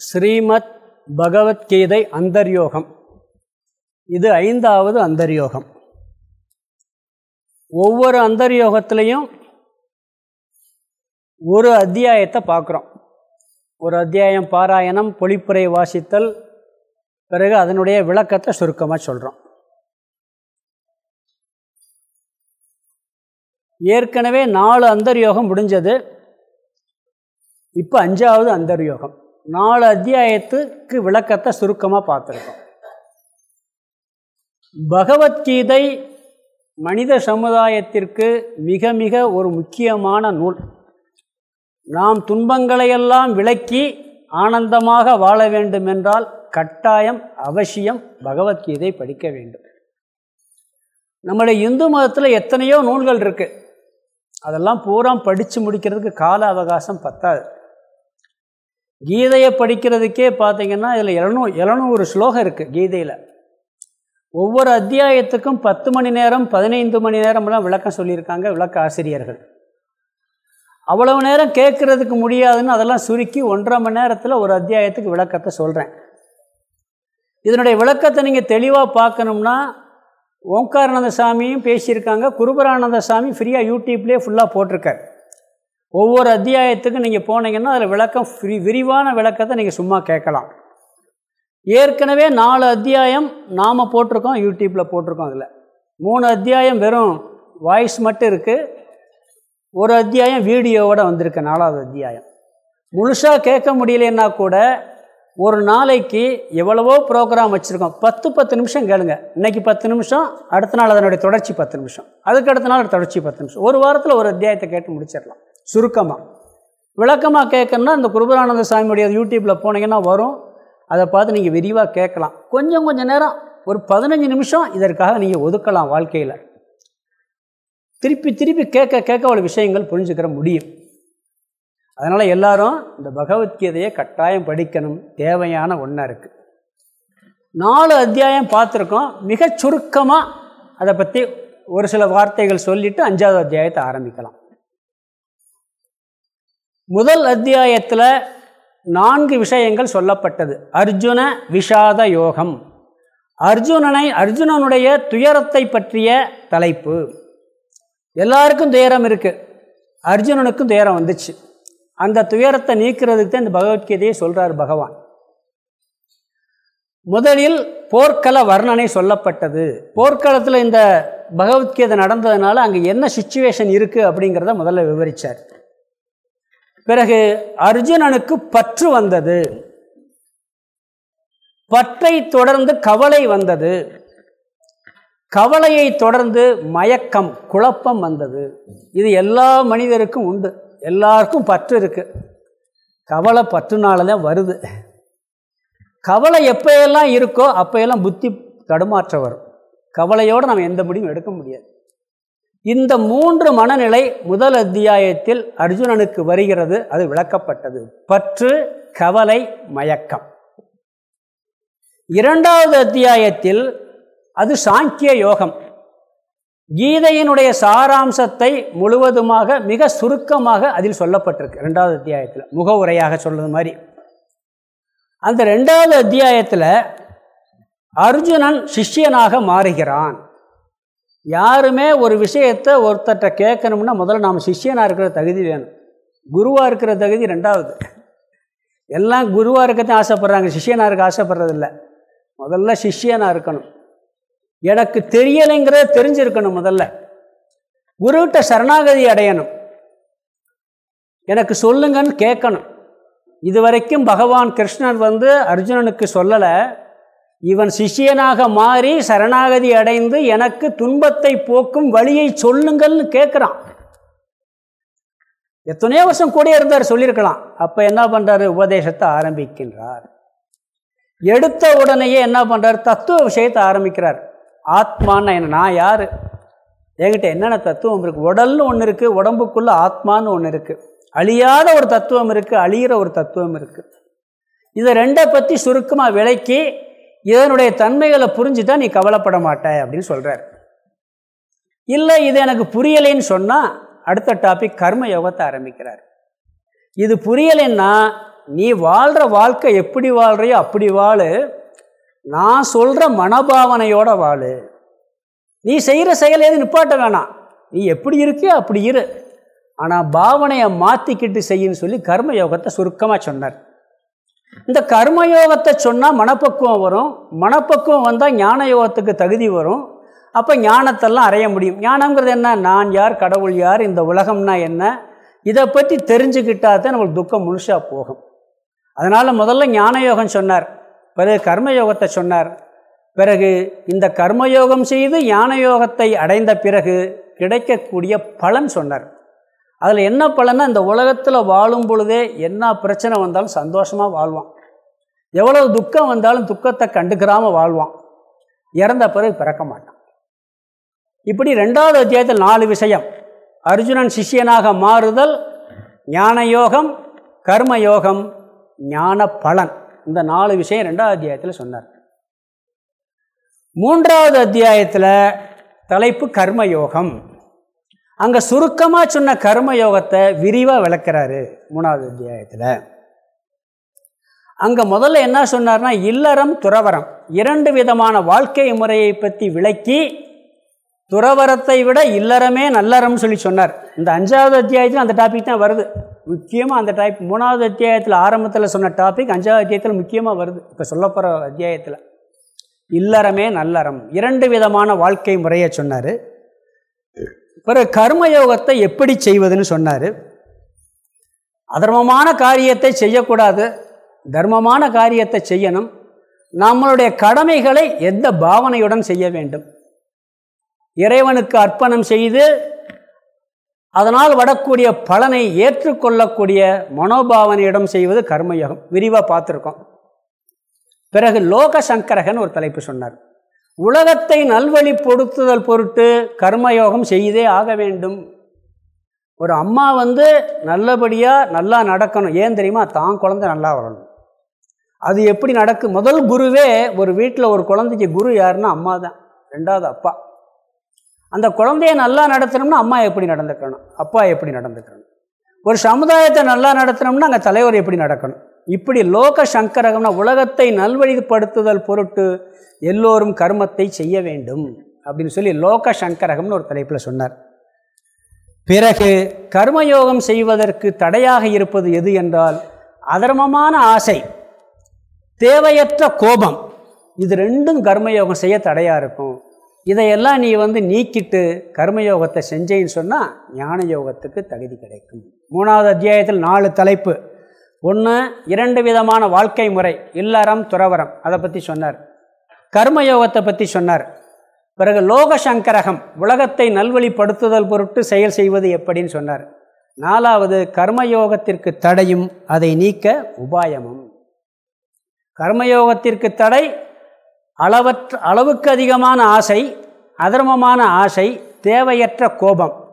ஸ்ரீமத் பகவத்கீதை அந்தர்யோகம். இது ஐந்தாவது அந்தர்யோகம். ஒவ்வொரு அந்தர்யோகத்திலையும் ஒரு அத்தியாயத்தை பார்க்குறோம். ஒரு அத்தியாயம் பாராயணம் பொழிப்புரை வாசித்தல் பிறகு அதனுடைய விளக்கத்தை சுருக்கமாக சொல்கிறோம் ஏற்கனவே நாலு அந்தர்யோகம் முடிஞ்சது. இப்போ அஞ்சாவது அந்தர்யோகம். நாலு அத்தியாயத்துக்கு விளக்கத்தை சுருக்கமாக பார்த்துருக்கோம். பகவத்கீதை மனித சமுதாயத்திற்கு மிக மிக ஒரு முக்கியமான நூல். நாம் துன்பங்களையெல்லாம் விளக்கி ஆனந்தமாக வாழ வேண்டுமென்றால் கட்டாயம் அவசியம் பகவத்கீதை படிக்க வேண்டும். நம்முடைய இந்து மதத்தில் எத்தனையோ நூல்கள் இருக்குது அதெல்லாம் பூரா படித்து முடிக்கிறதுக்கு கால அவகாசம் பத்தாது. கீதையை படிக்கிறதுக்கே பார்த்தீங்கன்னா இதில் எழுநூ எழுநூறு ஸ்லோகம் இருக்குது கீதையில். ஒவ்வொரு அத்தியாயத்துக்கும் பத்து மணி நேரம் பதினைந்து மணி நேரம்லாம் விளக்கம் சொல்லியிருக்காங்க விளக்க ஆசிரியர்கள். அவ்வளவு நேரம் கேட்குறதுக்கு முடியாதுன்னு அதெல்லாம் சுருக்கி ஒன்றரை மணி நேரத்தில் ஒரு அத்தியாயத்துக்கு விளக்கத்தை சொல்கிறேன் இதனுடைய விளக்கத்தை நீங்கள் தெளிவாக பார்க்கணும்னா ஓங்காரானந்த சாமியும் பேசியிருக்காங்க குருபரானந்த சாமி ஃப்ரீயாக யூடியூப்லேயே ஃபுல்லாக போட்டிருக்கார். ஒவ்வொரு அத்தியாயத்துக்கும் நீங்கள் போனீங்கன்னா அதில் விளக்கம் ஃப்ரீ விரிவான விளக்கத்தை நீங்கள் சும்மா கேட்கலாம். ஏற்கனவே நாலு அத்தியாயம் நாம் போட்டிருக்கோம் யூடியூப்பில் போட்டிருக்கோம் அதில். மூணு அத்தியாயம் வெறும் வாய்ஸ் மட்டும் இருக்குது ஒரு அத்தியாயம் வீடியோவோடு வந்திருக்கு நாலாவது அத்தியாயம். முழுசாக கேட்க முடியலன்னா கூட ஒரு நாளைக்கு எவ்வளவோ ப்ரோக்ராம் வச்சுருக்கோம். பத்து பத்து நிமிஷம் கேளுங்க. இன்றைக்கி பத்து நிமிஷம் அடுத்த நாள் அதனுடைய தொடர்ச்சி பத்து நிமிஷம். அதுக்கு அடுத்த நாள் தொடர்ச்சி பத்து நிமிஷம். ஒரு வாரத்தில் ஒரு அத்தியாயத்தை கேட்டு முடிச்சிடலாம். சுருக்கமாக விளக்கமாக கேட்கணுன்னா இந்த குருபரானந்த சாமியுடைய யூடியூப்பில் போனீங்கன்னா வரும். அதை பார்த்து நீங்கள் விரிவாக கேட்கலாம். கொஞ்சம் கொஞ்சம் நேரம் ஒரு பதினஞ்சு நிமிஷம் இதற்காக நீங்கள் ஒதுக்கலாம் வாழ்க்கையில். திருப்பி திருப்பி கேட்க கேட்க அவ்வளோ விஷயங்கள் புரிஞ்சுக்கிற முடியும். அதனால் எல்லாரும் இந்த பகவத்கீதையை கட்டாயம் படிக்கணும். தேவையான ஒன்றா இருக்குது நாலு அத்தியாயம் பார்த்துருக்கோம். மிக சுருக்கமாக அதை பற்றி ஒரு சில வார்த்தைகள் சொல்லிவிட்டு அஞ்சாவது அத்தியாயத்தை ஆரம்பிக்கலாம். முதல் அத்தியாயத்தில் நான்கு விஷயங்கள் சொல்லப்பட்டது. அர்ஜுன விஷாத யோகம். அர்ஜுனனை அர்ஜுனனுடைய துயரத்தை பற்றிய தலைப்பு. எல்லாருக்கும் துயரம் இருக்குது அர்ஜுனனுக்கும் துயரம் வந்துச்சு. அந்த துயரத்தை நீக்கிறதுக்கு தான் இந்த பகவத்கீதையை சொல்கிறார் பகவான். முதலில் போர்க்கள வர்ணனை சொல்லப்பட்டது. போர்க்களத்தில் இந்த பகவத்கீதை நடந்ததுனால அங்கே என்ன சுச்சுவேஷன் இருக்குது அப்படிங்கிறத முதல்ல விவரித்தார் பிறகு அர்ஜுனனுக்கு பற்று வந்தது. பற்றை தொடர்ந்து கவலை வந்தது. கவலையை தொடர்ந்து மயக்கம் குழப்பம் வந்தது. இது எல்லா மனிதருக்கும் உண்டு. எல்லாருக்கும் பற்று இருக்குது கவலை பற்றுனால தான் வருது. கவலை எப்போயெல்லாம் இருக்கோ அப்போயெல்லாம் புத்தி தடுமாற்ற வரும். கவலையோடு நம்ம எந்த முடிவும் எடுக்க முடியாது. இந்த மூன்று மனநிலை முதல் அத்தியாயத்தில் அர்ஜுனனுக்கு வருகிறது. அது விளக்கப்பட்டது. பற்று கவலை மயக்கம். இரண்டாவது அத்தியாயத்தில் அது சாங்கிய யோகம். கீதையினுடைய சாராம்சத்தை முழுவதுமாக மிக சுருக்கமாக அதில் சொல்லப்பட்டிருக்கு. ரெண்டாவது அத்தியாயத்தில் முகவுரையாக சொல்வது மாதிரி. அந்த ரெண்டாவது அத்தியாயத்தில் அர்ஜுனன் சிஷ்யனாக மாறுகிறான். யாருமே ஒரு விஷயத்தை ஒருத்தர்கிட்ட கேட்கணும்னா முதல்ல நாம் சிஷியனாக இருக்கிற தகுதி வேணும். குருவாக இருக்கிற தகுதி ரெண்டாவது. எல்லாம் குருவாக இருக்கத்தையும் ஆசைப்பட்றாங்க சிஷியனாக இருக்க ஆசைப்படுறதில்ல. முதல்ல சிஷியனாக இருக்கணும். எனக்கு தெரியலைங்கிறத தெரிஞ்சிருக்கணும் முதல்ல. குருவிட்ட சரணாகதி அடையணும். எனக்கு சொல்லுங்கன்னு கேட்கணும். இது வரைக்கும் பகவான் கிருஷ்ணன் வந்து அர்ஜுனனுக்கு சொல்லலை. இவன் சிஷியனாக மாறி சரணாகதி அடைந்து எனக்கு துன்பத்தை போக்கும் வழியை சொல்லுங்கள்னு கேட்குறான் எத்தனையோ வருஷம் கூட இருந்தார் சொல்லியிருக்கலாம். அப்போ என்ன பண்ணுறாரு உபதேசத்தை ஆரம்பிக்கின்றார். எடுத்த உடனேயே என்ன பண்ணுறாரு தத்துவ விஷயத்தை ஆரம்பிக்கிறார். ஆத்மான்னு என்ன? நான் யார்? என்கிட்ட என்னென்ன தத்துவம் இருக்குது உடல்னு ஒன்று இருக்குது உடம்புக்குள்ளே ஆத்மான்னு ஒன்று இருக்குது அழியாத ஒரு தத்துவம் இருக்குது அழியிற ஒரு தத்துவம் இருக்குது இதை ரெண்டை பற்றி சுருக்கமாக விளக்கி இதனுடைய தன்மைகளை புரிஞ்சுட்டா நீ கவலைப்பட மாட்ட அப்படின்னு சொல்கிறார் இல்லை இது எனக்கு புரியலைன்னு சொன்னால் அடுத்த டாபிக் கர்ம யோகத்தை ஆரம்பிக்கிறார். இது புரியலைன்னா நீ வாழ்கிற வாழ்க்கை எப்படி வாழ்கிறையோ அப்படி வாழு. நான் சொல்கிற மனபாவனையோட வாழு. நீ செய்கிற செயல் எது நிப்பாட்ட வேணாம். நீ எப்படி இருக்கியோ அப்படி இரு. ஆனால் பாவனையை மாற்றிக்கிட்டு செய்யின்னு சொல்லி கர்ம யோகத்தை சுருக்கமாக சொன்னார். இந்த கர்மயோகத்தை சொன்னால் மனப்பக்குவம் வரும். மனப்பக்குவம் வந்தால் ஞான யோகத்துக்கு தகுதி வரும். அப்போ ஞானத்தெல்லாம் அறைய முடியும். ஞானங்கிறது என்ன? நான் யார் கடவுள் யார் இந்த உலகம்னா என்ன? இதை பற்றி தெரிஞ்சுக்கிட்டா தான் நம்மளுக்கு துக்கம் முழுசாக போகும். அதனால் முதல்ல ஞான யோகம் சொன்னார். பிறகு கர்மயோகத்தை சொன்னார். பிறகு இந்த கர்மயோகம் செய்து ஞான யோகத்தை அடைந்த பிறகு கிடைக்கக்கூடிய பலன் சொன்னார். அதில் என்ன பலன்னா இந்த உலகத்தில் வாழும் பொழுதே என்ன பிரச்சனை வந்தாலும் சந்தோஷமாக வாழ்வான். எவ்வளோ துக்கம் வந்தாலும் துக்கத்தை கண்டுக்கிறாமல் வாழ்வான். இறந்த பிறகு பிறக்க மாட்டான். இப்படி ரெண்டாவது அத்தியாயத்தில் நாலு விஷயம். அர்ஜுனன் சிஷியனாக மாறுதல் ஞான யோகம் கர்மயோகம் ஞான பலன். இந்த நாலு விஷயம் ரெண்டாவது அத்தியாயத்தில் சொன்னார். மூன்றாவது அத்தியாயத்தில் தலைப்பு கர்மயோகம். அங்கே சுருக்கமாக சொன்ன கர்ம யோகத்தை விரிவாக விளக்குறாரு மூணாவது அத்தியாயத்தில். அங்கே முதல்ல என்ன சொன்னார்னா இல்லறம் துறவரம் இரண்டு விதமான வாழ்க்கை முறையை பற்றி விளக்கி துறவரத்தை விட இல்லறமே நல்லறம்னு சொல்லி சொன்னார். இந்த அஞ்சாவது அத்தியாயத்தில் அந்த டாபிக் தான் வருது. முக்கியமாக அந்த டைப் மூணாவது அத்தியாயத்தில் ஆரம்பத்தில் சொன்ன டாபிக் அஞ்சாவது அத்தியாயத்தில் முக்கியமாக வருது. இப்போ சொல்ல போகிற அத்தியாயத்தில். இல்லறமே நல்லறம் இரண்டு விதமான வாழ்க்கை முறையை சொன்னார். பிறகு கர்மயோகத்தை எப்படி செய்வதுன்னு சொன்னார். அதர்மமான காரியத்தை செய்யக்கூடாது தர்மமான காரியத்தை செய்யணும் நம்மளுடைய கடமைகளை எந்த பாவனையுடன் செய்ய வேண்டும். இறைவனுக்கு அர்ப்பணம் செய்து அதனால் வரக்கூடிய பலனை ஏற்றுக்கொள்ளக்கூடிய மனோபாவனையிடம் செய்வது கர்மயோகம். விரிவாக பார்த்துருக்கோம். பிறகு லோக சங்கரகன் ஒரு தலைப்பு சொன்னார். உலகத்தை நல்வழிப்படுத்துதல் பொருட்டு கர்மயோகம் செய்தே ஆக வேண்டும். ஒரு அம்மா வந்து நல்லபடியாக நல்லா நடக்கணும். ஏன் தெரியுமா? தான் குழந்தை நல்லா வரணும் அது எப்படி நடக்கு? முதல் குருவே ஒரு வீட்டில் ஒரு குழந்தைக்கு குரு யாருன்னா அம்மா தான். ரெண்டாவது அப்பா. அந்த குழந்தைய நல்லா நடத்தணும்னா அம்மா எப்படி நடந்துக்கணும்? அப்பா எப்படி நடந்துக்கணும்? ஒரு சமுதாயத்தை நல்லா நடத்தணும்னா அங்கே தலைவர் எப்படி நடக்கணும்? இப்படி லோக சங்கரகம்னா உலகத்தை நல்வழிப்படுத்துதல் பொருட்டு எல்லோரும் கர்மத்தை செய்ய வேண்டும் அப்படின்னு சொல்லி லோக சங்கரகம்னு ஒரு தலைப்பில் சொன்னார். பிறகு கர்மயோகம் செய்வதற்கு தடையாக இருப்பது எது என்றால் அதர்மமான ஆசை தேவையற்ற கோபம் இது ரெண்டும் கர்மயோகம் செய்ய தடையாக இருக்கும். இதையெல்லாம் நீ வந்து நீக்கிட்டு கர்மயோகத்தை செஞ்சேன்னு சொன்னால் ஞான யோகத்துக்கு தகுதி கிடைக்கும். மூணாவது அத்தியாயத்தில் நாலு தலைப்பு. ஒன்று இரண்டு விதமான வாழ்க்கை முறை இல்லறம் துறவரம் அதை பற்றி சொன்னார். கர்மயோகத்தை பற்றி சொன்னார். பிறகு லோக சங்கரகம் உலகத்தை நல்வழிப்படுத்துதல் பொருட்டு செயல் செய்வது எப்படின்னு சொன்னார். நாலாவது கர்மயோகத்திற்கு தடையும் அதை நீக்க உபாயமும். கர்மயோகத்திற்கு தடை அளவற்ற அளவுக்கு அதிகமான ஆசை அதர்மமான ஆசை தேவையற்ற கோபம்.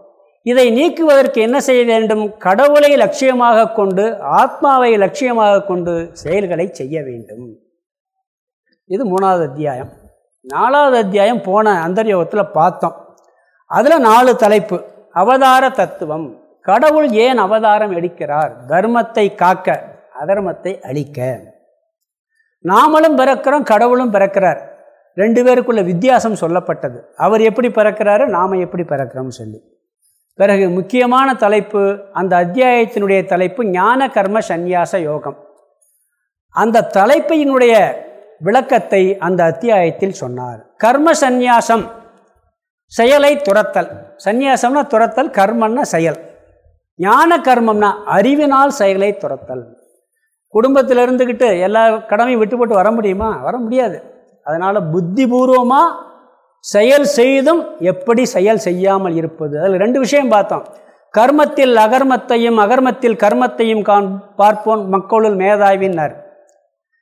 இதை நீக்குவதற்கு என்ன செய்ய வேண்டும்? கடவுளை லட்சியமாக கொண்டு ஆத்மாவை லட்சியமாக கொண்டு செயல்களை செய்ய வேண்டும். இது மூணாவது அத்தியாயம். நாலாவது அத்தியாயம் போன அந்தர்யோகத்தில் பார்த்தோம். அதில் நாலு தலைப்பு. அவதார தத்துவம். கடவுள் ஏன் அவதாரம் எடுக்கிறார்? தர்மத்தை காக்க அதர்மத்தை அழிக்க. நாமளும் பிறக்கிறோம் கடவுளும் பிறக்கிறார். ரெண்டு பேருக்குள்ள வித்தியாசம் சொல்லப்பட்டது. அவர் எப்படி பிறக்கிறாரு? நாம் எப்படி பிறக்கிறோம்னு சொல்லி. பிறகு முக்கியமான தலைப்பு அந்த அத்தியாயத்தினுடைய தலைப்பு ஞான கர்ம சந்நியாச யோகம். அந்த தலைப்பையினுடைய விளக்கத்தை அந்த அத்தியாயத்தில் சொன்னார். கர்ம சந்நியாசம் செயலை துரத்தல். சந்நியாசம்னா துரத்தல் கர்மன்னா செயல். ஞான கர்மம்னா அறிவினால் செயலை துரத்தல். குடும்பத்தில் இருந்துக்கிட்டு எல்லா கடமையும் விட்டு போட்டு வர முடியுமா? வர முடியாது. அதனால் புத்திபூர்வமாக செயல் செய்தும் எப்படி செயல் செய்யாமல் இருப்பது? அதில் ரெண்டு விஷயம் பார்த்தோம். கர்மத்தில் அகர்மத்தையும் அகர்மத்தில் கர்மத்தையும் காண் பார்ப்போம் மக்களுள் மேதாவின்னார்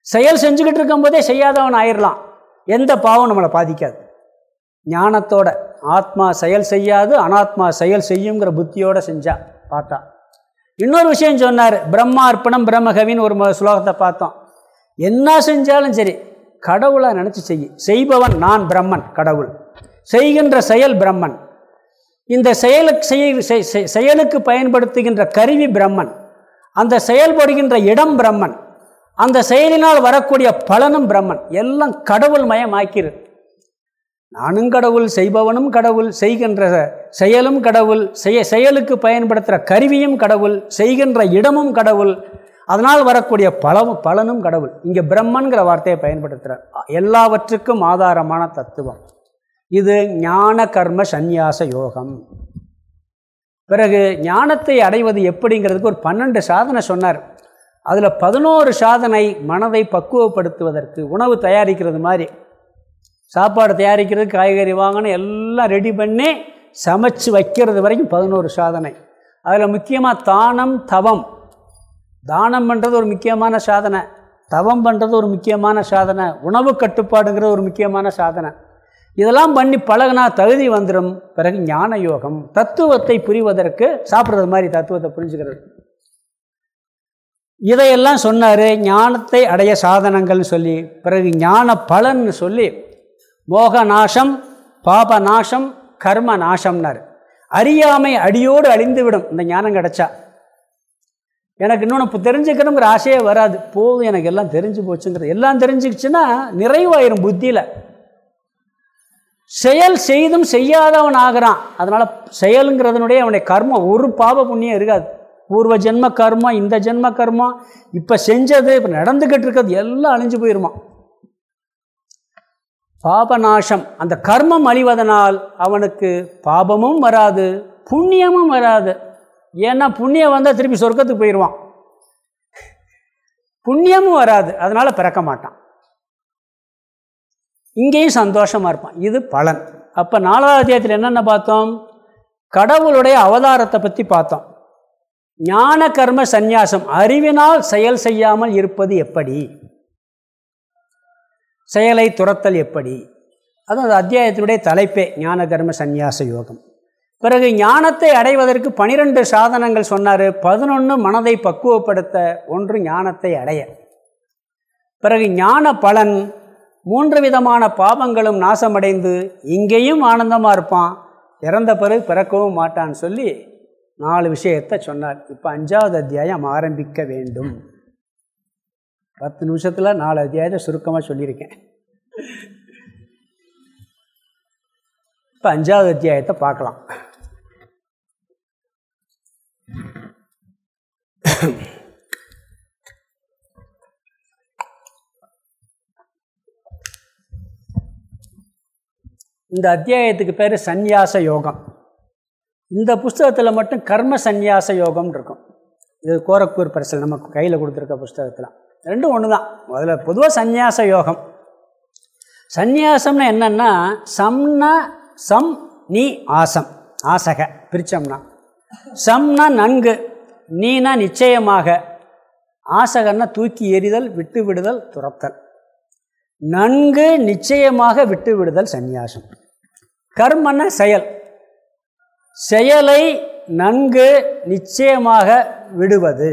செயல் செஞ்சுக்கிட்டு இருக்கும்போதே செய்யாதவன் ஆயிடலாம் எந்த பாவம் நம்மளை பாதிக்காது. ஞானத்தோட ஆத்மா செயல் செய்யாது அனாத்மா செயல் செய்யுங்கிற புத்தியோடு செஞ்சா பார்த்தா. இன்னொரு விஷயம் சொன்னார் பிரம்மார்ப்பணம் பிரம்மகவின்னு ஒரு ஸ்லோகத்தை பார்த்தோம். என்ன செஞ்சாலும் சரி கடவுளை நினச்சி செய். செய்பவன் நான் பிரம்மன் கடவுள். செய்கின்ற செயல் பிரம்மன். இந்த செயலுக்கு செய் செயலுக்கு பயன்படுத்துகின்ற கருவி பிரம்மன். அந்த செயல்படுகின்ற இடம் பிரம்மன். அந்த செயலினால் வரக்கூடிய பலனும் பிரம்மன். எல்லாம் கடவுள் மயமாக்கிரு. நானும் கடவுள் செய்பவனும் கடவுள் செய்கின்ற செயலும் கடவுள் செய செயலுக்கு பயன்படுத்துகிற கருவியும் கடவுள் செய்கின்ற இடமும் கடவுள் அதனால் வரக்கூடிய பலவும் பலனும் கடவுள். இங்கே பிரம்மன்கிற வார்த்தையை பயன்படுத்துகிறார் எல்லாவற்றுக்கும் ஆதாரமான தத்துவம். இது ஞான கர்ம சந்நியாச யோகம். பிறகு ஞானத்தை அடைவது எப்படிங்கிறதுக்கு ஒரு பன்னெண்டு சாதனை சொன்னார். அதில் பதினோரு சாதனை மனதை பக்குவப்படுத்துவதற்கு உணவு தயாரிக்கிறது மாதிரி. சாப்பாடு தயாரிக்கிறது காய்கறி வாங்கணும் எல்லாம் ரெடி பண்ணி சமைச்சு வைக்கிறது வரைக்கும் பதினோரு சாதனை. அதில் முக்கியமாக தானம் தவம். தானம் பண்ணுறது ஒரு முக்கியமான சாதனை. தவம் பண்ணுறது ஒரு முக்கியமான சாதனை. உணவு கட்டுப்பாடுங்கிறது ஒரு முக்கியமான சாதனை. இதெல்லாம் பண்ணி பழகினா தகுதி வந்துடும் பிறகு ஞான யோகம் தத்துவத்தை புரிவதற்கு சாப்பிட்றது மாதிரி தத்துவத்தை புரிஞ்சுக்கிறது. இதையெல்லாம் சொன்னார் ஞானத்தை அடைய சாதனங்கள்னு சொல்லி. பிறகு ஞான பலன்னு சொல்லி மோக நாசம் பாப நாசம் கர்ம நாசம்னார் அறியாமை அடியோடு அழிந்துவிடும். இந்த ஞானம் கிடச்சா. எனக்கு இன்னொன்று இப்போ தெரிஞ்சுக்கணுங்கிற ஆசையே வராது. போதும் எனக்கு எல்லாம் தெரிஞ்சு போச்சுங்கிறது எல்லாம் தெரிஞ்சுக்கிச்சுன்னா நிறைவாயிரும் புத்தியில். செயல் செய்தும் செய்யாதவன் ஆகிறான். அதனால் செயலுங்கிறதுனுடைய அவனுடைய கர்மம் ஒரு பாவ புண்ணியம் இருக்காது. பூர்வ ஜென்ம கர்மம் இந்த ஜென்ம கர்மம் இப்போ செஞ்சது இப்போ நடந்துக்கிட்டு இருக்கிறது எல்லாம் அழிஞ்சு போயிருமா பாபநாசம் அந்த கர்மம் அழிவதனால் அவனுக்கு பாபமும் வராது புண்ணியமும் வராது. ஏன்னா புண்ணியம் வந்தால் திருப்பி சொர்க்கத்துக்கு போயிடுவான் புண்ணியமும் வராது. அதனால் பிறக்க மாட்டான். இங்கேயும் சந்தோஷமாக இருப்பான். இது பலன். அப்போ நாலாவது அத்தியாயத்தில் என்னென்ன பார்த்தோம்? கடவுளுடைய அவதாரத்தை பற்றி பார்த்தோம். ஞான கர்ம சந்நியாசம். அறிவினால் செயல் செய்யாமல் இருப்பது எப்படி? செயலை துரத்தல் எப்படி? அது அந்த அத்தியாயத்தினுடைய தலைப்பே. ஞான கர்ம சந்நியாச யோகம். பிறகு ஞானத்தை அடைவதற்கு பனிரெண்டு சாதனங்கள் சொன்னார். பதினொன்று மனதை பக்குவப்படுத்த ஒன்று ஞானத்தை அடைய. பிறகு ஞான பலன் மூன்று விதமான பாவங்களும் நாசமடைந்து இங்கேயும் ஆனந்தமாக இருப்பான். இறந்த பிறகு பிறக்கவும் மாட்டான்னு சொல்லி நாலு விஷயத்தை சொன்னார். இப்போ அஞ்சாவது அத்தியாயம் ஆரம்பிக்க வேண்டும். பத்து நிமிஷத்தில் நாலு அத்தியாயத்தை சுருக்கமாக சொல்லியிருக்கேன். இப்போ அஞ்சாவது அத்தியாயத்தை பார்க்கலாம். இந்த அத்தியாயத்துக்கு பேர் சந்நியாச யோகம். இந்த புஸ்தகத்தில் மட்டும் கர்ம சந்நியாச யோகம்னு இருக்கும். இது கோரக்கூர் பரிசல் நமக்கு கையில் கொடுத்துருக்க புஸ்தகத்தில். ரெண்டும் ஒன்று தான் முதல்ல பொதுவாக சந்நியாச யோகம். சந்நியாசம்னா என்னென்னா சம்னா சம் நீ ஆசம். ஆசக பிரித்தோம்னா சம்னா நன்கு. நீனா நிச்சயமாக. ஆசகன்னா தூக்கி எறிதல் விட்டு விடுதல் துரத்தல் நன்கு நிச்சயமாக விட்டு விடுதல் சந்நியாசம். கர்மன்னா செயல். செயலை நன்கு நிச்சயமாக விடுவது.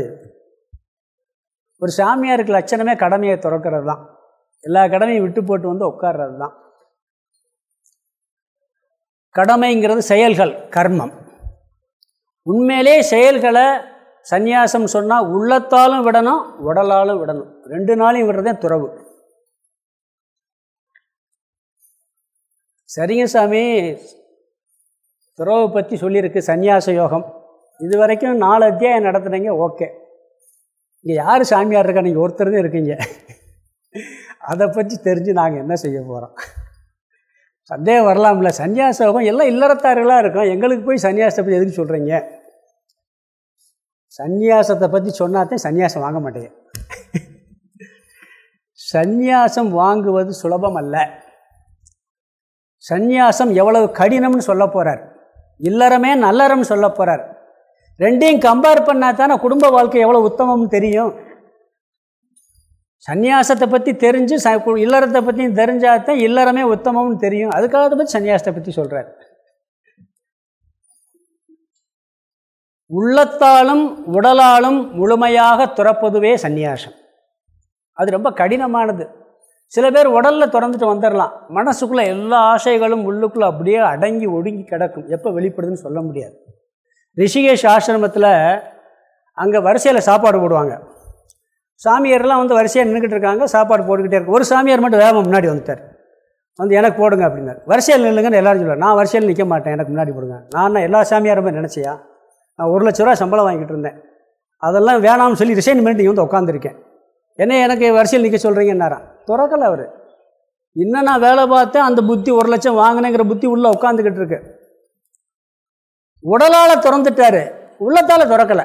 ஒரு சாமியாருக்கு லட்சணமே கடமையை துறக்கிறது தான் எல்லா கடமையும் விட்டு போட்டு வந்து உட்கார்றது தான் கடமைங்கிறது செயல்கள் கர்மம். உண்மையிலே செயல்களை சந்நியாசம் சொன்னால் உள்ளத்தாலும் விடணும் உடலாலும் விடணும். ரெண்டு நாளையும் விடுறதே துறவு. சரிங்க சாமி. துறவை பற்றி சொல்லியிருக்கு சந்நியாச யோகம். இது வரைக்கும் நாலு அத்தியாயம் நடத்துனீங்க ஓகே. இங்கே யார் சாமியார் இருக்கா நீங்கள் ஒருத்தர் தான் இருக்கீங்க. அதை பற்றி தெரிஞ்சு நாங்கள் என்ன செய்ய போகிறோம் சந்தேகம் வரலாம்ல. சன்னியாச யோகம் எல்லாம் இல்லறத்தார்களாக இருக்கும்? எங்களுக்கு போய் சன்னியாசத்தை பற்றி எதுக்கு சொல்கிறீங்க சந்நியாசத்தை பற்றி சொன்னாதான் சன்னியாசம் வாங்க மாட்டேங்க. சந்நியாசம் வாங்குவது சுலபம் அல்ல. சந்நியாசம் எவ்வளவு கடினம்னு சொல்ல போகிறார் இல்லறமே நல்லறம்னு சொல்ல போகிறார் ரெண்டையும் கம்பேர் பண்ணால் தானே குடும்ப வாழ்க்கை எவ்வளோ உத்தமம்னு தெரியும். சந்நியாசத்தை பற்றி தெரிஞ்சு ச இல்லறத்தை பற்றி தெரிஞ்சாதான் இல்லறமே உத்தமம்னு தெரியும். அதுக்காக பற்றி சன்னியாசத்தை பற்றி சொல்கிறார் உள்ளத்தாலும் உடலாலும் முழுமையாக துறப்பதுவே சந்நியாசம். அது ரொம்ப கடினமானது. சில பேர் உடலில் திறந்துட்டு வந்துடலாம் மனசுக்குள்ளே எல்லா ஆசைகளும் உள்ளுக்குள்ளே அப்படியே அடங்கி ஒடுங்கி கிடக்கும். எப்போ வெளிப்படுதுன்னு சொல்ல முடியாது. ரிஷிகேஷ் ஆசிரமத்தில் அங்கே வரிசையில் சாப்பாடு போடுவாங்க. சாமியார்லாம் வந்து வரிசையாக நின்றுக்கிட்டு இருக்காங்க. சாப்பாடு போட்டுக்கிட்டே இருக்கு. ஒரு சாமியார் மட்டும் வேகமாக முன்னாடி வந்துட்டார். வந்து எனக்கு போடுங்க அப்படின்னாரு. வரிசையில் நில்லுங்கன்னு எல்லாரும் சொல்லுவார் நான் வரிசையில் நிற்க மாட்டேன். எனக்கு முன்னாடி போடுங்க. நான் எல்லா சாமியாருமே நினச்சியா? நான் ஒரு லட்ச ரூபா சம்பளம் வாங்கிட்டு இருந்தேன். அதெல்லாம் வேணாம்னு சொல்லி ரிசைன் பண்ணிட்டு வந்து உட்காந்துருக்கேன் என்ன எனக்கு வரிசையில் நிற்க சொல்கிறீங்கன்னாரான் துறக்கலை அவர். இன்னும் நான் வேலை பார்த்தேன் அந்த புத்தி ஒரு லட்சம் வாங்கினேங்கிற புத்தி உள்ளே உட்காந்துக்கிட்டு இருக்கு. உடலால் திறந்துட்டாரு. உள்ளத்தால் திறக்கலை.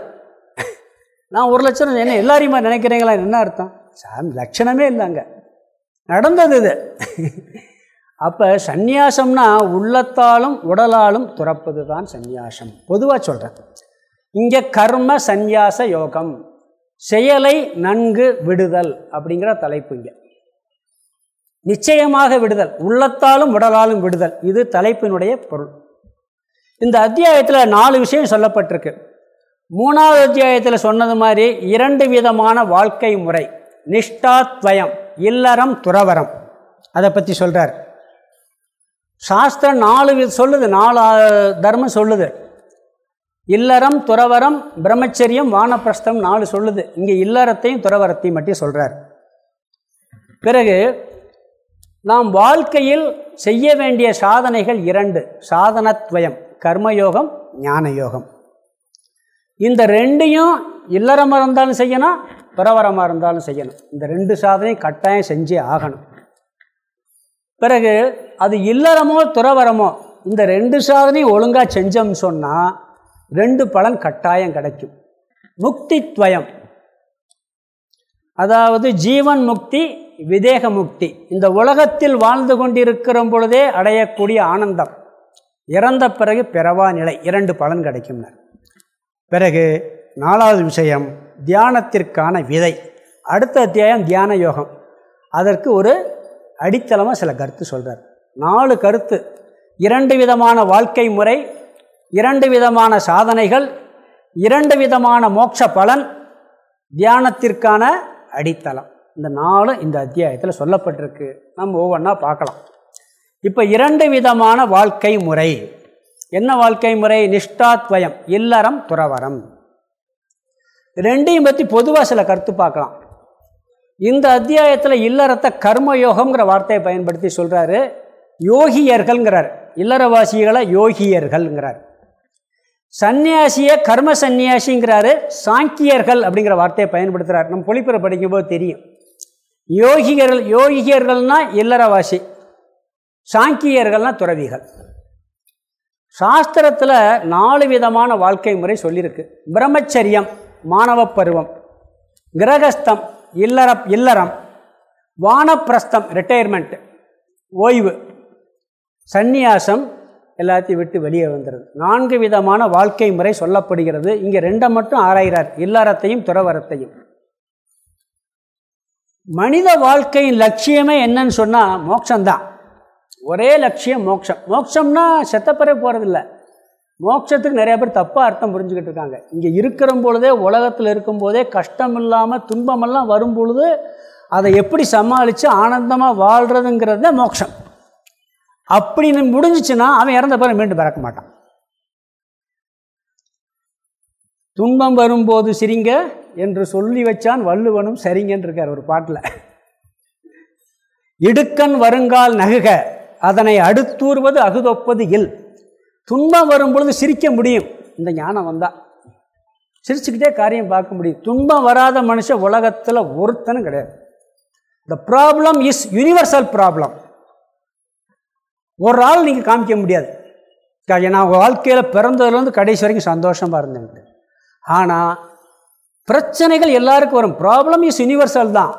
நான் ஒரு லட்சம் என்ன எல்லாரையுமா நினைக்கிறீங்களா? என்ன அர்த்தம்? சாமி லட்சணமே இல்லைங்க. நடந்தது இது. அப்போ சந்நியாசம்னா உள்ளத்தாலும் உடலாலும் துறப்பது தான் சந்நியாசம். பொதுவாக சொல்கிறேன் இங்கே கர்ம சந்நியாச யோகம் செயலை நன்கு விடுதல் அப்படிங்கிற தலைப்பு இங்கே. நிச்சயமாக விடுதல் உள்ளத்தாலும் உடலாலும் விடுதல் இது தலைப்பினுடைய பொருள். இந்த அத்தியாயத்தில் நாலு விஷயம் சொல்லப்பட்டிருக்கு. மூணாவது அத்தியாயத்தில் சொன்னது மாதிரி இரண்டு விதமான வாழ்க்கை முறை. நிஷ்டாத்வயம் இல்லறம் துறவரம். அதை பற்றி சொல்கிறார் சாஸ்திரம் நாலு சொல்லுது நாலு தர்மம் சொல்லுது. இல்லறம் துறவரம் பிரம்மச்சரியம் வானப்பிரஸ்தம் நாலு சொல்லுது. இங்கே இல்லறத்தையும் துறவரத்தையும் மட்டும் சொல்கிறார் பிறகு நாம் வாழ்க்கையில் செய்ய வேண்டிய சாதனைகள் இரண்டு. சாதனத்வயம் கர்மயோகம் ஞான யோகம் இந்த ரெண்டையும் இல்லறமாக இருந்தாலும் செய்யணும் துறவரமாக இருந்தாலும் செய்யணும். இந்த ரெண்டு சாதனையும் கட்டாயம் செஞ்சே ஆகணும். பிறகு அது இல்லறமோ துறவரமோ இந்த ரெண்டு சாதனையும் ஒழுங்காக செஞ்சோம்னு சொன்னால் ரெண்டு பலன் கட்டாயம் கிடைக்கும். முக்தித்வயம். அதாவது ஜீவன் முக்தி விதேக முக்தி. இந்த உலகத்தில் வாழ்ந்து கொண்டிருக்கிற பொழுதே அடையக்கூடிய ஆனந்தம். இறந்த பிறகு பிறவா நிலை. இரண்டு பலன் கிடைக்கும் பிறகு நாலாவது விஷயம் தியானத்திற்கான விதை. அடுத்த அத்தியாயம் தியான யோகம். அதற்கு ஒரு அடித்தளமாக சில கருத்து சொல்கிறார் நாலு கருத்து. இரண்டு விதமான வாழ்க்கை முறை இரண்டு விதமான சாதனைகள் இரண்டு விதமான மோட்ச பலன் தியானத்திற்கான அடித்தளம். இந்த நாலு இந்த அத்தியாயத்தில் சொல்லப்பட்டிருக்கு. நம்ம ஒவ்வொன்றா பார்க்கலாம். இப்போ இரண்டு விதமான வாழ்க்கை முறை. என்ன வாழ்க்கை முறை? நிஷ்டாத்வயம் இல்லறம் துறவரம். ரெண்டையும் பற்றி பொதுவாக சில கருத்து பார்க்கலாம். இந்த அத்தியாயத்தில் இல்லறத்தை கர்மயோகம்ங்கிற வார்த்தையை பயன்படுத்தி சொல்கிறாரு யோகியர்கள்ங்கிறார். இல்லறவாசிகளை யோகியர்கள்ங்கிறார். சந்நியாசியை கர்ம சந்நியாசிங்கிறாரு சாங்கியர்கள் அப்படிங்கிற வார்த்தையை பயன்படுத்துகிறார் நம்ம பொழிப்புற படிக்கும்போது தெரியும். யோகிகர்கள் யோகியர்கள்னால் இல்லறவாசி சாங்கியர்கள்னால் துறவிகள். சாஸ்திரத்தில் நாலு விதமான வாழ்க்கை முறை சொல்லியிருக்கு. பிரம்மச்சரியம் மாணவ பருவம் கிரகஸ்தம் இல்லற இல்லறம். வானப்பிரஸ்தம் ரிட்டையர்மெண்ட் ஓய்வு. சந்நியாசம் எல்லாத்தையும் விட்டு வெளியே வந்துடுது நான்கு விதமான வாழ்க்கை முறை சொல்லப்படுகிறது. இங்கே ரெண்டை மட்டும் ஆராய்கிறார் இல்லறத்தையும் துறவரத்தையும் மனித வாழ்க்கையின் லட்சியமே என்னன்னு சொன்னால் மோட்சம்தான் ஒரே லட்சியம் மோட்சம் மோட்சம்னா செத்தப்பறே போகிறதில்ல மோட்சத்துக்கு நிறைய பேர் தப்பாக அர்த்தம் புரிஞ்சுக்கிட்டு இருக்காங்க. இங்கே இருக்கிற பொழுதே உலகத்தில் இருக்கும் போதே கஷ்டம் இல்லாமல் துன்பமெல்லாம் வரும் பொழுது அதை எப்படி சமாளித்து ஆனந்தமாக வாழ்கிறதுங்கிறது தான் மோட்சம். அப்படின்னு முடிஞ்சிச்சுன்னா அவன் இறந்த பிறகு மீண்டும் பிறக்க மாட்டான். துன்பம் வரும்போது சிரிங்க என்று சொல்லி வச்சான் வள்ளுவனும் சரிங்கன்னு இருக்கார் ஒரு பாட்டில். இடுக்கன் வருங்கால் நகுக அதனை அடுத்தூர்வது அகுதொப்பது இல். துன்பம் வரும் பொழுது சிரிக்க முடியும். இந்த ஞானம் வந்தால் சிரிச்சுக்கிட்டே காரியம் பார்க்க முடியும். துன்பம் வராத மனுஷன் உலகத்தில் ஒருத்தனும் கிடையாது. The problem is universal problem ஒரு ஆள் நீங்கள் காமிக்க முடியாது. நான் வாழ்க்கையில் பிறந்ததுலேருந்து கடைசி வரைக்கும் சந்தோஷமாக இருந்தேன். ஆனால் பிரச்சனைகள் எல்லாருக்கும் வரும். ப்ராப்ளம் இஸ் யூனிவர்சல் தான்.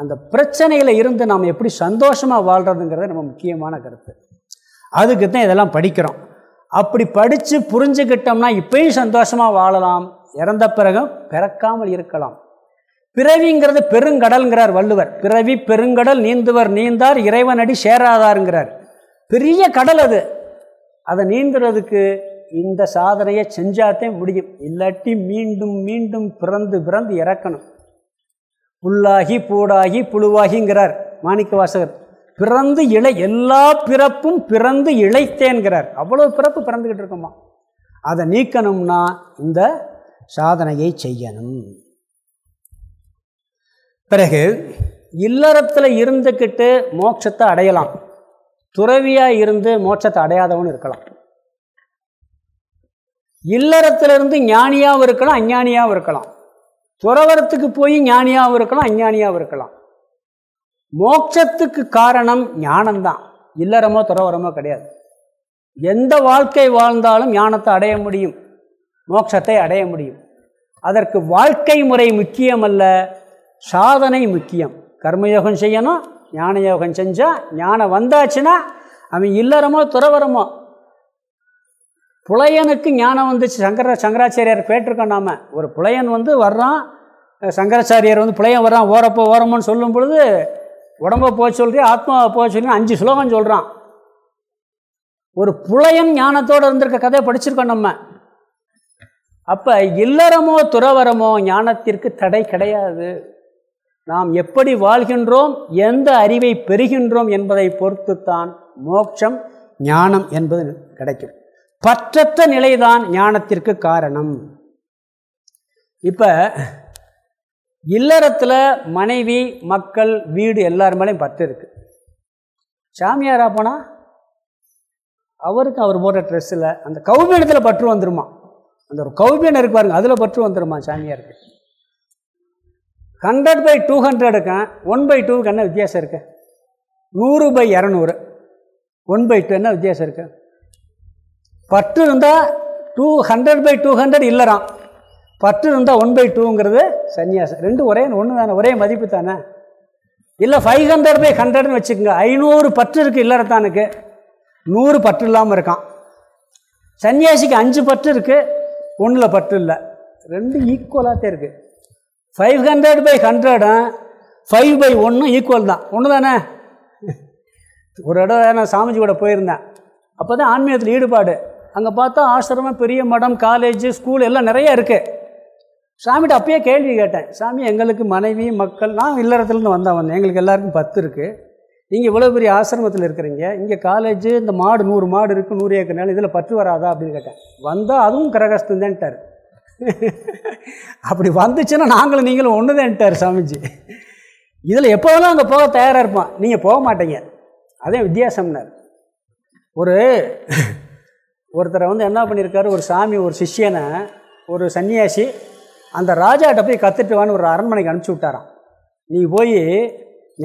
அந்த பிரச்சனையில் இருந்து நாம் எப்படி சந்தோஷமாக வாழ்கிறதுங்கிறது நம்ம முக்கியமான கருத்து. அதுக்கு தான் இதெல்லாம் படிக்கிறோம். அப்படி படித்து புரிஞ்சுக்கிட்டோம்னா இப்பயும் சந்தோஷமாக வாழலாம். இறந்த பிறகும் பிறக்காமல் இருக்கலாம். பிறவிங்கிறது பெருங்கடல்ங்கிறார் வள்ளுவர். பிறவி பெருங்கடல் நீந்துவர் நீந்தார் இறைவனடி சேராதாருங்கிறார். பெரிய கடல் அது. அதை நீந்துறதுக்கு இந்த சாதனையை செஞ்சாத்தே முடியும். இல்லாட்டி மீண்டும் மீண்டும் பிறந்து பிறந்து இறக்கணும். புல்லாகி பூடாகி புழுவாகிங்கிறார் மாணிக்க வாசகர் பிறந்து இழை எல்லா பிறப்பும் பிறந்து இழைத்தேன்கிறார். அவ்வளோ பிறப்பு பிறந்துக்கிட்டு இருக்குமா? அதை நீக்கணும்னா இந்த சாதனையை செய்யணும். பிறகு இல்லறத்தில் இருந்துக்கிட்டு மோட்சத்தை அடையலாம். துறவியாக இருந்து மோட்சத்தை அடையாதவன் இருக்கலாம். இல்லறத்திலிருந்து ஞானியாகவும் இருக்கலாம் அஞ்ஞானியாகவும் இருக்கலாம். துறவரத்துக்கு போய் ஞானியாகவும் இருக்கலாம் அஞ்ஞானியாகவும் இருக்கலாம். மோட்சத்துக்கு காரணம் ஞானம்தான். இல்லறமோ துறவரமோ கிடையாது. எந்த வாழ்க்கை வாழ்ந்தாலும் ஞானத்தை அடைய முடியும். மோட்சத்தை அடைய முடியும். அதற்கு வாழ்க்கை முறை முக்கியமல்ல சாதனை முக்கியம். கர்மயோகம் செய்யணும் ஞான யோகம் செஞ்சால் ஞானம் வந்தாச்சுன்னா அவன் இல்லறமோ துறவரமோ புலையனுக்கு ஞானம் வந்துச்சு. சங்கர சங்கராச்சாரியார் கேட்டிருக்கோம் நாம். ஒரு புலையன் வந்து வர்றான் சங்கராச்சாரியார் வந்து புலையன் வர்றான் ஓரப்போ ஓரமோன்னு சொல்லும் பொழுது உடம்ப போக சொல்கிறே ஆத்மாவை போக சொல்லி அஞ்சு ஸ்லோகம் சொல்கிறான் ஒரு புலையன் ஞானத்தோடு இருந்திருக்க கதையை படிச்சிருக்கோம் நம்ம. அப்போ இல்லறமோ துறவரமோ ஞானத்திற்கு தடை கிடையாது. நாம் எப்படி வாழ்கின்றோம் எந்த அறிவை பெறுகின்றோம் என்பதை பொறுத்துத்தான் மோட்சம் ஞானம் என்பது கிடைக்கும். பற்றற்ற நிலைதான் ஞானத்திற்கு காரணம். இப்போ இல்லறத்தில் மனைவி மக்கள் வீடு எல்லார் மேலேயும் பற்று இருக்கு. சாமியாரா போனால் அவருக்கு அவர் போட்ட ட்ரெஸ்ஸில் அந்த கௌபியனத்தில் பற்று வந்துருமா? அந்த ஒரு கௌபியன் இருக்கு பாருங்க அதில் பற்று வந்துருமா சாமியாருக்கு? ஹண்ட்ரட் பை டூ ஹண்ட்ரடுக்கு ஒன் பை டூக்கு என்ன வித்தியாசம் இருக்கு? நூறு பை இரநூறு. ஒன் பை டூ என்ன வித்தியாசம் இருக்கு? பற்று இருந்தால் two hundred by two hundred இல்லைறான் பத்து இருந்தால் ஒன் பை டூங்கிறது சன்னியாசம் ரெண்டு ஒரே ஒன்று தானே ஒரே மதிப்பு தானே? இல்லை ஃபைவ் ஹண்ட்ரட் பை ஹண்ட்ரட்னு வச்சுக்கோங்க. ஐநூறு பற்று இருக்குது இல்லறத்தானுக்கு. நூறு பற்று இல்லாமல் இருக்கான். சன்னியாசிக்கு அஞ்சு பற்று இருக்குது ஒன்றில் பற்று இல்லை. ரெண்டு ஈக்குவலாகத்தே இருக்குது ஃபைவ் ஹண்ட்ரட் பை ஹண்ட்ரடும் ஃபைவ் பை ஒன்றும் ஈக்குவல் தான். ஒன்று தானே? ஒரு இடம் நான் சாமிஜி கூட போயிருந்தேன். அப்போ தான் ஆன்மீகத்தில் ஈடுபாடு. அங்கே பார்த்தா ஆசிரமம் பெரிய மடம் காலேஜ் ஸ்கூல் எல்லாம் நிறைய இருக்குது சாமிகிட்ட அப்பயே கேள்வி கேட்டேன். சாமி எங்களுக்கு மனைவி மக்கள் நான் இல்லறத்துலேருந்து வந்தேன் வந்தேன் எங்களுக்கு எல்லாருக்கும் பத்து இருக்குது நீங்கள் இவ்வளோ பெரிய ஆசிரமத்தில் இருக்கிறீங்க. இங்கே காலேஜு இந்த மாடு நூறு மாடு இருக்குது நூறு ஏக்கர் நேரம் இதில் பற்று வராதா? அப்படின்னு கேட்டேன். வந்தால் அதுவும் கிரகஸ்தந்தேன்ட்டார் அப்படி வந்துச்சுன்னா நாங்களும் நீங்களும் ஒன்று தான்ட்டார் சாமிஜி. இதில் எப்போதெல்லாம் அங்கே போக தயாராக இருப்பான். நீங்கள் போக மாட்டீங்க. அதே வித்தியாசம்னார். ஒரு ஒருத்தரை வந்து என்ன பண்ணியிருக்காரு? ஒரு சாமி ஒரு சிஷியனை ஒரு சன்னியாசி அந்த ராஜாட்ட போய் கற்றுட்டு வான்னு ஒரு அரண்மனைக்கு அனுப்பிச்சி விட்டாரான் நீ போய்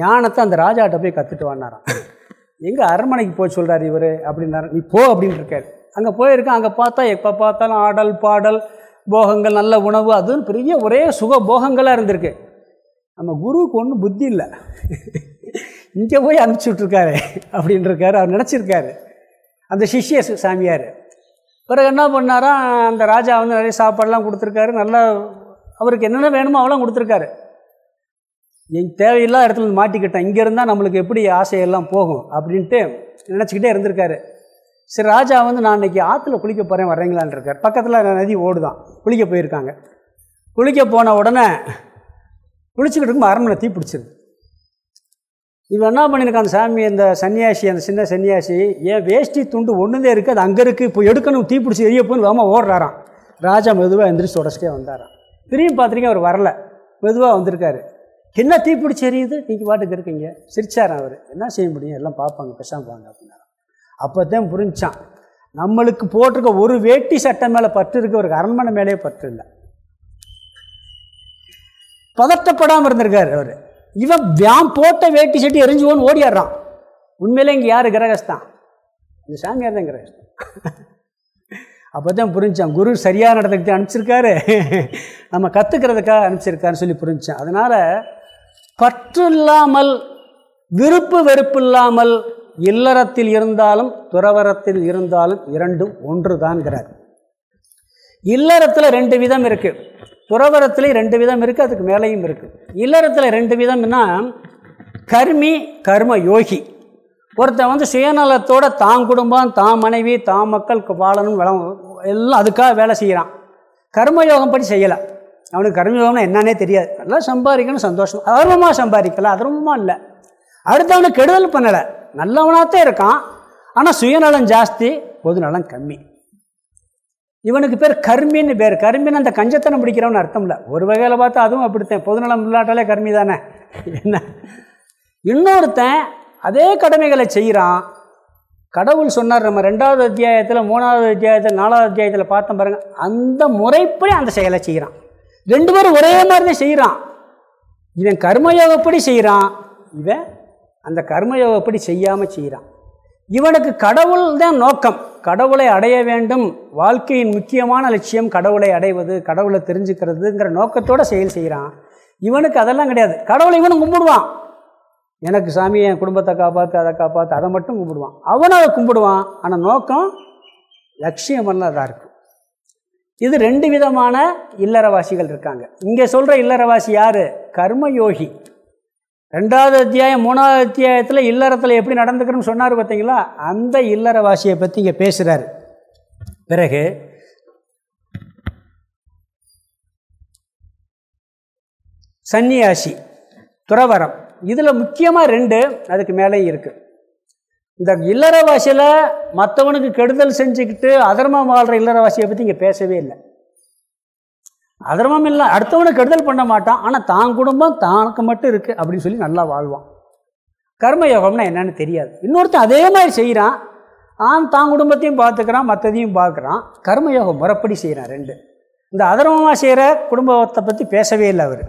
ஞானத்தை அந்த ராஜாட்ட போய் கற்றுட்டு வானாராம் எங்கே அரண்மனைக்கு போய் சொல்கிறார் இவர் அப்படின்னாரு. நீ போ அப்படின்னு இருக்காரு. அங்கே போயிருக்கேன். அங்கே பார்த்தா எப்போ பார்த்தாலும் ஆடல் பாடல் போகங்கள் நல்ல உணவு அதுவும் பெரிய ஒரே சுக போகங்களாக இருந்திருக்கு. நம்ம குருவுக்கு ஒன்றும் புத்தி இல்லை. இங்கே போய் அனுப்பிச்சி விட்ருக்காரு அப்படின்ட்டுருக்காரு அவர் நினச்சிருக்காரு. அந்த சிஷ்ய சாமியார். பிறகு என்ன பண்ணாரா அந்த ராஜா வந்து நிறைய சாப்பாடெலாம் கொடுத்துருக்காரு. நல்லா அவருக்கு என்னென்ன வேணுமோ அவெல்லாம் கொடுத்துருக்காரு. என் தேவையில்லாத இடத்துல இருந்து மாட்டிக்கிட்டேன் இங்கே இருந்தால் நம்மளுக்கு எப்படி ஆசையெல்லாம் போகும் அப்படின்ட்டு நினச்சிக்கிட்டே இருந்திருக்காரு. சரி ராஜா வந்து நான் இன்றைக்கி ஆற்றுல குளிக்க போகிறேன் வர்றீங்களான் இருக்கார். பக்கத்தில் நதி ஓடுதான் குளிக்க போயிருக்காங்க. குளிக்க போன உடனே குளிச்சுக்கிட்டு இருக்கும் அரண்மனை தீ பிடிச்சிருது. இவன் என்ன பண்ணியிருக்கான் சாமி அந்த சன்னியாசி அந்த சின்ன சன்னியாசி ஏன் வேஷ்டி துண்டு ஒன்றுதே இருக்குது அது அங்கே இருக்குது இப்போ எடுக்கணும் தீ பிடிச்சி எரிய போன்னு வேகமாக ஓடுறாராம். ராஜா மெதுவாக எந்திரிச்சு உடச்சிட்டே வந்தாரான் திரும்பி பார்த்துருங்க அவர் வரல. மெதுவாக வந்திருக்காரு. என்ன தீ பிடிச்சி எரியுது? நீங்கள் பாட்டுக்கு இருக்கீங்க. சிரிச்சாரான் அவர். என்ன செய்ய முடியும்? எல்லாம் பார்ப்பாங்க பெசாமல் வாங்க அப்படின்னா அப்போ தான் புரிஞ்சான். நம்மளுக்கு போட்டிருக்க ஒரு வேட்டி சட்டை மேலே பற்று இருக்க ஒரு அரண்மனை மேலேயே பற்று இல்லை. பதட்டப்படாமல் இருந்திருக்காரு அவர். இவன் வியாம் போட்ட வேட்டி சட்டி எரிஞ்சுவோன்னு ஓடிடுறான் உண்மையிலே இங்கே யார் கிரகஸ்தான்? இந்த சாமியார் தான் கிரகஸ்தான். அப்போ தான் புரிஞ்சான். குரு சரியான இடத்துக்கு அனுப்பிச்சிருக்காரு. நம்ம கற்றுக்கிறதுக்காக அனுப்பிச்சிருக்காருன்னு சொல்லி புரிஞ்சான். அதனால் பற்று இல்லாமல் விருப்பு வெறுப்பு இல்லாமல் இல்லறத்தில் இருந்தாலும் துறவரத்தில் இருந்தாலும் இரண்டும் ஒன்று தான்கிறார் இல்லறத்தில் ரெண்டு விதம் இருக்குது துறவரத்துலேயும் ரெண்டு விதம் இருக்குது அதுக்கு மேலேயும் இருக்குது இல்லறத்தில் ரெண்டு விதம்னா கர்மி கர்ம யோகி. ஒருத்தன் வந்து சுயநலத்தோட தான் குடும்பம் தான் மனைவி தான் மக்கள் வாழணும் எல்லாம் அதுக்காக வேலை செய்கிறான் கர்மயோகம் படி செய்யலை. அவனுக்கு கர்மயோகம்னா என்னன்னே தெரியாது. நல்லா சம்பாதிக்கணும் சந்தோஷம் அதர்மமாக சம்பாதிக்கல அதர்மமாக இல்லை. அடுத்தவனுக்கு கெடுதல் பண்ணலை. நல்லவனாகத்தான் இருக்கான். ஆனால் சுயநலம் ஜாஸ்தி பொது நலம் கம்மி. இவனுக்கு பேர் கர்மின்னு பேர். கர்மின்னு அந்த கஞ்சத்தனம் பிடிக்கிறவனு அர்த்தம் இல்லை. ஒரு வகையில் பார்த்தா அதுவும் அப்படித்தான். பொதுநலம் இல்லாட்டாலே கர்மி தானே. என்ன? இன்னொருத்தன் அதே கடமைகளை செய்கிறான் கடவுள் சொன்னார் நம்ம ரெண்டாவது அத்தியாயத்தில் மூணாவது அத்தியாயத்தில் நாலாவது அத்தியாயத்தில் பார்த்தோம் பாருங்கள் அந்த முறைப்படி அந்த செயலை செய்கிறான் ரெண்டு பேரும் ஒரே மாதிரி தான் செய்கிறான் இவன் கர்மயோகப்படி செய்கிறான் இவன் அந்த கர்மயோகப்படி செய்யாமல் செய்கிறான் இவனுக்கு கடவுள் தான் நோக்கம். கடவுளை அடைய வேண்டும். வாழ்க்கையின் முக்கியமான லட்சியம் கடவுளை அடைவது கடவுளை தெரிஞ்சுக்கிறதுங்கிற நோக்கத்தோடு செயல் செய்கிறான் இவனுக்கு அதெல்லாம் கிடையாது. கடவுளை இவனும் கும்பிடுவான். எனக்கு சாமி என் குடும்பத்தை காப்பாற்று அதை காப்பாற்று அதை மட்டும் கும்பிடுவான். அவனை அதை கும்பிடுவான். ஆனால் நோக்கம் லட்சியம் அதாக இருக்கும் இது ரெண்டு விதமான இல்லறவாசிகள் இருக்காங்க. இங்கே சொல்கிற இல்லறவாசி யார்? கர்மயோகி. ரெண்டாவது அத்தியாயம் மூணாவது அத்தியாயத்தில் இல்லறத்தில் எப்படி நடந்துக்கிறோன்னு சொன்னார் பார்த்தீங்களா அந்த இல்லறவாசியை பற்றி இங்கே பேசுகிறார் பிறகு சன்னியாசி துறவரம். இதில் முக்கியமாக ரெண்டு அதுக்கு மேலேயும் இருக்குது இந்த இல்லறவாசியில் மற்றவனுக்கு கெடுதல் செஞ்சுக்கிட்டு அதர்மம் வாழ்கிற இல்லறவாசியை பற்றி இங்கே பேசவே இல்லை. அதர்மம் இல்லை அடுத்தவனை கெடுதல் பண்ண மாட்டான் ஆனால் தான் குடும்பம் தானுக்கு மட்டும் இருக்குது அப்படின்னு சொல்லி நல்லா வாழ்வான். கர்மயோகம்னா என்னன்னு தெரியாது. இன்னொருத்தன் அதே மாதிரி செய்கிறான் ஆண் தான் குடும்பத்தையும் பார்த்துக்கிறான் மற்றதையும் பார்க்குறான். கர்மயோகம் முறைப்படி செய்கிறான் ரெண்டு. இந்த அதர்மமாக செய்கிற குடும்பத்தை பற்றி பேசவே இல்லை அவர்.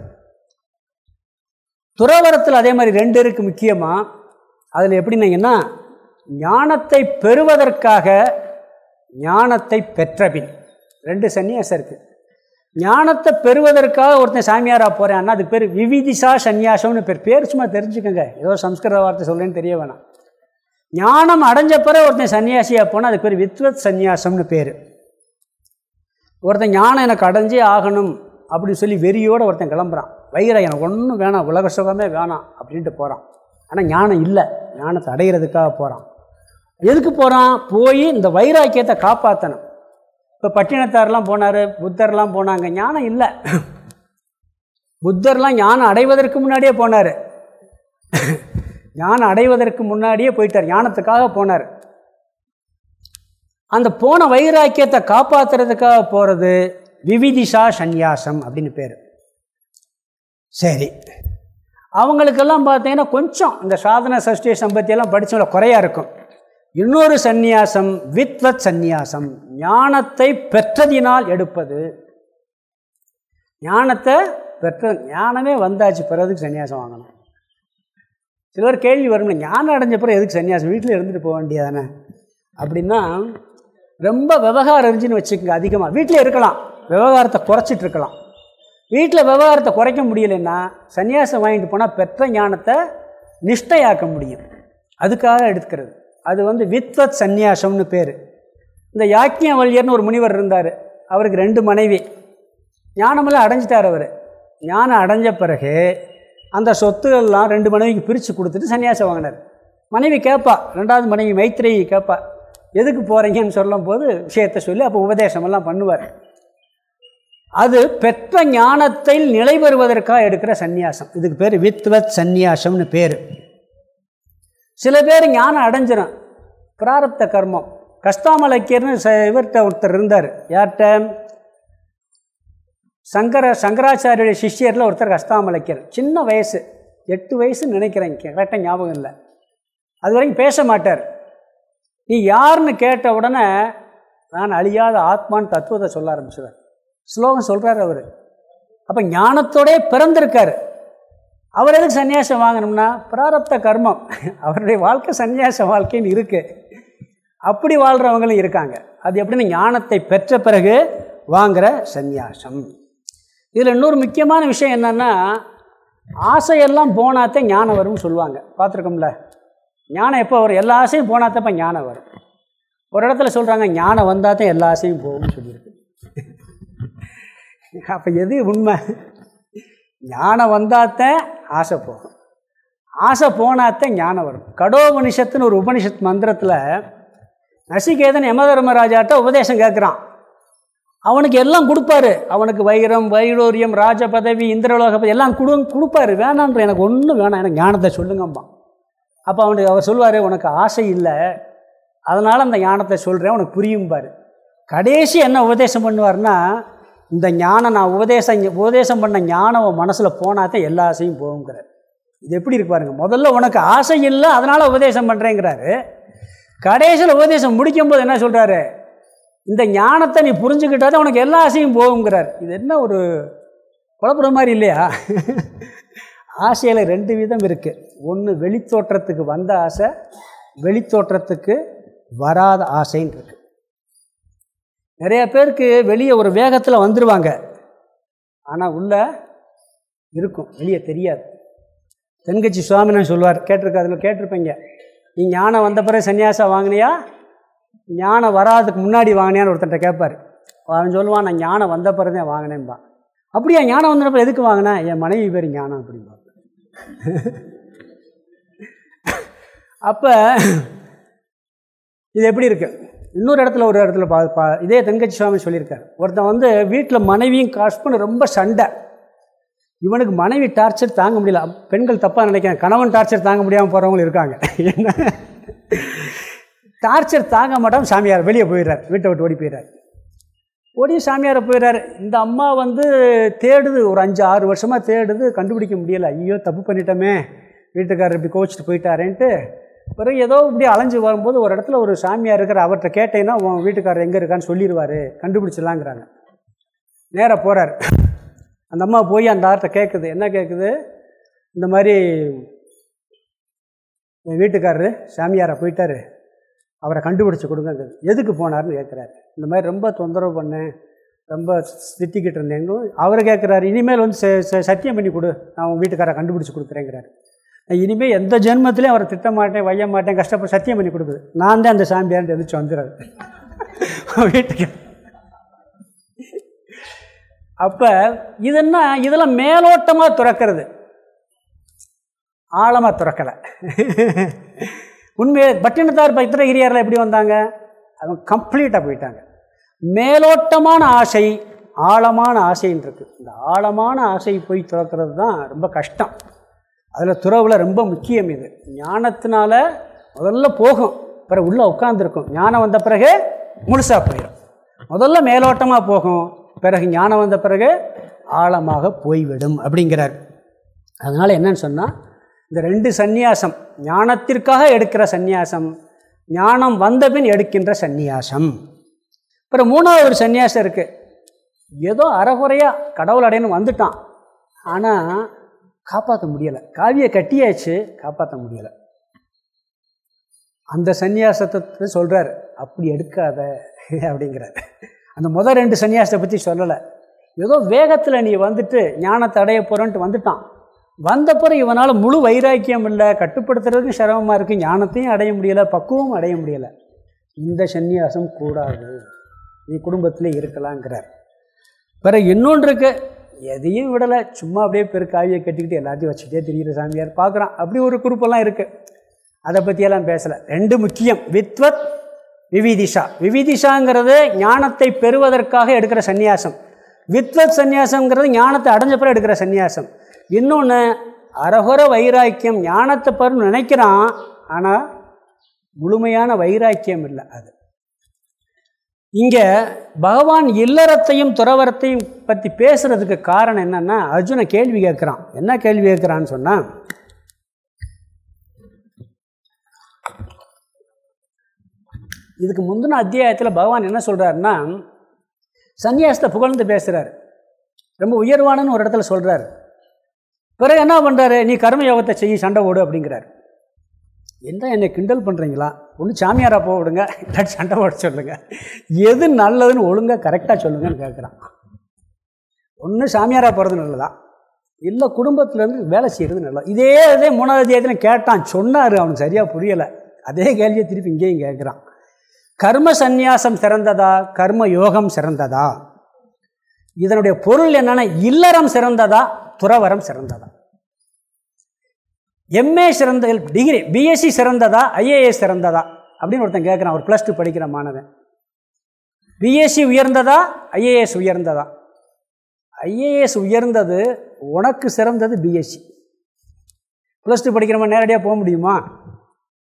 துறவரத்தில் அதே மாதிரி ரெண்டு இருக்குது முக்கியமாக அதில் எப்படின்னீங்கன்னா ஞானத்தை பெறுவதற்காக ஞானத்தை பெற்றபின். ரெண்டு சன்னியாசம் இருக்குது ஞானத்தை பெறுவதற்காக ஒருத்தன் சாமியாராக போகிறேன்னா அதுக்கு பேர் விவிதிசா சந்நியாசம்னு பேர். பேர் சும்மா தெரிஞ்சுக்கோங்க. ஏதோ சம்ஸ்கிருத வார்த்தை சொல்லேன்னு தெரிய வேணாம். ஞானம் அடைஞ்ச பிறகு ஒருத்தன் சன்னியாசியாக போனால் அதுக்கு பேர் வித்வத் சந்நியாசம்னு பேர். ஒருத்தன் ஞானம் எனக்கு அடைஞ்சே ஆகணும் அப்படின்னு சொல்லி வெறியோடு ஒருத்தன் கிளம்புறான். வைகிற எனக்கு ஒன்றும் வேணாம் உலக சுகமே வேணாம் அப்படின்ட்டு போகிறான் ஆனால் ஞானம் இல்லை. ஞானத்தை அடைகிறதுக்காக போகிறான் எதுக்கு போகிறான் போய் இந்த வைராக்கியத்தை காப்பாற்றணும் இப்போ பட்டினத்தார்லாம் போனார் புத்தர்லாம் போனாங்க ஞானம் இல்லை. புத்தர்லாம் ஞானம் அடைவதற்கு முன்னாடியே போனார். ஞானம் அடைவதற்கு முன்னாடியே போயிட்டார் ஞானத்துக்காக போனார். அந்த போன வைராக்கியத்தை காப்பாற்றுறதுக்காக போகிறது விவிதிஷா சந்நியாசம் அப்படின்னு பேர். சரி. அவங்களுக்கெல்லாம் பார்த்தீங்கன்னா கொஞ்சம் இந்த சாதன சஷ்டி சம்பத்தியெல்லாம் படித்தவங்கள குறையாக இருக்கும். இன்னொரு சந்நியாசம் வித்வத் சந்நியாசம். ஞானத்தை பெற்றதினால் எடுப்பது. ஞானத்தை பெற்ற ஞானமே வந்தாச்சு பிறகு சன்னியாசம் வாங்கணும்? சிலர் கேள்வி வரணும் ஞானம் அடைஞ்ச பிறகு எதுக்கு சன்னியாசம் வீட்டில் இருந்துட்டு போக வேண்டியதானே? அப்படின்னா ரொம்ப விவகாரம் இருந்துச்சுன்னு வச்சுக்கோங்க அதிகமாக வீட்டில் இருக்கலாம் விவகாரத்தை குறைச்சிட்டு இருக்கலாம். வீட்டில் விவகாரத்தை குறைக்க முடியலைன்னா சன்னியாசம் வாங்கிட்டு போனால் பெற்ற ஞானத்தை நிஷ்டையாக்க முடியும். அதுக்காக எடுத்துக்கிறது. அது வந்து வித்வத் சந்நியாசம்னு பேர். இந்த யாக்கியவல்யர்னு ஒரு முனிவர் இருந்தார். அவருக்கு ரெண்டு மனைவி. ஞானமெல்லாம் அடைஞ்சிட்டார் அவர். ஞானம் அடைஞ்ச பிறகு அந்த சொத்துகள்லாம் ரெண்டு மனைவிக்கு பிரித்து கொடுத்துட்டு சன்னியாசம் வாங்கினார். மனைவி கேட்பா ரெண்டாவது மனைவி மைத்ரி கேட்பா எதுக்கு போகிறீங்கன்னு சொல்லும் போது விஷயத்தை சொல்லி அப்போ உபதேசமெல்லாம் பண்ணுவார். அது பெற்ற ஞானத்தில் நிலை பெறுவதற்காக எடுக்கிற சந்நியாசம். இதுக்கு பேர் வித்வத் சந்நியாசம்னு பேர். சில பேர் ஞானம் அடைஞ்சிடும் பிராரப்த கர்மம். கஸ்தாமலக்கியர்னு இவர்கிட்ட ஒருத்தர் இருந்தார். யார்கிட்ட? சங்கர சங்கராச்சாரியுடைய சிஷ்யரில் ஒருத்தர் கஸ்தாமலக்கியர். சின்ன வயசு. எட்டு வயசுன்னு நினைக்கிறேன் கரெக்டாக ஞாபகம் இல்லை. அது வரைக்கும் பேச மாட்டார். நீ யாருன்னு கேட்ட உடனே நான் அழியாத ஆத்மான்னு தத்துவத்தை சொல்ல ஆரம்பிச்சுவேன் ஸ்லோகம் சொல்கிறார் அவர். அப்போ ஞானத்தோடே பிறந்திருக்கார். அவர் எதுக்கு சன்னியாசம் வாங்கணும்னா பிராரப்த கர்மம். அவருடைய வாழ்க்கை சன்னியாச வாழ்க்கைன்னு இருக்குது அப்படி வாழ்கிறவங்களும் இருக்காங்க. அது எப்படின்னு ஞானத்தை பெற்ற பிறகு வாங்குகிற சந்நியாசம். இதில் இன்னொரு முக்கியமான விஷயம் என்னென்னா ஆசையெல்லாம் போனாத்தே ஞானம் வரும்னு சொல்லுவாங்க. பார்த்துருக்கோம்ல? ஞானம் எப்போ வரும்? எல்லா ஆசையும் போனாத்தப்போ ஞானம் வரும். ஒரு இடத்துல சொல்கிறாங்க ஞானம் வந்தால் தான் எல்லா ஆசையும் போகும்னு சொல்லியிருக்கு. அப்போ எது உண்மை? ஞானம் வந்தாத்தான் ஆசை போகும். ஆசை போனாத்தான் ஞானம் வரும். கடோபனிஷத்துன்னு ஒரு உபனிஷத் மந்திரத்தில் நசிகேதன் யமதர்மராஜாட்ட உபதேசம் கேட்குறான் அவனுக்கு எல்லாம் கொடுப்பாரு. அவனுக்கு வைரம் வைடூரியம் ராஜ பதவி இந்திரலோக பதவி எல்லாம் கொடு கொடுப்பாரு. வேணான்ற எனக்கு ஒன்றும் வேணாம். எனக்கு ஞானத்தை சொல்லுங்கம்மா. அப்போ அவனுக்கு அவர் சொல்லுவார் உனக்கு ஆசை இல்லை. அதனால் அந்த ஞானத்தை சொல்கிறேன் உனக்கு புரியும்பார். கடைசி என்ன உபதேசம் பண்ணுவார்னா இந்த ஞானம் நான் உபதேசம் உபதேசம் பண்ண ஞானம் மனசில் போனால் தான் எல்லா ஆசையும் போகுங்கிறார் இது எப்படி இருக்கு பாருங்க. முதல்ல உனக்கு ஆசை இல்லை அதனால் உபதேசம் பண்ணுறேங்கிறாரு கடைசியில் உபதேசம் முடிக்கும்போது என்ன சொல்கிறாரு இந்த ஞானத்தை நீ புரிஞ்சுக்கிட்டா தான் உனக்கு எல்லா ஆசையும் போகுங்கிறார் இது என்ன ஒரு குழப்புற மாதிரி இல்லையா? ஆசையில் ரெண்டு விதம் இருக்குது ஒன்று வெளித்தோற்றத்துக்கு வந்த ஆசை வெளித்தோற்றத்துக்கு வராத ஆசைன்னு இருக்குது நிறைய பேருக்கு வெளியே ஒரு வேகத்தில் வந்துடுவாங்க ஆனால் உள்ள இருக்கும். வெளியே தெரியாது. தென்கட்சி சுவாமின்னு சொல்லுவார் கேட்டிருக்க அதில் கேட்டிருப்பீங்க. நீ ஞானம் வந்த பிறகு சன்னியாசம் வாங்கினியா? ஞானம் வராதுக்கு முன்னாடி வாங்கினியான்னு ஒருத்தன்ட்ட கேட்பார் அவன் சொல்லுவான் நான் ஞானம் வந்த பிறகு தான் வாங்கினேன்பா. அப்படியா ஞானம் வந்தப்போ எதுக்கு வாங்கினேன் என் மனைவி பேர் ஞானம் அப்படிம்பா அப்போ இது எப்படி இருக்குது இன்னொரு இடத்துல ஒரு இடத்துல பா பா இதே தென்கட்சி சுவாமி சொல்லியிருக்காரு. ஒருத்தன் வந்து வீட்டில் மனைவியும் பண்ண ரொம்ப சண்டை. இவனுக்கு மனைவி டார்ச்சர் தாங்க முடியல. பெண்கள் தப்பாக நினைக்கிறேன். கணவன் டார்ச்சர் தாங்க முடியாமல் போகிறவங்களும் இருக்காங்க. என்ன? டார்ச்சர் தாங்க மாட்டோம் சாமியார் வெளியே போயிடுறார். வீட்டை விட்டு ஓடி போயிடுறார். ஓடி சாமியாரை போயிடுறாரு. இந்த அம்மா வந்து தேடுது. ஒரு அஞ்சு ஆறு வருஷமாக தேடுது. கண்டுபிடிக்க முடியலை. ஐயோ தப்பு பண்ணிட்டோமே. வீட்டுக்காரர் இப்படி கோச்சிட்டு போயிட்டாரேன்ட்டு பிறகு ஏதோ இப்படி அலைஞ்சு வரும்போது ஒரு இடத்துல ஒரு சாமியார் இருக்கிற அவர்கிட்ட கேட்டேன்னா உன் வீட்டுக்காரர் எங்கே இருக்கான்னு சொல்லிடுவார். கண்டுபிடிச்சிடலாங்கிறாங்க. நேராக போகிறார் அந்த அம்மா போய் அந்த ஆர்ட்ட கேட்குது என்ன கேட்குது இந்த மாதிரி என் வீட்டுக்காரரு சாமியாரை போயிட்டார். அவரை கண்டுபிடிச்சி கொடுங்க எதுக்கு போனார்னு கேட்குறாரு இந்த மாதிரி ரொம்ப தொந்தரவு பண்ணேன். ரொம்ப திட்டிக்கிட்டு இருந்தேன்னு அவரை கேட்குறாரு இனிமேல் வந்து சத்தியம் பண்ணி கொடு. நான் உன் வீட்டுக்காரை கண்டுபிடிச்சி கொடுக்குறேங்கிறாரு. இனிமேல் எந்த ஜென்மத்திலையும் அவரை திட்ட மாட்டேன் வைய மாட்டேன் கஷ்டப்பட்டு சத்தியம் பண்ணி கொடுக்குது நான் தான் அந்த சாமியார் எதிர்த்து வந்துடுறது. வீட்டுக்கு. அப்போ இதென்ன இதெல்லாம் மேலோட்டமாக துறக்கிறது. ஆழமாக துறக்கலை. உண்மையை பட்டினத்தார் பத்திரகிரியாரில் எப்படி வந்தாங்க? அவங்க கம்ப்ளீட்டாக போயிட்டாங்க. மேலோட்டமான ஆசை ஆழமான ஆசைன்னு இருக்குது இந்த ஆழமான ஆசை போய் துறக்கிறது தான் ரொம்ப கஷ்டம். அதில் துறவில் ரொம்ப முக்கியம் இது. ஞானத்தினால முதல்ல போகும். பிறகு உள்ளே உட்காந்துருக்கும் ஞானம் வந்த பிறகு முழுசாக போயிடும் முதல்ல மேலோட்டமாக போகும். பிறகு ஞானம் வந்த பிறகு ஆழமாக போய்விடும் அப்படிங்கிறார். அதனால் என்னன்னு சொன்னால் இந்த ரெண்டு சந்நியாசம் ஞானத்திற்காக எடுக்கிற சந்நியாசம் ஞானம் வந்த பின் எடுக்கின்ற சந்நியாசம். அப்புறம் மூணாவது ஒரு சந்நியாசம் இருக்குது ஏதோ அறகுறையாக கடவுள் அடையணும் வந்துட்டான். ஆனால் காப்பாற்ற முடியலை. காவியை கட்டியாச்சு காப்பாற்ற முடியலை. அந்த சந்நியாசத்தை சொல்கிறார் அப்படி எடுக்காத அப்படிங்கிறார். அந்த முதல் ரெண்டு சன்னியாசத்தை பற்றி சொல்லலை. ஏதோ வேகத்தில் நீ வந்துட்டு ஞானத்தை அடைய போகிறன்ட்டு வந்துட்டான். வந்தப்புறம் இவனால் முழு வைராக்கியம் இல்லை கட்டுப்படுத்துறதுக்கும் சிரமமாக இருக்குது ஞானத்தையும் அடைய முடியலை பக்குவம் அடைய முடியலை. இந்த சந்நியாசம் கூடாது. நீ குடும்பத்தில் இருக்கலாங்கிறார். பிறகு இன்னொன்று இருக்குது எதையும் விடலை. சும்மா அப்படியே பெருக்காவியை கட்டிக்கிட்டு எல்லாத்தையும் வச்சுட்டே தெரிகிற சாமியார் பார்க்குறான். அப்படி ஒரு குறிப்பெல்லாம் இருக்குது அதை பற்றியெல்லாம் பேசலை. ரெண்டு முக்கியம். வித்வத் விவிதிஷா. விவிதிஷாங்கிறது ஞானத்தை பெறுவதற்காக எடுக்கிற சந்நியாசம். வித்வத் சந்நியாசங்கிறது ஞானத்தை அடைஞ்ச பிறகு எடுக்கிற சந்நியாசம். இன்னொன்று அரகுர வைராக்கியம் ஞானத்தை பெறும் நினைக்கிறான் ஆனால் முழுமையான வைராக்கியம் இல்லை அது. இங்கே பகவான் இல்லறத்தையும் துறவரத்தையும் பற்றி பேசுகிறதுக்கு காரணம் என்னென்னா அர்ஜுனை கேள்வி கேட்குறான். என்ன கேள்வி கேட்குறான்னு சொன்னால் இதுக்கு முந்தின அத்தியாயத்தில் பகவான் என்ன சொல்கிறாருன்னா சன்னியாசத்தை புகழ்ந்து பேசுகிறார் ரொம்ப உயர்வானன்னு ஒரு இடத்துல சொல்கிறார் பிறகு என்ன பண்ணுறாரு நீ கர்ம யோகத்தை செய்ய சண்டை ஓடு அப்படிங்கிறார். என்ன என்னை கிண்டல் பண்ணுறீங்களா ஒன்று சாமியாராக போக விடுங்க இல்லாட்டி சண்டை போட சொல்லுங்கள் எது நல்லதுன்னு ஒழுங்காக கரெக்டாக சொல்லுங்கன்னு கேட்குறான் ஒன்று சாமியாராக போகிறது நல்லதான் இல்லை குடும்பத்துலேருந்து வேலை செய்கிறது நல்லா இதே இதே மூணாவது தேதியில் கேட்டான் சொன்னார் அவனுக்கு சரியாக புரியலை. அதே கேள்வியை திருப்பி இங்கேயும் கேட்குறான் கர்ம சந்நியாசம் சிறந்ததா? கர்ம யோகம் சிறந்ததா? இதனுடைய பொருள் என்னென்னா இல்லறம் சிறந்ததா? துறவரம் சிறந்ததா? எம்ஏ சிறந்த டிகிரி பிஎஸ்சி சிறந்ததா ஐஏஎஸ் சிறந்ததா? அப்படின்னு ஒருத்தன் கேட்குறான் ஒரு ப்ளஸ் டூ படிக்கிற மாணவன். பிஎஸ்சி உயர்ந்ததா ஐஏஎஸ் உயர்ந்ததா? ஐஏஎஸ் உயர்ந்தது உனக்கு சிறந்தது பிஎஸ்சி ப்ளஸ் டூ படிக்கிறவன் நேரடியாக போக முடியுமா?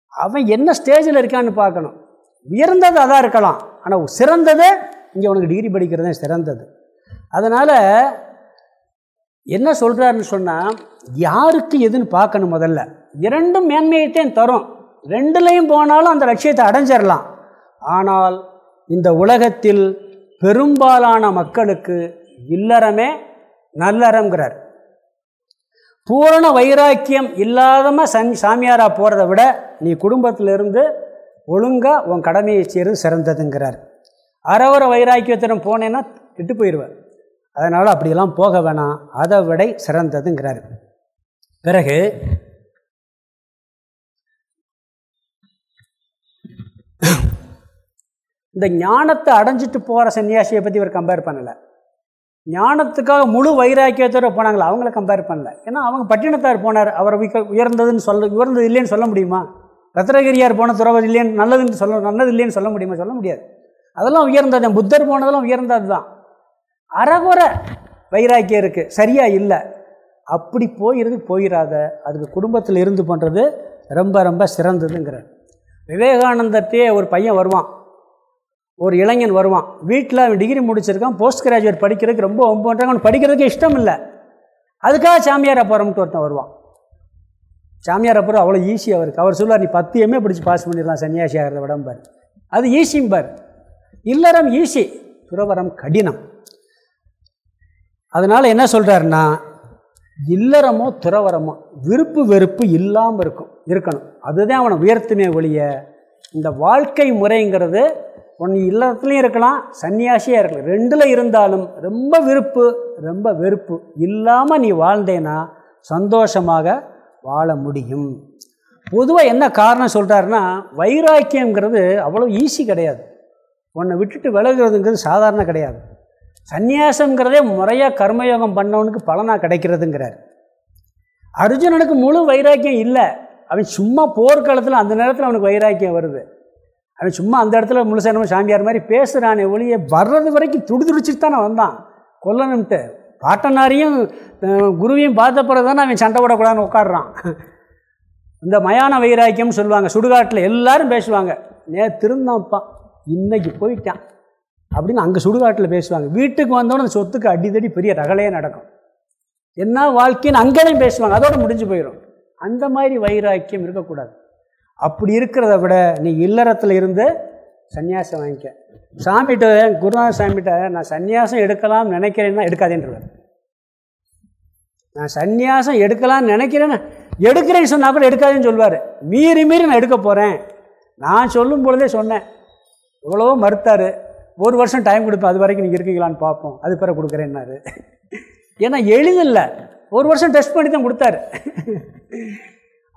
அவன் என்ன ஸ்டேஜில் இருக்கான்னு பார்க்கணும். உயர்ந்தது அதான் இருக்கலாம். ஆனால் சிறந்தது இங்கே உனக்கு டிகிரி படிக்கிறது சிறந்தது. அதனால் என்ன சொல்கிறாருன்னு சொன்னால் யாருக்கு எதுன்னு பார்க்கணும் முதல்ல. இரண்டும் மேன்மையைத்தான் தரும். ரெண்டுலேயும் போனாலும் அந்த லட்சியத்தை அடைஞ்சிடலாம் ஆனால் இந்த உலகத்தில் பெரும்பாலான மக்களுக்கு இல்லறமே நல்லறங்கிறார் பூரண வைராக்கியம் இல்லாதம சன் சாமியாராக போகிறத விட நீ குடும்பத்திலிருந்து ஒழுங்காக உன் கடமையை செய்கிறது சிறந்ததுங்கிறார். அறவர வைராக்கியத்திடம் போனேன்னா விட்டு போயிடுவேன் அதனால் அப்படியெல்லாம் போக வேணாம். அதை விட சிறந்ததுங்கிறார். பிறகு இந்த ஞானத்தை அடைஞ்சிட்டு போகிற சன்னியாசியை பற்றி இவர் கம்பேர் பண்ணலை. ஞானத்துக்காக முழு வைராக்கியத்தோடு போனாங்களே அவங்கள கம்பேர் பண்ணல. ஏன்னா அவங்க பட்டினத்தார் போனார் அவர் உயர்ந்ததுன்னு சொல்ல உயர்ந்தது இல்லைன்னு சொல்ல முடியுமா? ரத்னகிரியார் போன துறவர் இல்லைன்னு நல்லதுன்னு சொல்ல நல்லது இல்லைன்னு சொல்ல முடியுமா? சொல்ல முடியாது. அதெல்லாம் உயர்ந்தது புத்தர் போனதெல்லாம் உயர்ந்தது தான் அறகுற வைராக்கியம் இருக்குது சரியாக இல்லை. அப்படி போயிருந்து போயிடாத அதுக்கு குடும்பத்தில் இருந்து பண்ணுறது ரொம்ப ரொம்ப சிறந்ததுங்கிற விவேகானந்தத்தையே ஒரு பையன் வருவான். ஒரு இளைஞன் வருவான். வீட்டில் அவன் டிகிரி முடிச்சிருக்கான் போஸ்ட் கிராஜுவேட் படிக்கிறதுக்கு ரொம்ப ரொம்ப பண்ணுறாங்க அவன் படிக்கிறதுக்கு இஷ்டம் இல்லை அதுக்காக சாமியார் அப்புறம்ட்டு ஒருத்தன் வருவான். சாமியார் அப்புறம் அவ்வளோ ஈஸி அவருக்கு. அவர் சொல்லுவார் நீ பத்து எம்ஏ பிடிச்சி பாஸ் பண்ணிடலாம் சன்னியாசி ஆகிறத விடம்பார் அது ஈஸிம்பார் இல்லறம் ஈஸி துறவரம் கடினம். அதனால் என்ன சொல்கிறாருன்னா இல்லறமோ துறவரமோ விருப்பு வெறுப்பு இல்லாமல் இருக்கும் இருக்கணும். அதுதான் அவனை உயர்த்துமே ஒழிய இந்த வாழ்க்கை முறைங்கிறது ஒன்று இல்லறத்துலையும் இருக்கலாம் சன்னியாசியாக இருக்கலாம். ரெண்டில் இருந்தாலும் ரொம்ப விருப்பு ரொம்ப வெறுப்பு இல்லாமல் நீ வாழ்ந்தேன்னா சந்தோஷமாக வாழ முடியும். பொதுவாக என்ன காரணம் சொல்கிறாருன்னா வைராக்கியங்கிறது அவ்வளோ ஈஸி கிடையாது. உன்னை விட்டுட்டு விலகிறதுங்கிறது சாதாரண கிடையாது. சந்நியாசங்கிறதே முறையாக கர்மயோகம் பண்ணவனுக்கு பலனாக கிடைக்கிறதுங்கிறார். அர்ஜுனனுக்கு முழு வைராக்கியம் இல்லை. அவன் சும்மா போர்க்காலத்தில் அந்த நேரத்தில் அவனுக்கு வைராக்கியம் வருது. அவன் சும்மா அந்த இடத்துல முழுசானவன் சாமியார் மாதிரி பேசுகிறானே ஒளியை வர்றது வரைக்கும் துடிதுடிச்சிட்டு தானே வந்தான். கொல்லணும்ட்டு. பாட்டனாரையும் குருவையும் பார்த்த பிறகு தானே அவன் சண்டை போடக்கூடாதுன்னு உட்காடுறான் இந்த மயான வைராக்கியம்னு சொல்லுவாங்க. சுடுகாட்டில் எல்லாரும் பேசுவாங்க. நேற்று இருந்தான்ப்பா இன்னைக்கு போயிட்டான். அப்படின்னு அங்கே சுடுகாட்டில் பேசுவாங்க. வீட்டுக்கு வந்தோடனே சொத்துக்கு அடிதடி பெரிய ரகலையே நடக்கும். என்ன வாழ்க்கைன்னு அங்கேயும் பேசுவாங்க. அதோடு முடிஞ்சு போயிடும் அந்த மாதிரி வைராக்கியம் இருக்கக்கூடாது. அப்படி இருக்கிறத விட நீ இல்லறத்தில் இருந்து சன்னியாசம் வாங்கிக்க. சாமிகிட்ட குருநாத சாமிகிட்ட நான் சன்னியாசம் எடுக்கலாம்னு நினைக்கிறேன்னா எடுக்காதேன்றவர். நான் சன்னியாசம் எடுக்கலாம்னு நினைக்கிறேன்னு எடுக்கிறேன்னு சொன்னால் கூட எடுக்காதேன்னு சொல்லுவார் மீறி மீறி நான் எடுக்க போகிறேன் நான் சொல்லும் பொழுதே சொன்னேன். எவ்வளவோ மறுத்தார். ஒரு வருஷம் டைம் கொடுப்பேன். அது வரைக்கும் நீங்கள் இருக்கீங்களான்னு பார்ப்போம். அது பிறகு கொடுக்குறேன்னாரு. ஏன்னா எளிதில்லை. ஒரு வருஷம் டெஸ்ட் பண்ணி தான் கொடுத்தாரு.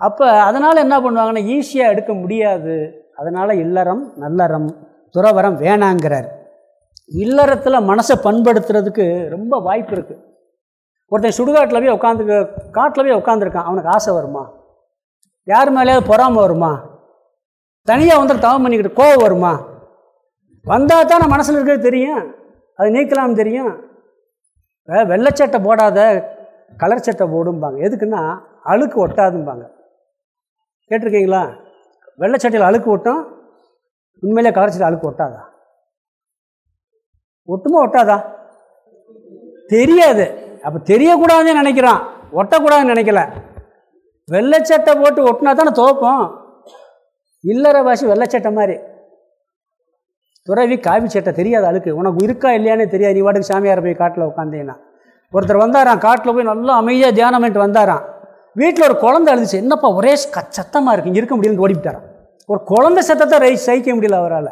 அப்போ அதனால் என்ன பண்ணுவாங்கன்னா ஈஸியாக எடுக்க முடியாது. அதனால் இல்லறம் நல்லறம் துறவரம் வேணாங்கிறார். இல்லறத்தில் மனசை பண்படுத்துறதுக்கு ரொம்ப வாய்ப்பு இருக்குது ஒருத்தன் சுடுகாட்டில் போய் உட்காந்து காட்டில் போய் உட்காந்துருக்கான் அவனுக்கு ஆசை வருமா? யார் மேலேயாவது பொறாமல் வருமா? தனியாக வந்து தவம் பண்ணிக்கிட்டு கோவம் வருமா? வந்தால் தான் மனசில் இருக்கிறது தெரியும்? அது நீக்கலாம் தெரியும். வெள்ளச்சட்டை போடாத கலர் சட்டை போடும்பாங்க. எதுக்குன்னா அழுக்கு ஒட்டாதும்பாங்க. கேட்டிருக்கீங்களா? வெள்ளச்சட்டையில் அழுக்கு ஒட்டும் உண்மையிலே கலர் சட்டை அழுக்கு ஒட்டாதா? ஒட்டுமா ஒட்டாதா? தெரியாது. அப்போ தெரியக்கூடாதுன்னு நினைக்கிறான். ஒட்டக்கூடாதுன்னு நினைக்கல. வெள்ளச்சட்டை போட்டு ஒட்டினா தானே துவப்போம் இல்லற வாசி வெள்ளச்சட்டை மாதிரி. துறவி காவி சட்டை தெரியாது அழுக்கு உனக்கு இருக்கா இல்லையானே தெரியாது. நீ வாட்டுக்கு சாமியார் போய் காட்டில் உட்காந்தேன்னா ஒருத்தர் வந்தாரான் காட்டில் போய் நல்லா அமைதியாக தியானம் பண்ணிட்டு வந்தாரான் வீட்டில் ஒரு குழந்தை அழுதுச்சு. என்னப்பா ஒரே க சத்தமாக இருக்குது இங்கே இருக்க முடியலன்னு ஓடிவிட்டாரான் ஒரு குழந்தை சத்தத்தை ரை சகிக்க முடியல அவரால்.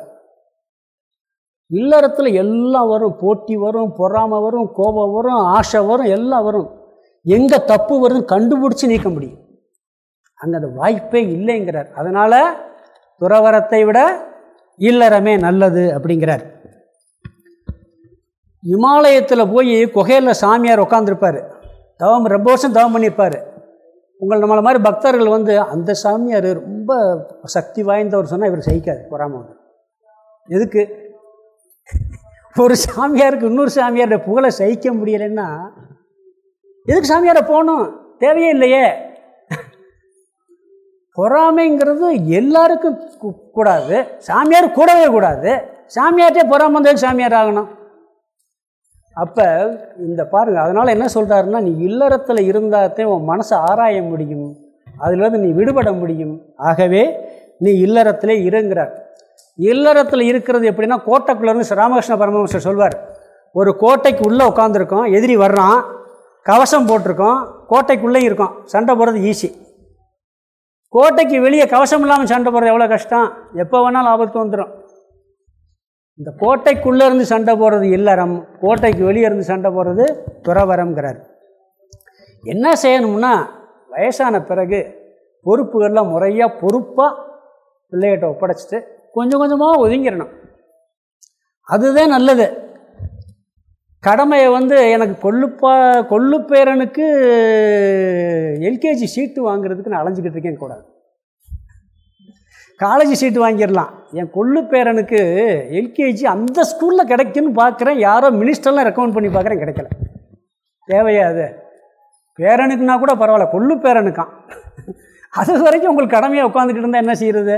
இல்லறத்தில் எல்லாம் வரும். போட்டி வரும் பொறாமை வரும் கோபம் வரும் ஆசை வரும் எல்லாம் வரும். எங்கே தப்பு வருதுன்னு கண்டுபிடிச்சி நீக்க முடியும். அங்கே அந்த வாய்ப்பே இல்லைங்கிறார். அதனால் துறவரத்தை விட இல்லறமே நல்லது அப்படிங்கிறார். இமாலயத்தில் போய் குகையில் சாமியார் உட்காந்துருப்பார் தவம் ரொம்ப வருஷம் தவம் பண்ணியிருப்பார் உங்களை நம்மளை மாதிரி பக்தர்கள் வந்து அந்த சாமியார் ரொம்ப சக்தி வாய்ந்தவர் சொன்னால் இவர் சகிக்காது பொறாமல் வந்து. எதுக்கு? ஒரு சாமியாருக்கு இன்னொரு சாமியாரோட புகழை சகிக்க முடியலைன்னா எதுக்கு சாமியாரை போகணும்? தேவையே இல்லையே. பொறாமைங்கிறது எல்லாருக்கும் கூடாது. சாமியார் கூடவே கூடாது. சாமியார்ட்டே பொறாம சாமியார் ஆகணும். அப்போ இந்த பாருங்கள் அதனால் என்ன சொல்கிறாருன்னா நீ இல்லறத்தில் இருந்தாத்தையும் உன் மனசை ஆராய முடியும். அதிலிருந்து நீ விடுபட முடியும். ஆகவே நீ இல்லறத்திலே இருங்கிறார் இல்லறத்தில் இருக்கிறது எப்படின்னா கோட்டைக்குள்ளேருந்து ராமகிருஷ்ண பரமஹம்சர் சொல்வார். ஒரு கோட்டைக்கு உள்ளே உட்காந்துருக்கோம் எதிரி வர்றான் கவசம் போட்டிருக்கோம் கோட்டைக்குள்ளே இருக்கும் சண்டை போடுறது ஈஸி கோட்டைக்கு வெளியே கவசம் இல்லாமல் சண்டை போடுறது எவ்வளோ கஷ்டம்? எப்போ வேணாலும் ஆபத்து வந்துடும் இந்த கோட்டைக்குள்ளே இருந்து சண்டை போடுறது இல்லறம் கோட்டைக்கு வெளியே இருந்து சண்டை போடுறது துறவரம்ங்கிறார் என்ன செய்யணும்னா வயசான பிறகு பொறுப்புகள்லாம் முறையாக பொறுப்பாக பிள்ளைகிட்ட ஒப்படைச்சிட்டு கொஞ்சம் கொஞ்சமாக ஒதுங்கிடணும். அதுதான் நல்லது. கடமையை வந்து எனக்கு கொள்ளுப்பா கொள்ளுப்பேரனுக்கு எல்கேஜி சீட்டு வாங்குறதுக்குன்னு நான் அலைஞ்சிக்கிட்டு இருக்கேன் கூடாது காலேஜ் சீட்டு வாங்கிடலாம். என் கொள்ளு பேரனுக்கு எல்கேஜி அந்த ஸ்கூலில் கிடைக்குன்னு பார்க்குறேன் யாரோ மினிஸ்டர்லாம் ரெக்கமெண்ட் பண்ணி பார்க்குறேன் கிடைக்கல. தேவையா அது? பேரனுக்குனா கூட பரவாயில்ல கொள்ளு பேரனுக்கான் அது வரைக்கும் உங்களுக்கு கடமையாக உட்காந்துக்கிட்டு இருந்தால் என்ன செய்கிறது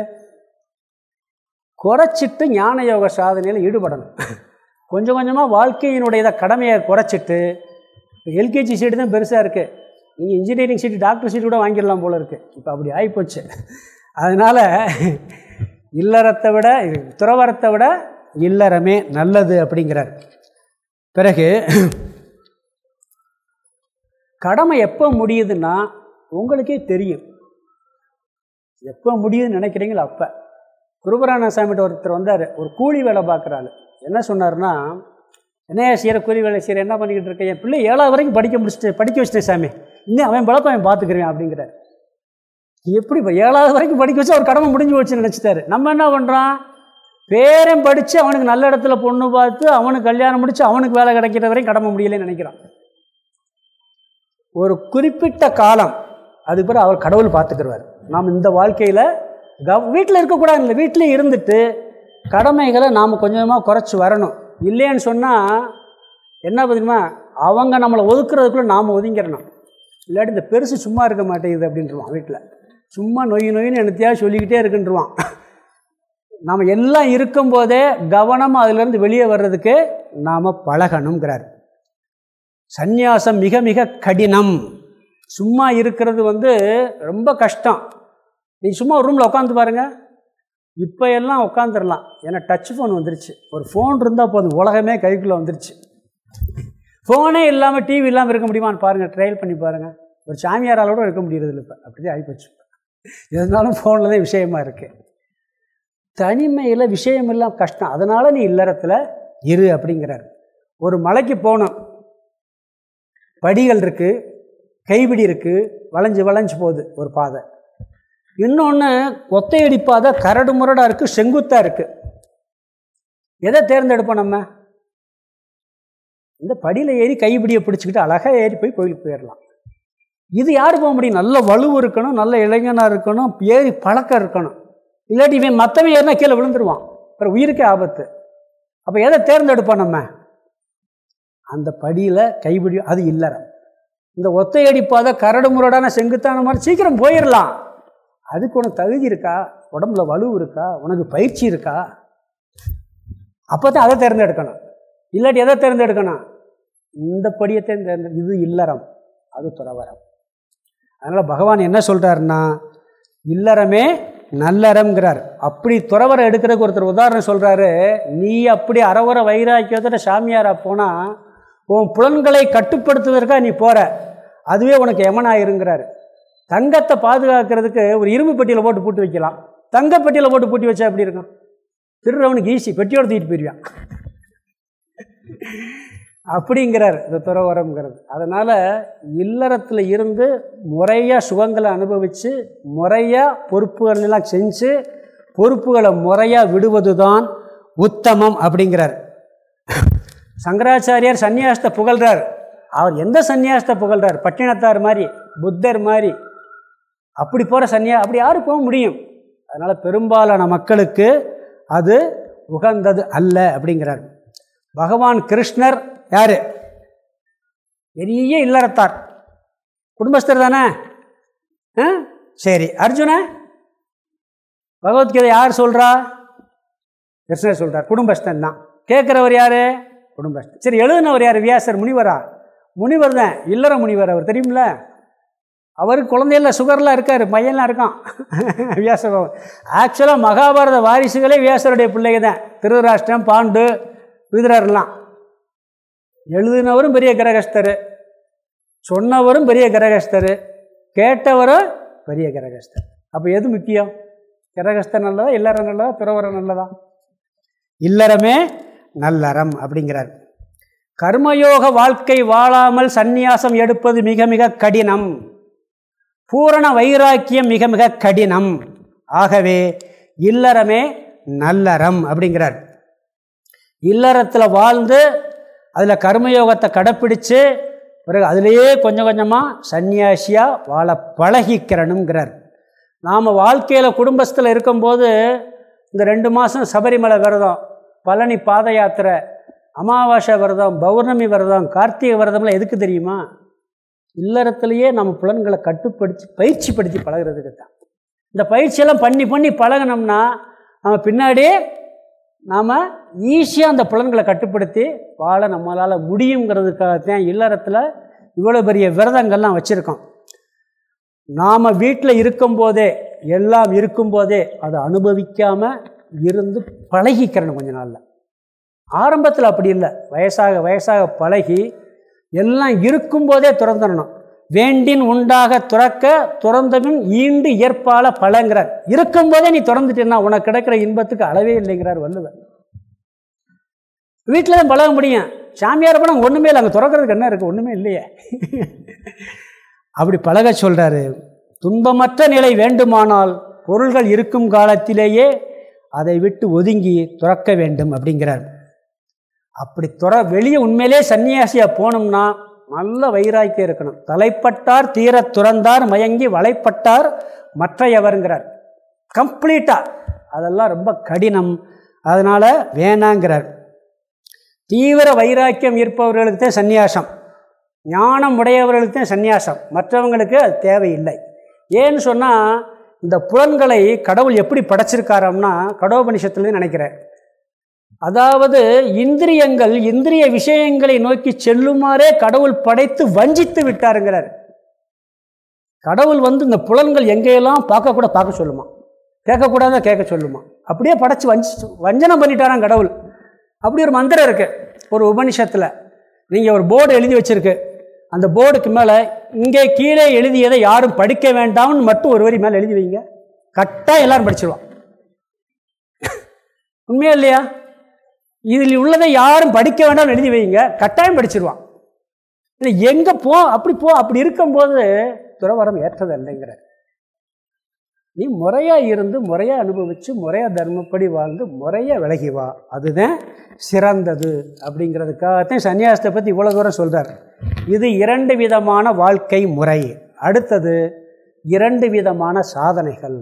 குறைச்சிட்டு ஞான யோக சாதனையில் ஈடுபடணும். கொஞ்சம் கொஞ்சமாக வாழ்க்கையினுடைய இதை கடமையை குறைச்சிட்டு எல்கேஜி சீட்டு தான் பெருசாக இருக்குது நீங்கள் இன்ஜினியரிங் சீட்டு டாக்டர் சீட்டு கூட வாங்கிடலாம் போல் இருக்குது இப்போ அப்படி ஆகிப்போச்சு அதனால் இல்லறத்தை விட துறவரத்தை விட இல்லறமே நல்லது அப்படிங்கிறார். பிறகு கடமை எப்போ முடியுதுன்னா உங்களுக்கே தெரியும். எப்போ முடியுதுன்னு நினைக்கிறீங்களோ அப்போ. குருபரான சாமிகிட்ட ஒருத்தர் வந்தார். ஒரு கூலி வேலை பார்க்குறாரு. என்ன சொன்னார்னா என்னையா செய்கிற கூலி வேலை செய்கிற என்ன பண்ணிக்கிட்டு இருக்கேன் என் பிள்ளை ஏழாவது வரைக்கும் படிக்க முடிச்சுட்டு படிக்க வச்சுட்டேன் சாமி. இன்னும் அவன் பழப்ப அவன் பார்த்துக்கிறேன் அப்படிங்கிறார். எப்படி இப்போ ஏழாவது வரைக்கும் படிக்க வச்சு அவர் கடமை முடிஞ்சு வச்சுன்னு நினச்சிட்டாரு. நம்ம என்ன பண்ணுறான் பேரன் படித்து அவனுக்கு நல்ல இடத்துல பொண்ணு பார்த்து அவனுக்கு கல்யாணம் முடித்து அவனுக்கு வேலை கிடைக்கிற வரையும் கடமை முடியலன்னு நினைக்கிறான். ஒரு குறிப்பிட்ட காலம் அது பிறகு அவர் கடவுள் பார்த்துக்கிறவார் நாம் இந்த வாழ்க்கையில் கவ் வீட்டில் இருக்கக்கூடாது இல்லை வீட்டிலே இருந்துட்டு கடமைகளை நாம் கொஞ்சமாக குறைச்சி வரணும். இல்லைன்னு சொன்னால் என்ன பார்த்தீங்கன்னா அவங்க நம்மளை ஒதுக்குறதுக்குள்ளே நாம் ஒதுங்கிடணும். இல்லாட்டி இந்த பெருசு சும்மா இருக்க மாட்டேங்குது அப்படின்ட்டுருவான் வீட்டில் சும்மா நொய் நொயின்னு என்னத்தையா சொல்லிக்கிட்டே இருக்குன்றுவான் நாம் எல்லாம் இருக்கும்போதே கவனம் அதுலேருந்து வெளியே வர்றதுக்கு நாம் பழகணுங்கிறார் சந்நியாசம் மிக மிக கடினம். சும்மா இருக்கிறது வந்து ரொம்ப கஷ்டம். நீ சும்மா ஒரு ரூமில் உட்காந்து பாருங்கள் இப்போ எல்லாம் உட்காந்துடலாம் ஏன்னா டச் ஃபோன் வந்துருச்சு. ஒரு ஃபோன் இருந்தால் போதும். உலகமே கைக்குள்ளே வந்துருச்சு. ஃபோனே இல்லாமல் டிவி இல்லாமல் இருக்க முடியுமான்னு பாருங்கள் ட்ரையல் பண்ணி பாருங்கள் ஒரு சாமியாரால் கூட இருக்க முடியறதில்ல இப்போ. அப்படியே ஆகிப்போச்சு இருந்தாலும் ஃபோனில் தான் விஷயமா இருக்குது தனிமையில் விஷயம் இல்லாமல் கஷ்டம். அதனால் நீ இல்லறத்தில் இரு அப்படிங்கிறார். ஒரு மலைக்கு போகணும் படிகள் இருக்குது கைபிடி இருக்குது வளைஞ்சு வளைஞ்சு போகுது ஒரு பாதை. இன்னொன்று ஒத்தையடி கரடு முரடாக இருக்குது செங்குத்தாக இருக்குது எதை தேர்ந்தெடுப்போம் நம்ம? இந்த படியில் ஏறி கைப்பிடியை பிடிச்சிக்கிட்டு அழகாக ஏறி போய் கோயிலுக்கு போயிடலாம். இது யார் போக முடியும்? நல்ல வலு இருக்கணும் நல்ல இளைஞனாக இருக்கணும் ஏறி பழக்கம் இருக்கணும். இல்லாட்டி இவன் மற்றவன் ஏறினா கீழே விழுந்துருவான். அப்புறம் உயிருக்கே ஆபத்து. அப்போ எதை தேர்ந்தெடுப்போம் நம்ம? அந்த படியில் கைப்பிடி அது இல்லறம். இந்த ஒத்தையடிப்பாத கரடு முரடான செங்குத்தான மாதிரி சீக்கிரம் போயிடலாம். அதுக்கு உனக்கு தகுதி இருக்கா? உடம்புல வலு இருக்கா? உனக்கு பயிற்சி இருக்கா? அப்போ தான் அதை தேர்ந்தெடுக்கணும். இல்லாட்டி எதை தேர்ந்தெடுக்கணும்? இந்த படியத்தை தேர்ந்த இது இல்லறம். அது துறவரம் அதனால் பகவான் என்ன சொல்கிறாருன்னா இல்லறமே நல்லறம்ங்கிறார். அப்படி துறவரம் எடுக்கிறதுக்கு ஒருத்தர் உதாரணம் சொல்கிறாரு நீ அப்படி அறவுற வைராக்கியத்தோட சாமியாராக போனால் உன் புலன்களை கட்டுப்படுத்துவதற்காக நீ போகிற அதுவே உனக்கு எமனாயிருங்கிறாரு தங்கத்தை பாதுகாக்கிறதுக்கு ஒரு இரும்பு பெட்டியில் போட்டு பூட்டி வைக்கலாம். தங்க பெட்டியில் போட்டு பூட்டி வச்சா எப்படி இருக்கும்? திருறவனுக்கு ஈஸி. பெட்டியோடு தூக்கிட்டு போயிடுவான் அப்படிங்கிறார். இந்த துறவரம்ங்கிறது. அதனால் இல்லறத்தில் இருந்து முறையாக சுகங்களை அனுபவித்து முறையாக பொறுப்புகளெல்லாம் செஞ்சு பொறுப்புகளை முறையாக விடுவது தான் உத்தமம் அப்படிங்கிறார். சங்கராச்சாரியார் சன்னியாசத்தை புகழ்கிறார் அவர் எந்த சன்னியாசத்தை புகழ்கிறார் பட்டினத்தார் மாதிரி புத்தர் மாதிரி அப்படி போகிற சன்னியா அப்படி யாரும் போக முடியும்? அதனால் பெரும்பாலான மக்களுக்கு அது உகந்தது அல்ல அப்படிங்கிறார். பகவான் கிருஷ்ணர் யார்? பெரிய இல்லறத்தார். குடும்பஸ்தர் தானே? சரி அர்ஜுன? பகவத்கீதை யார் சொல்கிறா கிருஷ்ணர் சொல்கிறார் குடும்பஸ்தன் தான். கேட்குறவர் யார்? குடும்பஸ்தன். சரி எழுதுனவர் யார்? வியாசர் முனிவரா? முனிவர் தான் இல்லற முனிவர் அவர் தெரியுமில்ல? அவருக்கு குழந்தையில சுகர்லாம் இருக்கார் பையன்லாம் இருக்கான். வியாசபவன் ஆக்சுவலாக மகாபாரத வாரிசுகளே வியாசருடைய பிள்ளைங்க தான். திருதராஷ்டிரம் பாண்டு விதுரர்லாம் எழுதினவரும் பெரிய கிரகஸ்தர். சொன்னவரும் பெரிய கிரகஸ்தர். கேட்டவரும் பெரிய கிரகஸ்தர். அப்போ எது முக்கியம்? கிரகஸ்தர் நல்லதா இல்லறம் நல்லதா துறவரம் நல்லதா? இல்லறமே நல்லறம் அப்படிங்கிறார். கர்மயோக வாழ்க்கை வாழாமல் சந்நியாசம் எடுப்பது மிக மிக கடினம். பூரண வைராக்கியம் மிக மிக கடினம். ஆகவே இல்லறமே நல்லறம் அப்படிங்கிறார். இல்லறத்தில் வாழ்ந்து அதில் கர்மயோகத்தை கடைப்பிடிச்சு பிறகு அதிலேயே கொஞ்சம் கொஞ்சமாக சன்னியாசியாக வாழ பழகிக்கிறனுங்கிறார். நாம் வாழ்க்கையில் குடும்பத்தில் இருக்கும்போது இந்த ரெண்டு மாதம் சபரிமலை விரதம் பழனி பாத யாத்திரை அமாவாசை விரதம் பௌர்ணமி விரதம் கார்த்திகை விரதம்லாம் எதுக்கு தெரியுமா? இல்லறத்துலேயே நம்ம புலன்களை கட்டுப்படுத்தி பயிற்சி படுத்தி பழகிறதுக்கு தான். இந்த பயிற்சியெல்லாம் பண்ணி பண்ணி பழகினோம்னா நம்ம பின்னாடியே நாம் ஈஸியாக அந்த புலன்களை கட்டுப்படுத்தி வாழ நம்மளால் முடியுங்கிறதுக்காகத்தான் இல்லறத்தில் இவ்வளோ பெரிய விரதங்கள்லாம் வச்சுருக்கோம். நாம் வீட்டில் இருக்கும்போதே எல்லாம் இருக்கும்போதே அதை அனுபவிக்காமல் இருந்து பழகிக்கிறேன்னு கொஞ்ச நாளில். ஆரம்பத்தில் அப்படி இல்லை. வயசாக வயசாக பழகி எல்லாம் இருக்கும்போதே துறந்துடணும். வேண்டின் உண்டாக துறக்க துறந்தபின் ஈண்டு ஏற்பால பழங்கிறார். இருக்கும்போதே நீ திறந்துட்டேன்னா உனக்கு கிடைக்கிற இன்பத்துக்கு அளவே இல்லைங்கிறார் வள்ளுவர். வீட்டில் தான் பழக முடியும். சாமியார் படம் ஒன்றுமே இல்லை அங்கே திறக்கிறதுக்கு என்ன இருக்குது ஒன்றுமே இல்லையே. அப்படி பழக சொல்கிறாரு துன்பமற்ற நிலை வேண்டுமானால் பொருள்கள் இருக்கும் காலத்திலேயே அதை விட்டு ஒதுங்கி துறக்க வேண்டும் அப்படிங்கிறார். அப்படி துற வெளியே உண்மையிலே சன்னியாசியாக போனோம்னா நல்ல வைராக்கியம் இருக்கணும். தலைப்பட்டார் தீர துறந்தார் மயங்கி வலைப்பட்டார் மற்றையவருங்கிறார். கம்ப்ளீட்டாக அதெல்லாம் ரொம்ப கடினம். அதனால் வேணாங்கிறார். தீவிர வைராக்கியம் இருப்பவர்களுக்கு தான் சந்நியாசம் ஞானம் உடையவர்களுக்கு தான் சந்நியாசம் மற்றவங்களுக்கு அது தேவையில்லை. ஏன்னு சொன்னால் இந்த புலன்களை கடவுள் எப்படி படைச்சிருக்காரம்னா கடோபனிஷத்துலேருந்து நினைக்கிறேன். அதாவது இந்திரியங்கள் இந்திரிய விஷயங்களை நோக்கி செல்லுமாறே கடவுள் படைத்து வஞ்சித்து விட்டாருங்கிறார். கடவுள் வந்து இந்த புலன்கள் எங்கேயெல்லாம் பார்க்கக்கூட பார்க்க சொல்லுமா? கேட்கக்கூடாத கேட்க சொல்லுமா? அப்படியே படைச்சு வஞ்சி வஞ்சனம் பண்ணிட்டாராம் கடவுள். அப்படி ஒரு மந்திரம் இருக்குது ஒரு உபனிஷத்தில். நீங்கள் ஒரு போர்டு எழுதி வச்சுருக்கு. அந்த போர்டுக்கு மேலே இங்கே கீழே எழுதியதை யாரும் படிக்க வேண்டாம்னு மட்டும் ஒரு வரி மேலே எழுதி வைங்க. கரெக்டாக எல்லோரும் படிச்சிருவான் உண்மையா இல்லையா? இதில் உள்ளதை யாரும் படிக்க வேண்டாம் எழுதி வைங்க. கட்டாயம் படிச்சிருவான். இல்லை எங்கே போ அப்படி போ அப்படி இருக்கும்போது துறவரம் ஏற்றது ஏற்றதல்லைங்கிற. நீ முறையாக இருந்து முறையாக அனுபவித்து முறையாக தர்மப்படி வாழ்ந்து முறையாக விலகி வா. அதுதான் சிறந்தது அப்படிங்கிறதுக்காகத்தான் சன்னியாசத்தை பற்றி இவ்வளோ தூரம் சொல்கிறார் இது இரண்டு விதமான வாழ்க்கை முறை. அடுத்தது இரண்டு விதமான சாதனைகள்.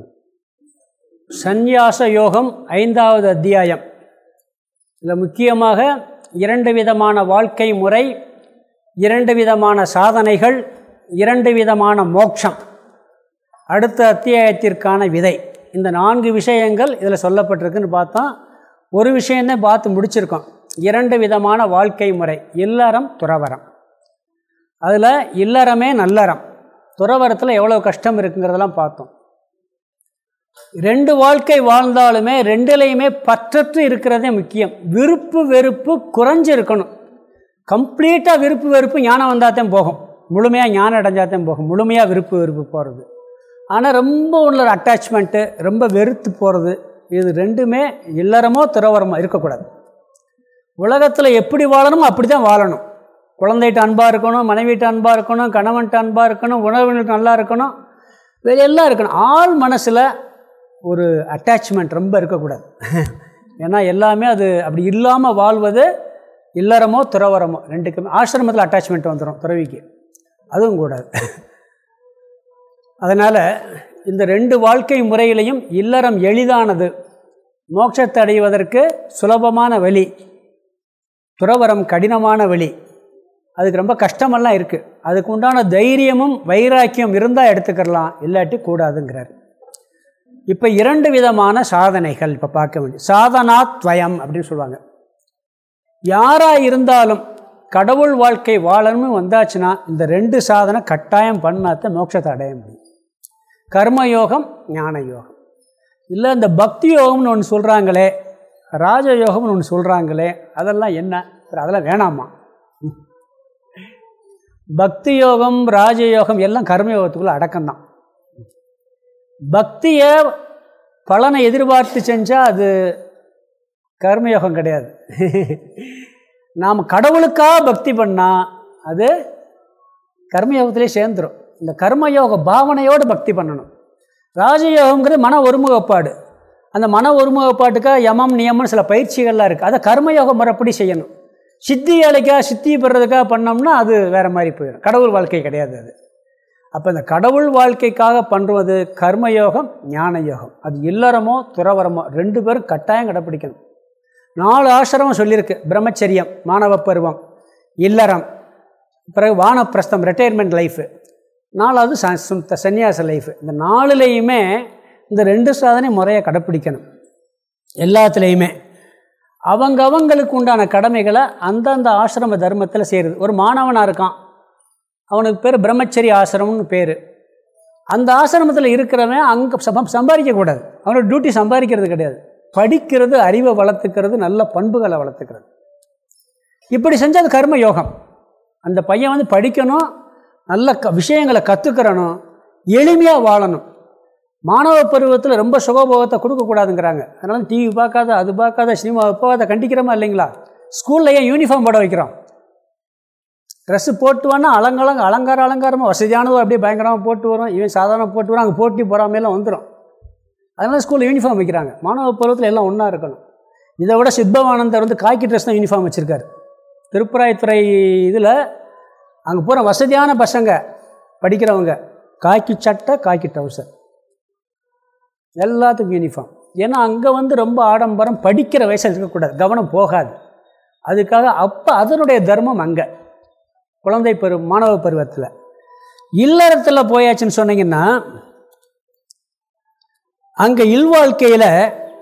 சந்நியாச யோகம் ஐந்தாவது அத்தியாயம். இதில் முக்கியமாக இரண்டு விதமான வாழ்க்கை முறை இரண்டு விதமான சாதனைகள் இரண்டு விதமான மோட்சம். அடுத்த அத்தியாயத்திற்கான விதை. இந்த நான்கு விஷயங்கள் இதில் சொல்லப்பட்டிருக்குன்னு பார்த்தா ஒரு விஷயந்தான் பார்த்து முடிச்சிருக்கோம். இரண்டு விதமான வாழ்க்கை முறை. இல்லறம் துறவரம் அதில் இல்லறமே நல்லறம். துறவரத்தில் எவ்வளோ கஷ்டம் இருக்குங்கிறதெல்லாம் பார்த்தோம். ரெண்டு வாழ்க்கை வாழ்ந்தாலுமே ரெண்டுலேயுமே பற்றற்று இருக்கிறதே முக்கியம். விருப்பு வெறுப்பு குறைஞ்சி இருக்கணும் கம்ப்ளீட்டாக விருப்பு வெறுப்பு ஞானம் வந்தால்தான் போகும். முழுமையாக ஞானம் அடைஞ்சால்தான் போகும். முழுமையாக விருப்பு வெறுப்பு போகிறது ஆனால் ரொம்ப உள்ள அட்டாச்மெண்ட்டு ரொம்ப வெறுத்து போகிறது இது ரெண்டுமே இல்லறமோ துறவரமோ இருக்கக்கூடாது. உலகத்தில் எப்படி வாழணுமோ அப்படி தான் வாழணும். குழந்தைகிட்ட அன்பாக இருக்கணும் மனைவிட்ட அன்பாக இருக்கணும் கணவன்கிட்ட அன்பாக இருக்கணும் உணவுகளுக்கு நல்லா இருக்கணும் எல்லாம் இருக்கணும். ஆள் மனசில் ஒரு அட்டாச்மெண்ட் ரொம்ப இருக்கக்கூடாது. ஏன்னா எல்லாமே அது அப்படி இல்லாமல் வாழ்வது இல்லறமோ துறவரமோ ரெண்டுக்குமே ஆசிரமத்தில் அட்டாச்மெண்ட் வந்துடும் துறவிக்கு. அதுவும் கூடாது அதனால் இந்த ரெண்டு வாழ்க்கை முறையிலையும் இல்லறம் எளிதானது. மோட்சத்தை அடைவதற்கு சுலபமான வழி துறவரம் கடினமான வழி. அதுக்கு ரொம்ப கஷ்டமெல்லாம் இருக்குது அதுக்கு உண்டான தைரியமும் வைராக்கியம் இருந்தால் எடுத்துக்கிறலாம் இல்லாட்டி கூடாதுங்கிறார். இப்போ இரண்டு விதமான சாதனைகள் இப்போ பார்க்க வேண்டிய சாதனா துவயம் அப்படின்னு சொல்லுவாங்க. யாராக இருந்தாலும் கடவுள் வாழ்க்கை வாழணும்னு வந்தாச்சுன்னா இந்த ரெண்டு சாதனை கட்டாயம் பண்ணாத மோட்சத்தை அடைய முடியும். கர்மயோகம் ஞான யோகம் இல்லை இந்த பக்தி யோகம்னு ஒன்று சொல்கிறாங்களே ராஜயோகம்னு ஒன்று சொல்கிறாங்களே அதெல்லாம் என்ன? அதெல்லாம் வேணாமா? பக்தி யோகம் ராஜயோகம் எல்லாம் கர்மயோகத்துக்குள்ளே அடக்கம்தான். பக்தியை பலனை எதிர்பார்த்து செஞ்சால் அது கர்மயோகம் கிடையாது. நாம் கடவுளுக்காக பக்தி பண்ணால் அது கர்மயோகத்திலே சேர்ந்துடும் இந்த கர்மயோக பாவனையோடு பக்தி பண்ணணும். ராஜயோகங்கிறது மன ஒருமுகப்பாடு. அந்த மன ஒருமுகப்பாட்டுக்காக யமம் நியமம் சில பயிற்சிகள்லாம் இருக்குது அதை கர்மயோக முறைப்படி செய்யணும். சித்தி வேலைக்காக சித்தி பெறதுக்காக பண்ணோம்னா அது வேறு மாதிரி போயிடும். கடவுள் வாழ்க்கை கிடையாது அது. அப்போ இந்த கடவுள் வாழ்க்கைக்காக பண்ணுறது கர்மயோகம் ஞான யோகம் அது இல்லறமோ துறவரமோ ரெண்டு பேரும் கட்டாயம் கடைப்பிடிக்கணும். நாலு ஆசிரமம் சொல்லியிருக்கு. பிரம்மச்சரியம் மாணவ பருவம் இல்லறம் பிறகு வானப்பிரஸ்தம் ரிட்டையர்மெண்ட் லைஃபு நாலாவது சன்னியாச லைஃபு இந்த நாலுலேயுமே இந்த ரெண்டு சாதனை முறையை கடைப்பிடிக்கணும். எல்லாத்துலேயுமே. அவங்க அவங்களுக்கு உண்டான கடமைகளை அந்தந்த ஆசிரம தர்மத்தில் சேருது. ஒரு மாணவனாக இருக்கான். அவனுக்கு பேர் பிரம்மச்சரி ஆசிரமம்னு பேர். அந்த ஆசிரமத்தில் இருக்கிறவன் அங்கே சம்பாதிக்கக்கூடாது. அவனோட டியூட்டி சம்பாதிக்கிறது கிடையாது. படிக்கிறது அறிவை வளர்த்துக்கிறது நல்ல பண்புகளை வளர்த்துக்கிறது. இப்படி செஞ்சது கர்ம யோகம். அந்த பையன் வந்து படிக்கணும் நல்ல க விஷயங்களை கற்றுக்கிறணும் எளிமையாக வாழணும். மாணவ பருவத்தில் ரொம்ப சுகபோகத்தை கொடுக்கக்கூடாதுங்கிறாங்க. அதனால் டிவி பார்க்காத அது பார்க்காத சினிமா பார்க்காத கண்டிக்கிறோமா இல்லைங்களா? ஸ்கூலில் ஏன் யூனிஃபார்ம் போட வைக்கிறோம்? ட்ரெஸ்ஸு போட்டு வேணா அலங்கலங்க அலங்கார அலங்காரமாக வசதியானதும் அப்படியே பயங்கரமாக போட்டு வரும். இவன் சாதாரண போட்டு வரும் அங்கே போட்டி போகாமையெல்லாம் வந்துடும் அதனால் ஸ்கூலில் யூனிஃபார்ம் வைக்கிறாங்க. மாணவ பருவத்தில் எல்லாம் ஒன்றா இருக்கணும். இதை விட சித்பவானந்தர் வந்து காக்கி ட்ரெஸ் தான் யூனிஃபார்ம் வச்சுருக்காரு. திருப்புராயத்துறை இதில் அங்கே போகிற வசதியான பசங்க படிக்கிறவங்க காக்கி சட்டை காக்கி டவுசர் எல்லாத்துக்கும் யூனிஃபார்ம் ஏன்னா அங்கே வந்து ரொம்ப ஆடம்பரம் படிக்கிற வயசில் இருக்கக்கூடாது. கவனம் போகாது. அதுக்காக அப்போ அதனுடைய தர்மம் அங்கே. குழந்தை பருவ மாணவ பருவத்தில். இல்லறத்தில் போயாச்சுன்னு சொன்னீங்கன்னா அங்கே இல்வாழ்க்கையில்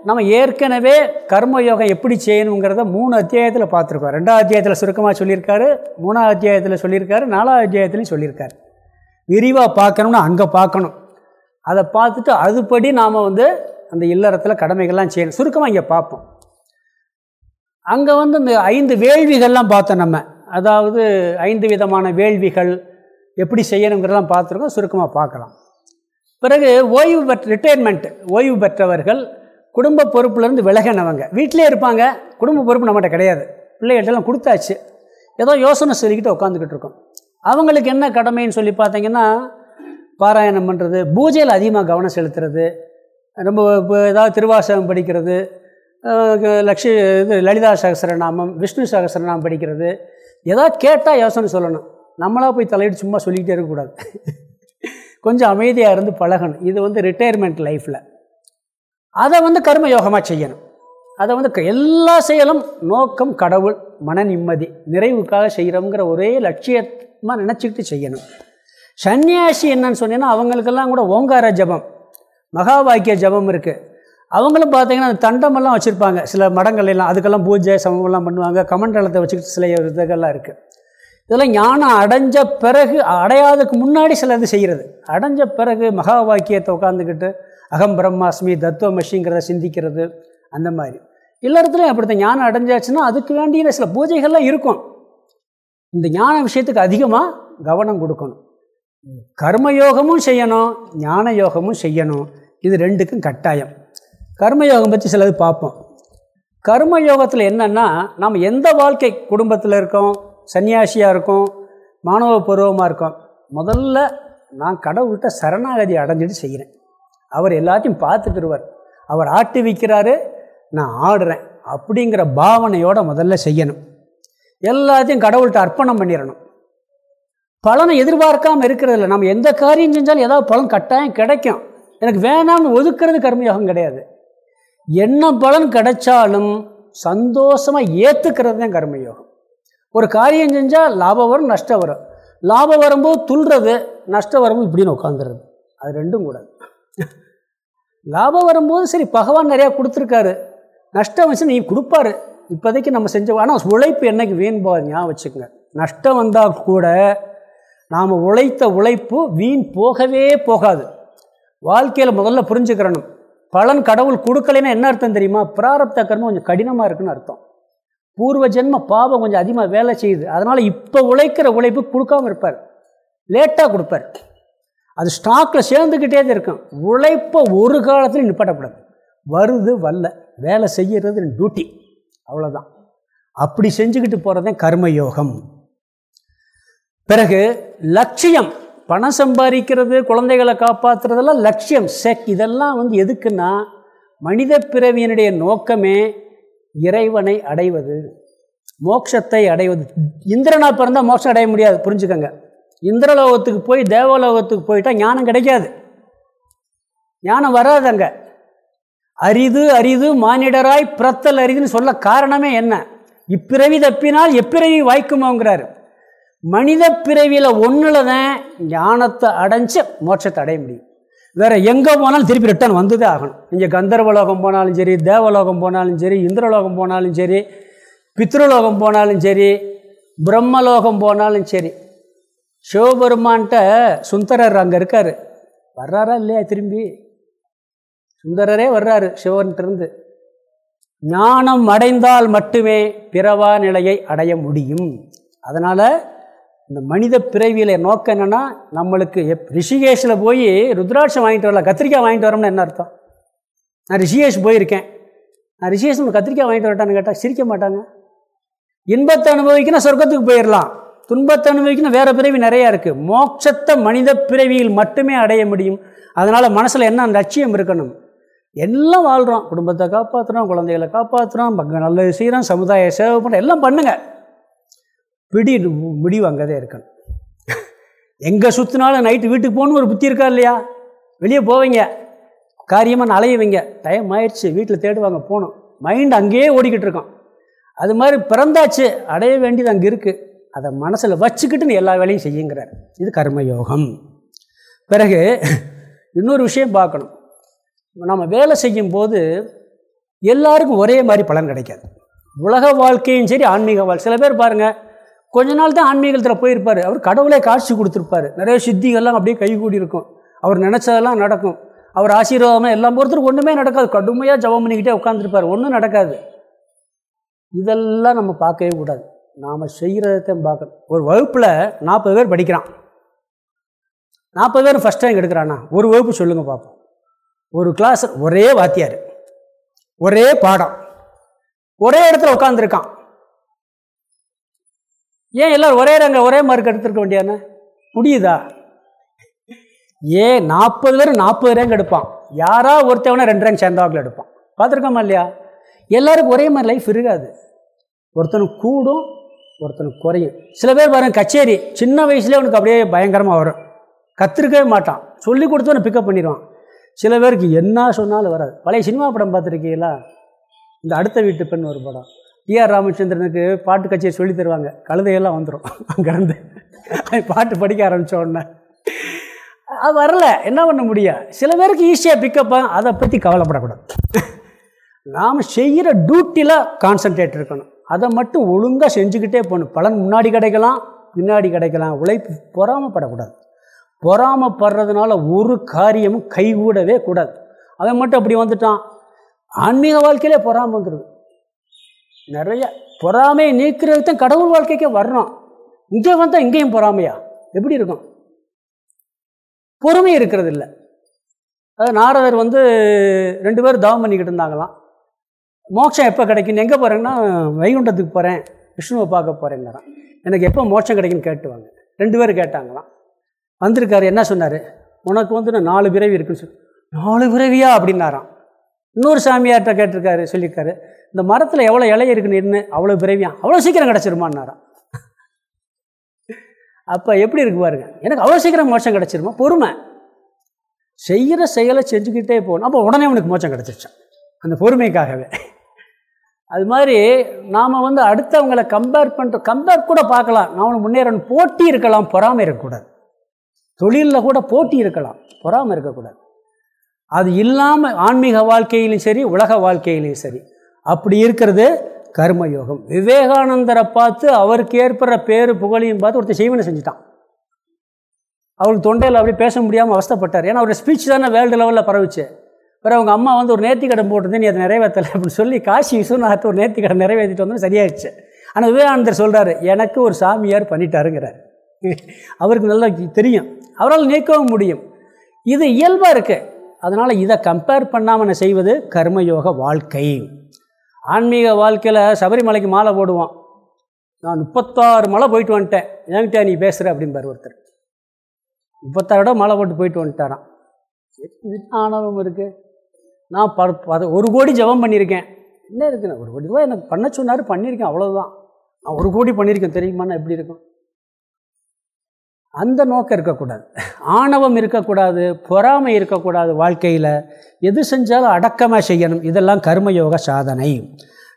நம்ம ஏற்கனவே கர்மயோகம் எப்படி செய்யணுங்கிறத மூணு அத்தியாயத்தில் பார்த்துருக்கோம். ரெண்டாவது அத்தியாயத்தில் சுருக்கமாக சொல்லியிருக்காரு மூணாவது அத்தியாயத்தில் சொல்லியிருக்காரு நாலாவது அத்தியாயத்துலையும் சொல்லியிருக்காரு. விரிவாக பார்க்கணும்னா அங்கே பார்க்கணும். அதை பார்த்துட்டு அதுபடி நாம் வந்து அந்த இல்லறத்தில் கடமைகள்லாம் செய்யணும். சுருக்கமாக இங்கே பார்ப்போம். அங்கே வந்து இந்த ஐந்து வேள்விகள்லாம் பார்த்தோம் நம்ம. அதாவது ஐந்து விதமான வேள்விகள் எப்படி செய்யணுங்கிறதெல்லாம் பார்த்துருக்கோம் சுருக்கமாக பார்க்கலாம். பிறகு ஓய்வு பெற்ற ரிட்டையர்மெண்ட் ஓய்வு பெற்றவர்கள் குடும்ப பொறுப்புலேருந்து விலகினவங்க. வீட்டிலே இருப்பாங்க குடும்ப பொறுப்பு நம்மகிட்ட கிடையாது. பிள்ளைகள்ட்டெல்லாம் கொடுத்தாச்சு. ஏதோ யோசனை சொல்லிக்கிட்டு உட்காந்துக்கிட்டு இருக்கோம். அவங்களுக்கு என்ன கடமைன்னு சொல்லி பார்த்தீங்கன்னா பாராயணம் பண்ணுறது பூஜையில் அதிகமாக கவனம் செலுத்துறது ரொம்ப இப்போ ஏதாவது திருவாசகம் படிக்கிறது லக்ஷ்மி இது லலிதா சகசரநாமம் விஷ்ணு சகசரநாமம் படிக்கிறது ஏதாவது கேட்டால் யோசனை சொல்லணும். நம்மளாக போய் தலையிட்டு சும்மா சொல்லிக்கிட்டே இருக்கக்கூடாது கொஞ்சம் அமைதியாக இருந்து பழகணும். இது வந்து ரிட்டையர்மெண்ட் லைஃப்பில் அதை வந்து கர்ம யோகமாக செய்யணும். அதை வந்து எல்லா செயலும் நோக்கம் கடவுள் மன நிம்மதி நிறைவுக்காக செய்கிறோங்கிற ஒரே லட்சியமாக நினச்சிக்கிட்டு செய்யணும். சன்னியாசி என்னன்னு சொன்னீங்கன்னா அவங்களுக்கெல்லாம் கூட ஓங்கார ஜபம் மகா வாக்கிய ஜபம் இருக்குது அவங்களும் பார்த்தீங்கன்னா அந்த தண்டமெல்லாம் வச்சுருப்பாங்க. சில மடங்கள் எல்லாம் அதுக்கெல்லாம் பூஜை சமமெல்லாம் பண்ணுவாங்க. கமண்டலத்தை வச்சுக்கிட்டு சில இதுகள்லாம் இருக்குது இதெல்லாம் ஞானம் அடைஞ்ச பிறகு அடையாததுக்கு முன்னாடி சில இது செய்கிறது அடைஞ்ச பிறகு மகா வாக்கியத்தை உட்காந்துக்கிட்டு அகம் பிரம்மாஸ்மி தத்துவமஷிங்கிறத சிந்திக்கிறது அந்த மாதிரி. எல்லாத்துலேயும் அப்படித்தான். ஞானம் அடைஞ்சாச்சுன்னா அதுக்கு வேண்டிய சில பூஜைகள்லாம் இருக்கும். இந்த ஞான விஷயத்துக்கு அதிகமாக கவனம் கொடுக்கணும். கர்மயோகமும் செய்யணும் ஞான யோகமும் செய்யணும். இது ரெண்டுக்கும் கட்டாயம். கர்மயோகம் பற்றி சிலது பார்ப்போம். கர்மயோகத்தில் என்னென்னா நம்ம எந்த வாழ்க்கை குடும்பத்தில் இருக்கோம்? சன்னியாசியாக இருக்கோம்? மாணவ பருவமாக இருக்கோம்? முதல்ல நான் கடவுள்கிட்ட சரணாகதி அடைஞ்சிட்டு செய்கிறேன். அவர் எல்லாத்தையும் பார்த்துக்கிடுவார் அவர் ஆட்டி வைக்கிறாரு நான் ஆடுறேன் அப்படிங்கிற பாவனையோடு முதல்ல செய்யணும். எல்லாத்தையும் கடவுள்கிட்ட அர்ப்பணம் பண்ணிடணும். பலனை எதிர்பார்க்காமல் இருக்கிறதில்ல நம்ம எந்த காரியம் செஞ்சாலும் ஏதாவது பலன் கட்டாயம் கிடைக்கும். எனக்கு வேணாம்னு ஒதுக்கிறது கர்மயோகம் கிடையாது. என்ன பலன் கிடைச்சாலும் சந்தோஷமாக ஏற்றுக்கிறது தான் கர்மயோகம். ஒரு காரியம் செஞ்சால் லாபம் வரும் நஷ்டம் வரும். லாபம் வரும்போது துள்ளுறது நஷ்டம் வரும்போது இப்படின்னு உட்காந்துருது அது ரெண்டும் கூடாது லாபம் வரும்போது சரி பகவான் நிறையா கொடுத்துருக்காரு. நஷ்டம் வச்சு நீ கொடுப்பாரு. இப்போதைக்கு நம்ம செஞ்ச ஆனால் உழைப்பு என்னைக்கு வீண் போகாது ஞாபகம் வச்சுக்கோங்க. நஷ்டம் வந்தால் கூட நாம் உழைத்த உழைப்பு வீண் போகவே போகாது. வாழ்க்கையில் முதல்ல புரிஞ்சுக்கிறணும். பலன் கடவுள் கொடுக்கலைன்னா என்ன அர்த்தம் தெரியுமா? பிராரப்த கர்மம் கொஞ்சம் கடினமாக இருக்குன்னு அர்த்தம். பூர்வ ஜென்ம பாவம் கொஞ்சம் அதிகமாக வேலை செய்யுது. அதனால் இப்போ உழைக்கிற உழைப்பு கொடுக்காமல் இருப்பார். லேட்டாக கொடுப்பார். அது ஸ்டாக்கில் சேர்ந்துக்கிட்டே தான் இருக்கும். உழைப்பை ஒரு காலத்தில் நிப்பாட்டப்படாது. வருது வரல. வேலை செய்கிறது டியூட்டி அவ்வளோதான் அப்படி செஞ்சுக்கிட்டு போகிறதே கர்மயோகம். பிறகு லட்சியம். பணம் சம்பாதிக்கிறது குழந்தைகளை காப்பாற்றுறதெல்லாம் லட்சியம். செக் இதெல்லாம் வந்து எதுக்குன்னா மனித பிறவியினுடைய நோக்கமே இறைவனை அடைவது மோட்சத்தை அடைவது. இந்திரனா பிறந்தால் மோட்சம் அடைய முடியாது புரிஞ்சுக்கோங்க. இந்திரலோகத்துக்கு போய் தேவலோகத்துக்கு போயிட்டால் ஞானம் கிடைக்காது. ஞானம் வராது அங்கே. அரிது அரிது மானிடராய் பிறத்தல் அரிதுன்னு சொல்ல காரணமே என்ன? இப்பிறவி தப்பினால் எப்பிறவி வாய்க்குமோங்கிறாரு. மனித பிறவியில் ஒன்றில் தான் ஞானத்தை அடைஞ்சு மோட்சத்தை அடைய முடியும். வேறு எங்கே போனாலும் திருப்பி ரிட்டர்ன் வந்ததே ஆகணும். நீங்கள் கந்தர்வலோகம் போனாலும் சரி தேவலோகம் போனாலும் சரி இந்திரலோகம் போனாலும் சரி பித்ருலோகம் போனாலும் சரி பிரம்மலோகம் போனாலும் சரி சிவபெருமான்கிட்ட சுந்தரர் அங்கே இருக்கார். வர்றாரா இல்லையா திரும்பி? சுந்தரரே வர்றாரு சிவன்கிட்டருந்து. ஞானம் அடைந்தால் மட்டுமே பிறவா நிலையை அடைய முடியும். அதனால் இந்த மனித பிறவியில் நோக்கம் என்னென்னா நம்மளுக்கு எப் ரிஷிகேஷில் போய் ருத்ராட்சம் வாங்கிட்டு வரலாம் கத்திரிக்காய் வாங்கிட்டு வரோம்னு என்ன அர்த்தம்? நான் ரிஷிகேஷ் போயிருக்கேன். நான் ரிஷிகேஷ் கத்திரிக்காய் வாங்கிட்டு வரட்டான்னு கேட்டால் சிரிக்க மாட்டாங்க. இன்பத்தை அனுபவிக்கணும் சொர்க்கத்துக்கு போயிடலாம் துன்பத்தை அனுபவிக்கணும் வேறு பிறவி நிறையா இருக்குது மோட்சத்தை மனித பிறவியில் மட்டுமே அடைய முடியும். அதனால் மனசில் என்ன லட்சியம் இருக்கணும்? எல்லாம் வாழ்கிறோம் குடும்பத்தை காப்பாற்றுறோம் குழந்தைகளை காப்பாற்றுறோம் நல்லது செய்கிறோம் சமுதாய சேவை பண்ணுறோம் எல்லாம் பண்ணுங்கள் பிடி முடிவு அங்கே தான் இருக்கணும். எங்கே சுற்றினாலும் நைட்டு வீட்டுக்கு போகணும்னு ஒரு புத்தி இருக்கா இல்லையா? வெளியே போவீங்க. காரியமாக அலையுவீங்க டைம் ஆயிடுச்சு. வீட்டில் தேடுவாங்க போகணும். மைண்ட் அங்கேயே ஓடிக்கிட்டு இருக்கோம். அது மாதிரி பிறந்தாச்சு. அடைய வேண்டியது அங்கே இருக்குது அதை மனசில் வச்சுக்கிட்டு எல்லா வேலையும் செய்யுங்கிறார். இது கர்மயோகம். பிறகு இன்னொரு விஷயம் பார்க்கணும். நம்ம வேலை செய்யும்போது எல்லாருக்கும் ஒரே மாதிரி பலன் கிடைக்காது. உலக வாழ்க்கையும் சரி ஆன்மீக வாழ்க்கை. சில பேர் பாருங்கள் கொஞ்ச நாள் தான் ஆன்மீகத்தில் போயிருப்பார். அவர் கடவுளே காட்சி கொடுத்துருப்பார். நிறைய சித்திகள்லாம் அப்படியே கைகூடி இருக்கும் அவர் நினச்சதெல்லாம் நடக்கும். அவர் ஆசீர்வாதமாக எல்லாம் பொறுத்தரும் ஒன்றுமே நடக்காது. கடுமையாக ஜபம் பண்ணிக்கிட்டே உட்காந்துருப்பார் ஒன்றும் நடக்காது. இதெல்லாம் நம்ம பார்க்கவே கூடாது. நாம் செய்கிறதையும் பார்க்கணும். ஒரு வகுப்பில் நாற்பது பேர் படிக்கிறான். நாற்பது பேர் ஃபஸ்ட் டைம் எடுக்கிறானா ஒரு வகுப்பு சொல்லுங்கள் பார்ப்போம். ஒரு கிளாஸ் ஒரே வாத்தியார். ஒரே பாடம். ஒரே இடத்துல உட்காந்துருக்கான் ஏன் எல்லோரும் ஒரே ரங்க ஒரே மார்க் எடுத்துருக்க வேண்டியானே முடியுதா ஏன் நாற்பது பேர் நாற்பது ரேங்க் எடுப்பான். யாரா ஒருத்தவனை ரெண்டு ரேங்க் சேர்ந்தாக்கில் எடுப்பான். பார்த்துருக்கோமா இல்லையா? எல்லாருக்கும் ஒரே மாதிரி லைஃப் இருக்காது. ஒருத்தனுக்கு கூடும் ஒருத்தனுக்கு குறையும். சில பேர் பாருங்கள் கச்சேரி சின்ன வயசுலேயே அவனுக்கு அப்படியே பயங்கரமாக வரும். கற்றுருக்கவே மாட்டான். சொல்லி கொடுத்து பிக்கப் பண்ணிடுவான். சில பேருக்கு என்ன சொன்னாலும் வராது. பழைய சினிமா படம் பார்த்துருக்கீங்களா? இந்த அடுத்த வீட்டு பெண் ஒரு படம். டிஆர் ராமச்சந்திரனுக்கு பாட்டு கட்சியை சொல்லி தருவாங்க. கழுதையெல்லாம் வந்துடும் அங்கேருந்து. பாட்டு படிக்க ஆரம்பித்த உடனே. அது வரல. என்ன பண்ண முடியும்? சில பேருக்கு ஈஸியாக பிக்கப் அதை பற்றி கவலைப்படக்கூடாது. நாம் செய்கிற டியூட்டியில் கான்சன்ட்ரேட் இருக்கணும். அதை மட்டும் ஒழுங்காக செஞ்சுக்கிட்டே போகணும். பலன் முன்னாடி கிடைக்கலாம் பின்னாடி கிடைக்கலாம். உழைப்பு பொறாமப்படக்கூடாது. பொறாமப்படுறதுனால ஒரு காரியமும் கைகூடவே கூடாது. அதை மட்டும் அப்படி வந்துட்டான். ஆன்மீக வாழ்க்கையிலே பொறாமல் வந்துடுது நிறைய பொறாமையை நீக்கிறது தான் கடவுள் வாழ்க்கைக்கே வர்றோம் இங்கே வந்தால் இங்கேயும் பொறாமையா? எப்படி இருக்கும்? பொறுமை இருக்கிறது இல்லை அதாவது நாரதர் வந்து ரெண்டு பேரும் தவம் பண்ணிக்கிட்டு இருந்தாங்களாம். மோட்சம் எப்போ கிடைக்கும் எங்கே போகிறேன்னா வைகுண்டத்துக்கு போகிறேன் விஷ்ணுவை பார்க்க போகிறேங்கிறான் எனக்கு எப்போ மோட்சம் கிடைக்குன்னு கேட்டுவாங்க. ரெண்டு பேரும் கேட்டாங்களாம். வந்திருக்காரு என்ன சொன்னார்? உனக்கு வந்து நான் நாலு பிறவி இருக்குன்னு சொல்லி நாலு பிறவியா? அப்படின்னாராம். இன்னொரு சாமியார்கிட்ட கேட்டிருக்காரு சொல்லியிருக்காரு. இந்த மரத்தில் எவ்வளோ இலை இருக்குன்னு என்ன அவ்வளோ பிறவியான் அவ்வளோ சீக்கிரம் கிடச்சிருமான்னாரான் அப்போ எப்படி இருக்கு பாருங்க. எனக்கு அவ்வளோ சீக்கிரம் மோட்சம் கிடச்சிருமா? பொறுமை. செய்கிற செயலை செஞ்சுக்கிட்டே போகணும். அப்போ உடனே உனக்கு மோச்சம் கிடச்சிருச்சான் அந்த பொறுமைக்காகவே. அது மாதிரி நாம் வந்து அடுத்தவங்களை கம்பேர் பண்ணுற கம்பேர் கூட பார்க்கலாம். நான் முன்னேறணும். போட்டி இருக்கலாம். பொறாமல் இருக்கக்கூடாது. தொழிலில் கூட போட்டி இருக்கலாம். பொறாமல் இருக்கக்கூடாது. அது இல்லாமல் ஆன்மீக வாழ்க்கையிலும் சரி உலக வாழ்க்கையிலையும் சரி. அப்படி இருக்கிறது கர்மயோகம். விவேகானந்தரை பார்த்து அவருக்கு ஏற்படுற பேரு புகழையும் பார்த்து ஒருத்தர் செய்வனை செஞ்சுட்டான். அவருக்கு தொண்டையில் அப்படி பேச முடியாமல் அவஸ்தப்பட்டார். ஏன்னா அவருடைய ஸ்பீச் தானே வேர்ல்டு லெவலில் பரவிச்சு. பிறகு அவங்க அம்மா வந்து ஒரு நேர்த்தி கடன் போட்டுருந்து நீ அதை நிறைவேற்றலை அப்படின்னு சொல்லி காசி விஸ்வநாத் ஒரு நேர்த்தி கடன் நிறைவேற்றிட்டு வந்து சரியாயிடுச்சு. ஆனால் விவேகானந்தர் சொல்கிறாரு எனக்கு ஒரு சாமியார் பண்ணிட்டாருங்கிறார். அவருக்கு நல்லா தெரியும். அவரால் நீக்கவும் முடியும். இது இயல்பாக இருக்குது அதனால் இதை கம்பேர் பண்ணாமல் நான் செய்வது கர்மயோக வாழ்க்கை. ஆன்மீக வாழ்க்கையில் சபரிமலைக்கு மாலை போடுவான். நான் முப்பத்தாறு மலை போயிட்டு வந்துட்டேன். என்கிட்ட நீ பேசுகிற அப்படின்பார் ஒருத்தர். முப்பத்தாறு இடம் மலை போட்டு போயிட்டு வந்துட்டாரான் ஆணவம் இருக்குது நான் ப பத ஒரு கோடி ஜபம் பண்ணியிருக்கேன். என்ன இருக்குண்ணே ஒரு கோடி ரூபாய் எனக்கு பண்ண சொன்னார் பண்ணியிருக்கேன் அவ்வளோதான் நான் ஒரு கோடி பண்ணியிருக்கேன் தெரியுமாண்ணா எப்படி இருக்கும்? அந்த நோக்கம் இருக்கக்கூடாது. ஆணவம் இருக்கக்கூடாது பொறாமை இருக்கக்கூடாது வாழ்க்கையில். எது செஞ்சாலும் அடக்கமாக செய்யணும். இதெல்லாம் கர்மயோக சாதனை.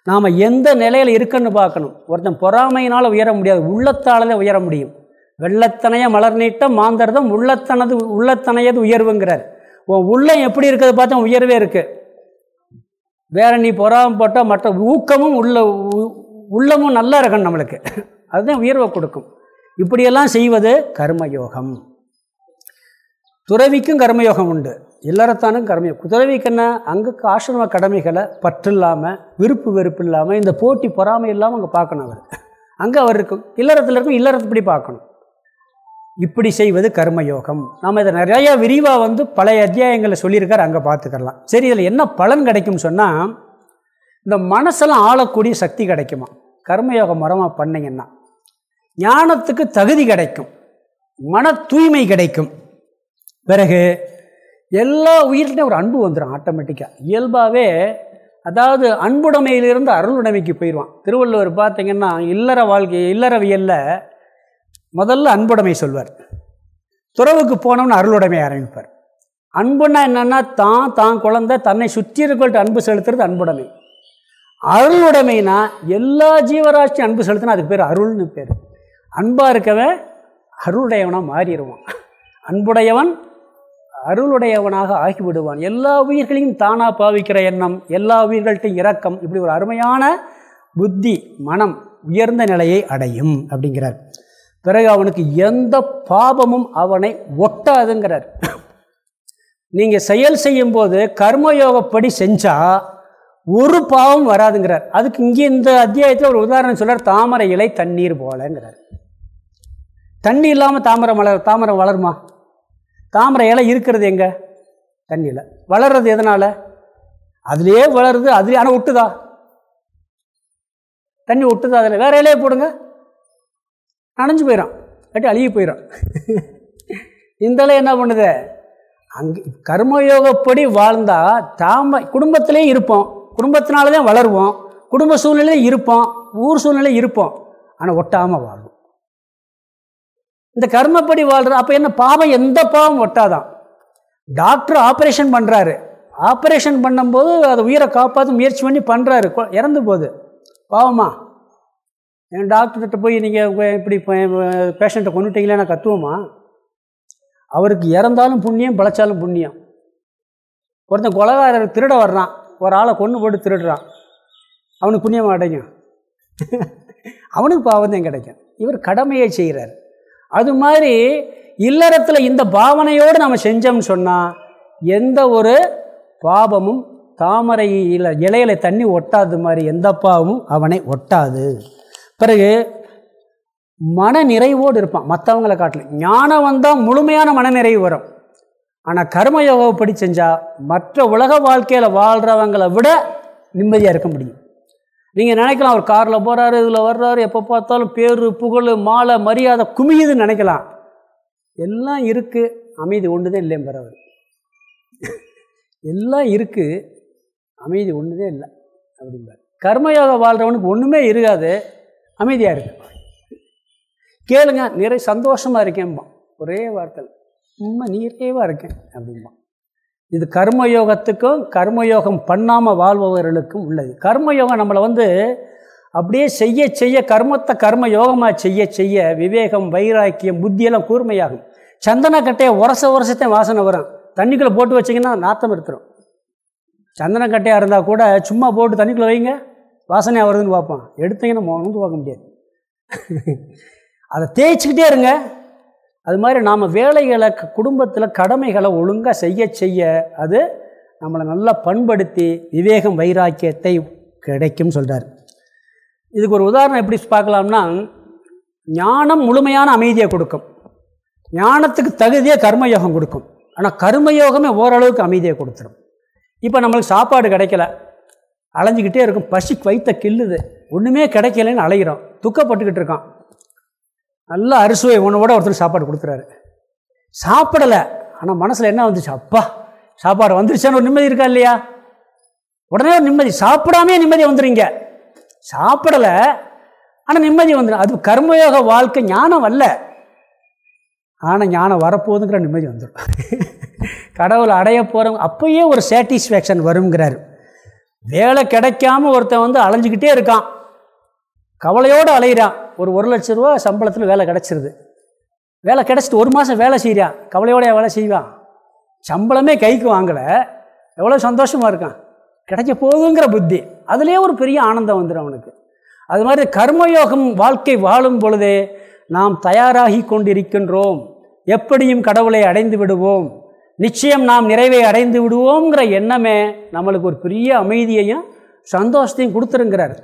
நாம் எந்த நிலையில் இருக்குன்னு பார்க்கணும். ஒருத்தன் பொறாமையினால் உயர முடியாது. உள்ளத்தால் உயர முடியும். வெள்ளத்தனைய மலர் நீட்டம் மாந்தர்தம் உள்ளத்தனது உள்ளத்தனையது உயர்வுங்கிறார். உன் உள்ளம் எப்படி இருக்கிறத பார்த்தா உயர்வே இருக்குது வேற நீ பொறாமப்பட்டால் மற்ற ஊக்கமும் உள்ள உள்ளமும் நல்லா இருக்கணும் நம்மளுக்கு. அதுதான் உயர்வை கொடுக்கும். இப்படியெல்லாம் செய்வது கர்மயோகம். துறவிக்கும் கர்மயோகம் உண்டு. இல்லறத்தானும் கர்மயோகம். துறவிக்கு என்ன? அங்கே ஆசிரம கடமைகளை பற்று இல்லாமல் விருப்பு வெறுப்பு இல்லாமல் இந்த போட்டி பொறாமை இல்லாமல் அங்கே பார்க்கணும் அவர். அங்கே அவர் இருக்கும். இல்லறத்தில் இருக்கும் இல்லறத்துப்படி பார்க்கணும். இப்படி செய்வது கர்மயோகம். நாம் இதை நிறையா விரிவாக வந்து பழைய அத்தியாயங்களை சொல்லியிருக்கார் அங்கே பார்த்துக்கலாம். சரி இதில் என்ன பலன் கிடைக்கும் சொன்னால் இந்த மனசெல்லாம் ஆளக்கூடிய சக்தி கிடைக்குமா? கர்மயோக மரமாக பண்ணிங்கன்னா. ஞானத்துக்கு தகுதி கிடைக்கும். மன தூய்மை கிடைக்கும். பிறகு எல்லா உயிர்கிட்டையும் ஒரு அன்பு வந்துடும் ஆட்டோமேட்டிக்காக இயல்பாகவே அதாவது அன்புடைமையிலிருந்து அருளுடைமைக்கு போயிடுவான் திருவள்ளுவர் பார்த்திங்கன்னா இல்லற வாழ்க்கை இல்லறவியலில் முதல்ல அன்புடைமை சொல்வார். துறவுக்கு போனோம்னு அருளுடைமை ஆரம்பிப்பார். அன்புன்னா என்னென்னா தான் தான் குழந்தை தன்னை சுற்றி இருக்கள்கிட்ட அன்பு செலுத்துறது அன்புடைமை. அருளுடைமைனா எல்லா ஜீவராசியும் அன்பு செலுத்தினா அதுக்கு பேர் அருள்னு பேர். அன்பாக இருக்கவன் அருளுடையவனாக மாறிடுவான். அன்புடையவன் அருளுடையவனாக ஆகிவிடுவான். எல்லா உயிர்களையும் தானாக பாவிக்கிற எண்ணம் எல்லா உயிர்கள்ட்டையும் இரக்கம் இப்படி ஒரு அருமையான புத்தி மனம் உயர்ந்த நிலையை அடையும் அப்படிங்கிறார். பிறகு அவனுக்கு எந்த பாபமும் அவனை ஒட்டாதுங்கிறார். நீங்கள் செயல் செய்யும்போது கர்மயோகப்படி செஞ்சால் ஒரு பாவம் வராதுங்கிறார். அதுக்கு இங்கே இந்த அத்தியாயத்தில் ஒரு உதாரணம் சொல்கிறார் தாமரை இலை தண்ணீர் போலங்கிறார். தண்ணி இல்லாமல் தாமரை மலர் தாமரை வளருமா? தாமரை இலை இருக்கிறது எங்கே? தண்ணியில் வளர்றது எதனால்? அதுலேயே வளருது அதுலேயே ஆனால் ஒட்டுதா? தண்ணி விட்டுதா அதில்? வேறு இலையை போடுங்க. நனைஞ்சு போயிடும் கட்டி அழுகி போயிடும் இந்த என்ன பண்ணுது? அங்கே கர்மயோகப்படி வாழ்ந்தால் தாம குடும்பத்திலே இருப்போம். குடும்பத்தினால தான் வளருவோம். குடும்ப சூழ்நிலையும் இருப்போம். ஊர் சூழ்நிலையும் இருப்போம். ஆனால் ஒட்டாமல் வாழும் இந்த கர்மப்படி வாழ்கிற அப்போ என்ன பாவம் எந்த பாவம் ஒட்டாதான். டாக்டர் ஆப்ரேஷன் பண்ணுறாரு ஆப்ரேஷன் பண்ணும்போது அதை உயிரை காப்பாற்ற முயற்சி பண்ணி பண்ணுறாரு இறந்து போகுது. பாவமா? என் டாக்டர்கிட்ட போய் நீங்கள் இப்படி பேஷண்ட்டை கொண்டுட்டீங்களே நான் கத்துவோமா? அவருக்கு இறந்தாலும் புண்ணியம் பழைச்சாலும் புண்ணியம். ஒருத்தன் கொலகாரர் திருட வர்றான். ஒரு ஆளை கொண்டு போட்டு திருடுறான். அவனுக்கு புண்ணியமாக கிடைக்கும் அவனுக்கு பாவம் தான் கிடைக்கும். இவர் கடமையை செய்கிறார் அது மாதிரி இல்லறத்தில் இந்த பாவனையோடு நம்ம செஞ்சோம்னு சொன்னால் எந்த ஒரு பாபமும் தாமரை இலையில தண்ணி ஒட்டாது மாதிரி எந்த பாவமும் அவனை ஒட்டாது. பிறகு மன நிறைவோடு இருப்பான். மற்றவங்களை காட்டிலும். ஞானம் வந்தால் முழுமையான மனநிறைவு வரும். ஆனால் கர்மயோகப்படி செஞ்சால் மற்ற உலக வாழ்க்கையில் வாழ்கிறவங்களை விட நிம்மதியாக இருக்க முடியும். நீங்கள் நினைக்கலாம் அவர் காரில் போகிறாரு இதில் வர்றாரு எப்போ பார்த்தாலும் பேர் புகழ் மாலை மரியாதை குமியுதுன்னு நினைக்கலாம். எல்லாம் இருக்குது அமைதி ஒன்றுதே தான் இல்லையும் பெறவர் எல்லாம் இருக்குது அமைதி ஒன்றுதே இல்லை அப்படிம்பார். கர்மயோகம் வாழ்கிறவனுக்கு ஒன்றுமே இருக்காது அமைதியாக இருக்கு. கேளுங்க நிறைய சந்தோஷமாக இருக்கேன்பான் ஒரே வார்த்தை உண்மை நிறைவாக இருக்கேன்? அப்படின்பா இது கர்மயோகத்துக்கும் கர்மயோகம் பண்ணாமல் வாழ்பவர்களுக்கும் உள்ளது. கர்மயோகம் நம்மளை வந்து அப்படியே செய்ய செய்ய கர்மத்தை கர்ம யோகமாக செய்ய செய்ய விவேகம் வைராக்கியம் புத்தியெல்லாம் கூர்மையாகும். சந்தன கட்டையை உரச உரசத்தையும் வாசனை வரும். தண்ணிக்குள்ளே போட்டு வச்சிங்கன்னா நாத்தம் எடுத்துரும். சந்தனக்கட்டையாக இருந்தால் கூட சும்மா போட்டு தண்ணிக்குள்ளே வைங்க வாசனையாக வருதுன்னு பார்ப்போம். எடுத்தீங்கன்னா மொந்து பார்க்க முடியாது. அதை தேய்ச்சிக்கிட்டே இருங்க. அது மாதிரி நாம் வேலைகளை குடும்பத்தில் கடமைகளை ஒழுங்காக செய்ய செய்ய அது நம்மளை நல்லா பண்படுத்தி விவேகம் வைராக்கியத்தை கிடைக்கும் சொல்கிறார் இதுக்கு ஒரு உதாரணம் எப்படி பார்க்கலாம்னா ஞானம் முழுமையான அமைதியை கொடுக்கும். ஞானத்துக்கு தகுதியாக கர்மயோகம் கொடுக்கும். ஆனால் கர்மயோகமே ஓரளவுக்கு அமைதியை கொடுத்துரும். இப்போ நம்மளுக்கு சாப்பாடு கிடைக்கல. அலைஞ்சிக்கிட்டே இருக்கும். பசி வைத்த கில்லுது ஒன்றுமே கிடைக்கலன்னு அலைகிறோம் துக்கப்பட்டுக்கிட்டு இருக்கான். நல்ல அரிசுவை உணவோட ஒருத்தர் சாப்பாடு கொடுத்துறாரு சாப்பிடலை. ஆனால் மனசில் என்ன வந்துச்சு? அப்பா சாப்பாடு வந்துருச்சான்னு ஒரு நிம்மதி இருக்கா இல்லையா? உடனே ஒரு நிம்மதி. சாப்பிடாமே நிம்மதி வந்துடுங்க சாப்பிடலை ஆனால் நிம்மதி வந்துடும் அது கர்மயோக வாழ்க்கை ஞானம் அல்ல. ஆனால் ஞானம் வரப்போகுதுங்கிற நிம்மதி வந்துடும் கடவுளை அடைய போகிறவங்க அப்போயே ஒரு சாட்டிஸ்ஃபேக்ஷன் வருங்கிறார் வேலை கிடைக்காம ஒருத்தன் வந்து அலைஞ்சிக்கிட்டே இருக்கான். கவலையோடு அலையிறான். ஒரு ஒரு லட்ச ரூபா சம்பளத்தில் வேலை கிடச்சிருது. வேலை கிடச்சிட்டு ஒரு மாதம் வேலை செய்கிறான் கவலையோடைய வேலை செய்வான் சம்பளமே கைக்கு வாங்கலை. எவ்வளோ சந்தோஷமாக இருக்கான். கிடைக்க போகுங்கிற புத்தி. அதுலேயே ஒரு பெரிய ஆனந்தம் வந்துடும் அவனுக்கு. அது மாதிரி கர்மயோகம் வாழ்க்கை வாழும் பொழுதே நாம் தயாராகி கொண்டிருக்கின்றோம். எப்படியும் கடவுளை அடைந்து விடுவோம். நிச்சயம் நாம் நிறைவை அடைந்து விடுவோங்கிற எண்ணமே நம்மளுக்கு ஒரு பெரிய அமைதியையும் சந்தோஷத்தையும் கொடுத்துருங்கிறார்.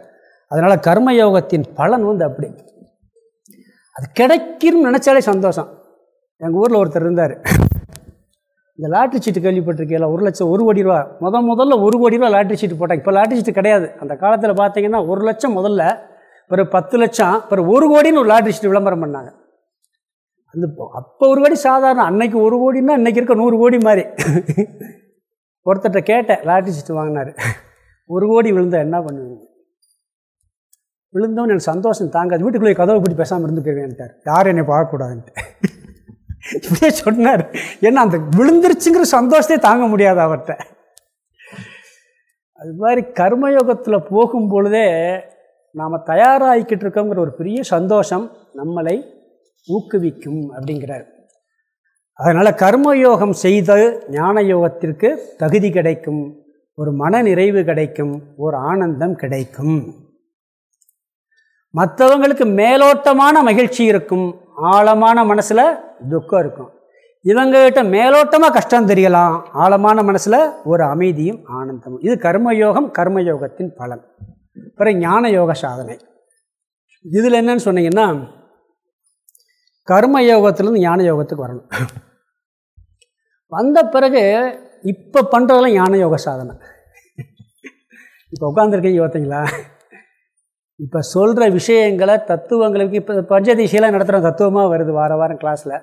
அதனால் கர்மயோகத்தின் பலன் வந்து அப்படி. அது கிடைக்கும்னு நினச்சாலே சந்தோஷம். எங்கள் ஊரில் ஒருத்தர் இருந்தார். இந்த லாட்ரி சீட்டு கேள்விப்பட்டிருக்கீங்களா? ஒரு லட்சம் ஒரு கோடி ரூபா. முத முதல்ல ஒரு கோடி ரூபா லாட்ரி சீட்டு போட்டாங்க. இப்போ லாட்ரி சீட்டு கிடையாது. அந்த காலத்தில் பார்த்தீங்கன்னா ஒரு லட்சம் முதல்ல ஒரு பத்து லட்சம் ஒரு ஒரு கோடின்னு ஒரு லாட்ரி சீட்டு விளம்பரம் பண்ணாங்க. அந்த அப்போ ஒரு கோடி சாதாரண அன்னைக்கு ஒரு கோடின்னா இன்றைக்கி இருக்க நூறு கோடி மாதிரி. ஒருத்தர்கிட்ட கேட்டேன் லாட்ரி சீட்டு வாங்கினார். ஒரு கோடி விழுந்தா என்ன பண்ணுவீங்க? விழுந்தவன் எனக்கு சந்தோஷம் தாங்காது. வீட்டுக்குள்ளே கதவை பிடி பேசாமல் இருந்துக்கிறேன்ட்டார் யாரும் என்னை பார்க்கக்கூடாதுன்ட்டு இப்படியே சொன்னார். ஏன்னா அந்த விழுந்துருச்சுங்கிற சந்தோஷத்தை தாங்க முடியாது அவர்கிட்ட. அது மாதிரி கர்மயோகத்தில் போகும் பொழுதே நாம் தயாராகிக்கிட்டு இருக்கோங்கிற ஒரு பெரிய சந்தோஷம் நம்மளை ஊக்குவிக்கும் அப்படிங்கிறார். அதனால் கர்மயோகம் செய்த ஞான யோகத்திற்கு தகுதி கிடைக்கும் ஒரு மன நிறைவு கிடைக்கும் ஒரு ஆனந்தம் கிடைக்கும். மற்றவங்களுக்கு மேலோட்டமான மகிழ்ச்சி இருக்கும் ஆழமான மனசில் துக்கம் இருக்கும். இவங்ககிட்ட மேலோட்டமாக கஷ்டம் தெரியலாம் ஆழமான மனசில் ஒரு அமைதியும் ஆனந்தமும். இது கர்மயோகம் கர்மயோகத்தின் பலன். அப்புறம் ஞான யோக சாதனை. இதில் என்னன்னு சொன்னீங்கன்னா கர்மயோகத்திலேருந்து ஞான யோகத்துக்கு வரணும். வந்த பிறகு இப்போ பண்ணுறதெல்லாம் ஞான யோக சாதனை. இப்போ உட்காந்துருக்கீங்க பார்த்தீங்களா இப்போ சொல்கிற விஷயங்களை தத்துவங்களுக்கு இப்போ பஞ்சதிசையெல்லாம் நடத்துகிற தத்துவமாக வருது வார வாரம் கிளாஸில்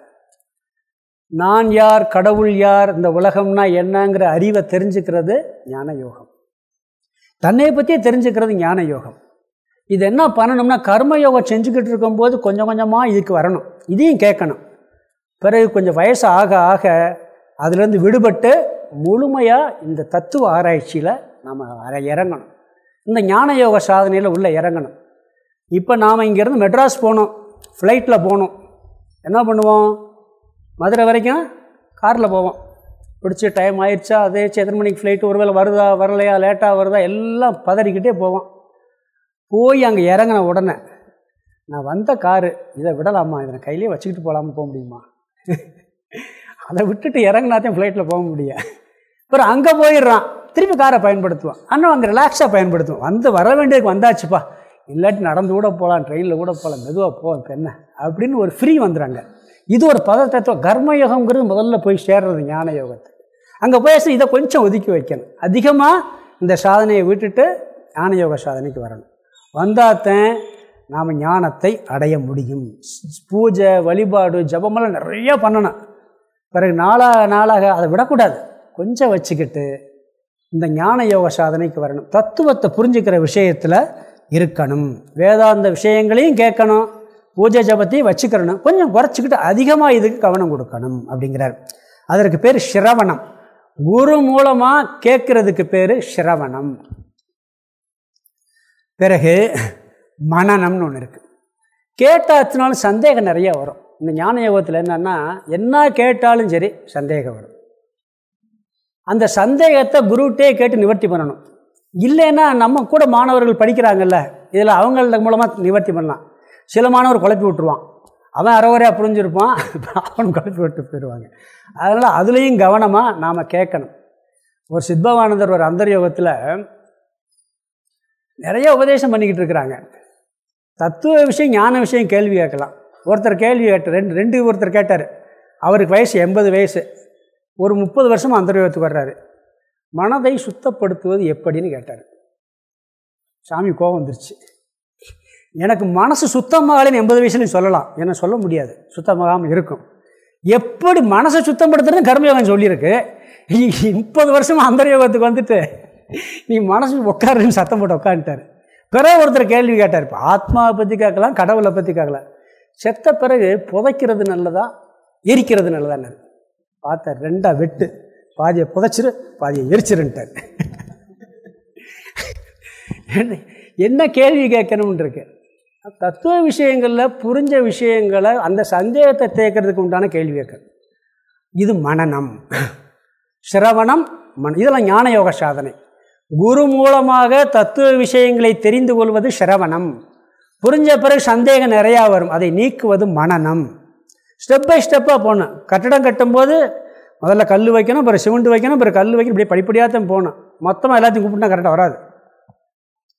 நான் யார் கடவுள் யார் இந்த உலகம்னா என்னங்கிற அறிவை தெரிஞ்சுக்கிறது ஞான யோகம் தன்னை பற்றியே தெரிஞ்சுக்கிறது ஞான யோகம் இது என்ன பண்ணணும்னா கர்ம யோகம் செஞ்சுக்கிட்டு இருக்கும்போது கொஞ்சம் கொஞ்சமாக இதுக்கு வரணும். இதையும் கேட்கணும். பிறகு கொஞ்சம் வயசு ஆக ஆக அதுலேருந்து விடுபட்டு முழுமையாக இந்த தத்துவ ஆராய்ச்சியில் நம்ம இறங்கணும். இந்த ஞான யோக சாதனையில் உள்ளே இறங்கணும். இப்போ நாம் இங்கேருந்து மெட்ராஸ் போகணும் ஃப்ளைட்டில் போகணும். என்ன பண்ணுவோம்? மதுரை வரைக்கும் காரில் போவோம். பிடிச்சி டைம் ஆயிடுச்சா அதே எத்தனை மணிக்கு ஃப்ளைட்டு ஒருவேளை வருதா வரலையா லேட்டாக வருதா எல்லாம் பதறிக்கிட்டே போவோம். போய் அங்கே இறங்கின உடனே நான் வந்த காரு இதை விடலாமா? இதை கையிலே வச்சுக்கிட்டு போகலாமா போக முடியுமா? அதை விட்டுட்டு இறங்கினாத்தையும் ஃப்ளைட்டில் போக முடியாது அப்புறம் அங்கே போயிடுறான். திருப்பி காரை பயன்படுத்துவான். ஆனால் அங்கே ரிலாக்ஸாக பயன்படுத்துவோம் வந்து வர வேண்டியதுக்கு வந்தாச்சுப்பா. இல்லாட்டி நடந்து கூட போகலாம் ட்ரெயினில் கூட போகலாம் மெதுவாக போ என்ன? அப்படின்னு ஒரு ஃப்ரீ வந்துடுறாங்க இது ஒரு பதத்தத்துவம் கர்மயோகங்கிறது முதல்ல போய் சேர்றது ஞான யோகத்தை அங்கே போய் இதை கொஞ்சம் ஒதுக்கி வைக்கணும். அதிகமாக இந்த சாதனையை விட்டுட்டு ஞான யோக சாதனைக்கு வரணும். வந்தாத்தன் நாம் ஞானத்தை அடைய முடியும். பூஜை வழிபாடு ஜபமெல்லாம் நிறையா பண்ணணும். பிறகு நாளாக நாளாக அதை விடக்கூடாது. கொஞ்சம் வச்சுக்கிட்டு இந்த ஞான யோக சாதனைக்கு வரணும். தத்துவத்தை புரிஞ்சுக்கிற விஷயத்தில் இருக்கணும். வேதாந்த விஷயங்களையும் கேட்கணும். பூஜை ஜபத்தையும் வச்சுக்கிறணும் கொஞ்சம் குறைச்சிக்கிட்டு அதிகமாக இதுக்கு கவனம் கொடுக்கணும் அப்படிங்கிறார். அதற்கு பேர் சிரவணம் குரு மூலமாக கேட்குறதுக்கு பேர் சிரவணம் பிறகு மனநம்னு ஒன்று இருக்குது கேட்டாச்சுனாலும் சந்தேகம் நிறைய வரும். இந்த ஞான யோகத்தில் என்னென்னா என்ன கேட்டாலும் சரி சந்தேகம் வரும். அந்த சந்தேகத்தை குருவிட்டே கேட்டு நிவர்த்தி பண்ணணும். இல்லைன்னா நம்ம கூட மாணவர்கள் படிக்கிறாங்கல்ல இதில் அவங்கள மூலமாக நிவர்த்தி பண்ணலாம். சில மாணவர் குழப்பி விட்டுருவான். அவன் அறவரையாக புரிஞ்சிருப்பான் அவன் குழப்பி விட்டு போயிடுவாங்க. அதனால் அதுலேயும் கவனமாக நாம் கேட்கணும். ஒரு சித்பவானந்தர் ஒரு அந்தர்யோகத்தில் நிறைய உபதேசம் பண்ணிக்கிட்டு இருக்கிறாங்க. தத்துவ விஷயம் ஞான விஷயம் கேள்வி கேட்கலாம். ஒருத்தர் கேள்வி கேட்டார் ரெண்டு ரெண்டு ஒருத்தர் கேட்டார். அவருக்கு வயசு எண்பது வயசு. ஒரு முப்பது வருஷம் அந்தர்யோகத்துக்கு வர்றாரு. மனதை சுத்தப்படுத்துவது எப்படின்னு கேட்டார். சாமி கோபம் வந்துருச்சு. எனக்கு மனசு சுத்தமாகலன்னு எண்பது வயசுல சொல்லலாம். என்ன சொல்ல முடியாது. சுத்தமாகாமல் இருக்கும். எப்படி மனசை சுத்தப்படுத்துறது கர்மயோகம் சொல்லியிருக்கு. முப்பது வருஷமாக அந்தர்யோகத்துக்கு வந்துட்டு நீ மனசு உட்காருன்னு சத்தம் போட்டு உட்காந்துட்டார் பிறகு ஒருத்தர் கேள்வி கேட்டார். இப்போ ஆத்மாவை பற்றி கேட்கலாம் கடவுளை பற்றி கேட்கலாம். செத்த பிறகு புதைக்கிறது நல்லதா எரிக்கிறது நல்லதான்னு பார்த்த ரெண்டாக வெட்டு. பாதியை புதைச்சிரு பாதியை எரிச்சிருன்ட்டார். என்ன கேள்வி கேட்கணும்னு இருக்கு. தத்துவ விஷயங்களில் புரிஞ்ச விஷயங்களை அந்த சந்தேகத்தை தேக்கிறதுக்கு உண்டான கேள்வி கேட்கணும் இது மனநம். சிரவணம் மன இதெல்லாம் ஞான யோக சாதனை. குரு மூலமாக தத்துவ விஷயங்களை தெரிந்து கொள்வது சிரவணம். புரிஞ்ச பிறகு சந்தேகம் நிறையா வரும். அதை நீக்குவது மனநம். ஸ்டெப் பை ஸ்டெப்பாக போகணும் கட்டடம் கட்டும்போது முதல்ல கல் வைக்கணும் அப்புறம் சிமெண்ட் வைக்கணும் அப்புறம் கல் வைக்கணும் இப்படி படிப்படியாக தான் போகணும் மொத்தமாக எல்லாத்தையும் கூப்பிட்டா கரெக்டாக வராது.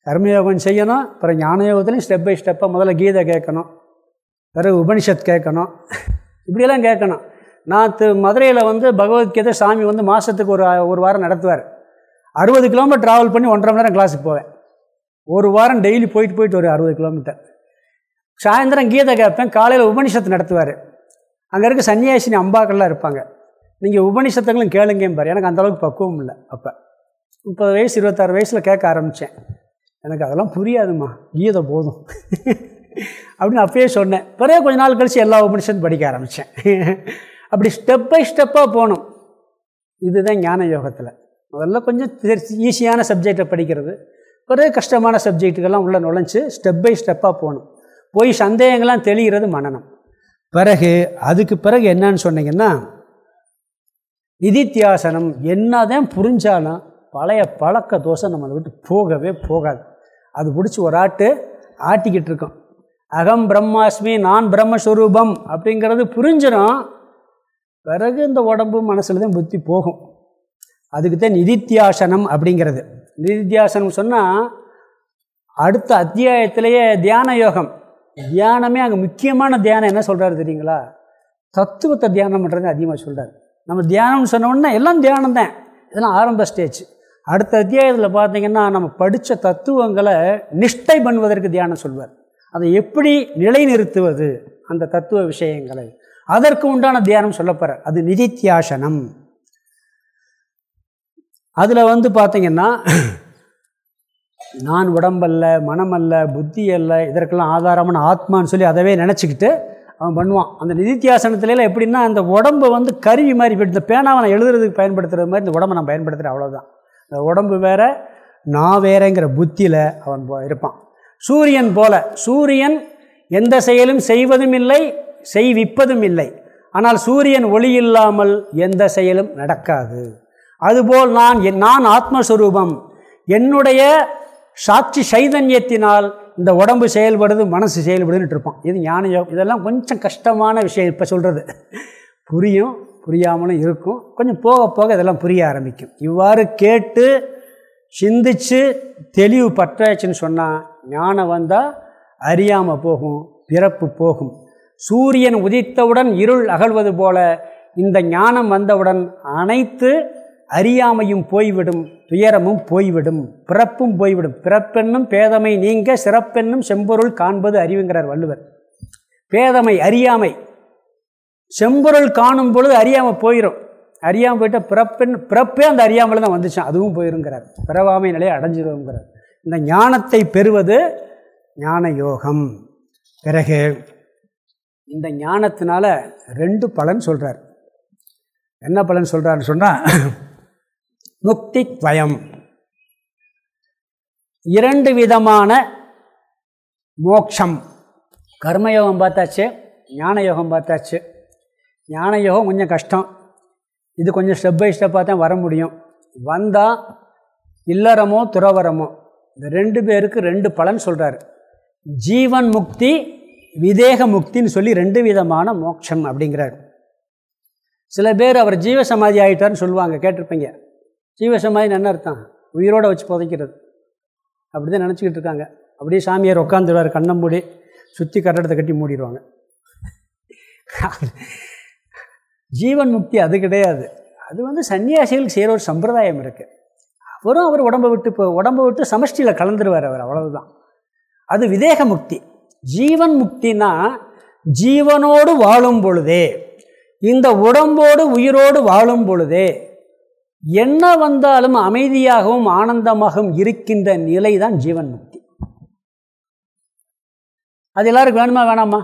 கர்மயோகம் செய்யணும் அப்புறம் ஞானயோகத்துலையும் ஸ்டெப் பை ஸ்டெப்பாக முதல்ல கீதை கேட்கணும் பிறகு உபனிஷத் கேட்கணும். இப்படியெல்லாம் கேட்கணும். நான் திரு மதுரையில் வந்து பகவத்கீதை சாமி வந்து மாதத்துக்கு ஒரு ஒரு வாரம் நடத்துவார். அறுபது கிலோமீட்டர் ட்ராவல் பண்ணி ஒன்றரை மணி நேரம் கிளாஸுக்கு போவேன். ஒரு வாரம் டெய்லி போயிட்டு போயிட்டு ஒரு அறுபது கிலோமீட்டர் சாயந்தரம் கீதை கேட்பேன் காலையில் உபனிஷத்து நடத்துவார். அங்கே இருக்க சன்னியாசினி அம்பாக்கள்லாம் இருப்பாங்க. நீங்கள் உபனிஷத்துங்களும் பாரு. எனக்கு அந்தளவுக்கு பக்குவம் இல்லை அப்போ. முப்பது வயசு இருபத்தாறு வயசில் கேட்க ஆரம்பித்தேன் எனக்கு அதெல்லாம் புரியாதுமா கீதை போதும். அப்படின்னு அப்பயே சொன்னேன். பிறகு கொஞ்ச நாள் கழித்து எல்லா உபனிஷத்தும் படிக்க ஆரம்பித்தேன் அப்படி ஸ்டெப் பை ஸ்டெப்பாக போகணும் இதுதான் ஞான யோகத்தில். முதல்ல கொஞ்சம் ஈஸியான சப்ஜெக்டை படிக்கிறது. பிறகு கஷ்டமான சப்ஜெக்ட்டுக்கெல்லாம் உள்ளே நுழைஞ்சு ஸ்டெப் பை ஸ்டெப்பாக போகணும் போய் சந்தேகங்கள்லாம் தெளிகிறது மனநம். பிறகு அதுக்கு பிறகு என்னன்னு சொன்னீங்கன்னா நிதித்தியாசனம் என்னதான் புரிஞ்சாலும் பழைய பழக்க தோசை நம்மளை விட்டு போகவே போகாது. அது பிடிச்சி ஒரு ஆட்டு ஆட்டிக்கிட்டு இருக்கோம். அகம் பிரம்மாஸ்மி நான் பிரம்மஸ்வரூபம் அப்படிங்கிறது புரிஞ்சிடும். பிறகு இந்த உடம்பு மனசில் தான் புத்தி போகும். அதுக்கு தான் நிதித்தியாசனம் அப்படிங்கிறது. நிதித்தியாசனம் சொன்னால் அடுத்த அத்தியாயத்திலேயே தியான யோகம். தியானமே அங்கே முக்கியமான தியானம் என்ன சொல்கிறாரு தெரியுங்களா? தத்துவத்தை தியானம் பண்ணுறது அதிகமாக சொல்கிறார் நம்ம தியானம்னு சொன்னோடனே எல்லாம் தியானம் தான். இதெல்லாம் ஆரம்ப ஸ்டேஜ் அடுத்த அத்தியாயத்தில் பார்த்தீங்கன்னா நம்ம படித்த தத்துவங்களை நிஷ்டை பண்ணுவதற்கு தியானம் சொல்வார். அதை எப்படி நிலைநிறுத்துவது? அந்த தத்துவ விஷயங்களை. அதற்கு உண்டான தியானம் சொல்லப்போகிற அது நிதித்தியாசனம். அதில் வந்து பார்த்திங்கன்னா நான் உடம்பல்ல மனமல்ல புத்தி அல்ல இதற்கெல்லாம் ஆதாரமான ஆத்மான்னு சொல்லி அதவே நினச்சிக்கிட்டு அவன் பண்ணுவான். அந்த நிதித்தியாசனத்துலாம் எப்படின்னா அந்த உடம்பு வந்து கருவி மாதிரி போய்ட்டு இந்த பேனாவை நான் எழுதுறதுக்கு பயன்படுத்துகிற மாதிரி இந்த உடம்பை நான் பயன்படுத்துகிறேன் அவ்வளோதான் இந்த உடம்பு வேற நான் வேறேங்கிற புத்தியில் அவன் இருப்பான். சூரியன் போல சூரியன் எந்த செயலும் செய்வதும் இல்லை செய்விப்பதும் இல்லை. ஆனால் சூரியன் ஒளி இல்லாமல் எந்த செயலும் நடக்காது. அதுபோல் நான் நான் ஆத்மஸ்வரூபம். என்னுடைய சாட்சி சைதன்யத்தினால் இந்த உடம்பு செயல்படுது மனசு செயல்படுதுன்னு இருப்பான். இது ஞான யோகம். இதெல்லாம் கொஞ்சம் கஷ்டமான விஷயம் இப்போ சொல்கிறது புரியும் புரியாமலும் இருக்கும். கொஞ்சம் போக போக இதெல்லாம் புரிய ஆரம்பிக்கும். இவ்வாறு கேட்டு சிந்திச்சு தெளிவு பற்றாச்சுன்னு சொன்னால் ஞானம் வந்தால் அறியாமல் போகும் பிறப்பு போகும். சூரியன் உதித்தவுடன் இருள் அகழ்வது போல இந்த ஞானம் வந்தவுடன் அனைத்து அறியாமையும் போய்விடும் துயரமும் போய்விடும் பிறப்பும் போய்விடும். பிறப்பென்னும் பேதமை நீங்க சிறப்பென்னும் செம்பொருள் காண்பது அறிவுங்கிறார் வள்ளுவர். பேதமை அறியாமை. செம்பொருள் காணும் பொழுது அறியாமல் போயிடும் அறியாமல் போயிட்டால் பிறப்பெண் பிறப்பே அந்த அறியாமல் தான் வந்துச்சான். அதுவும் போயிருங்கிறார். பிறவாமை நிலையை அடைஞ்சிருங்கிறார் இந்த ஞானத்தை பெறுவது ஞான யோகம். பிறகு இந்த ஞானத்தினால ரெண்டு பலன் சொல்கிறார் என்ன பலன் சொல்கிறாருன்னு சொன்னால் முக்தி துவயம் இரண்டு விதமான மோக்ஷம். கர்மயோகம் பார்த்தாச்சு ஞான யோகம் பார்த்தாச்சு. ஞான யோகம் கொஞ்சம் கஷ்டம். இது கொஞ்சம் ஸ்டெப் பை ஸ்டெப்பாக தான் வர முடியும். வந்தால் இல்லறமோ துறவரமோ இந்த ரெண்டு பேருக்கு ரெண்டு பலன் சொல்கிறார் ஜீவன் முக்தி விதேக முக்தின்னு சொல்லி ரெண்டு விதமான மோட்சம் அப்படிங்கிறார். சில பேர் அவர் ஜீவசமாதி ஆகிட்டார்னு சொல்லுவாங்க கேட்டிருப்பீங்க. ஜீவசமாதி என்ன அர்த்தம். உயிரோடு வச்சு புதைக்கிறது. அப்படி தான் நினச்சிக்கிட்டு இருக்காங்க. அப்படியே சாமியார் உட்காந்துருவார் கண்ணை மூடி சுற்றி கட்டடத்தை கட்டி மூடிடுவாங்க. ஜீவன் முக்தி அது கிடையாது. அது வந்து சன்னியாசிகளுக்கு செய்கிற ஒரு சம்பிரதாயம் இருக்குது அவரும் அவர் உடம்பை விட்டு இப்போ உடம்பை விட்டு சமஷ்டியில் கலந்துருவார் அவர் அவ்வளவுதான். அது விதேக முக்தி. ஜீவன் முக்தினா ஜீவனோடு வாழும் பொழுதே இந்த உடம்போடு உயிரோடு வாழும் பொழுதே என்ன வந்தாலும் அமைதியாகவும் ஆனந்தமாகவும் இருக்கின்ற நிலை தான் ஜீவன் முக்தி. அது எல்லாருக்கும் வேணுமா வேணாமா?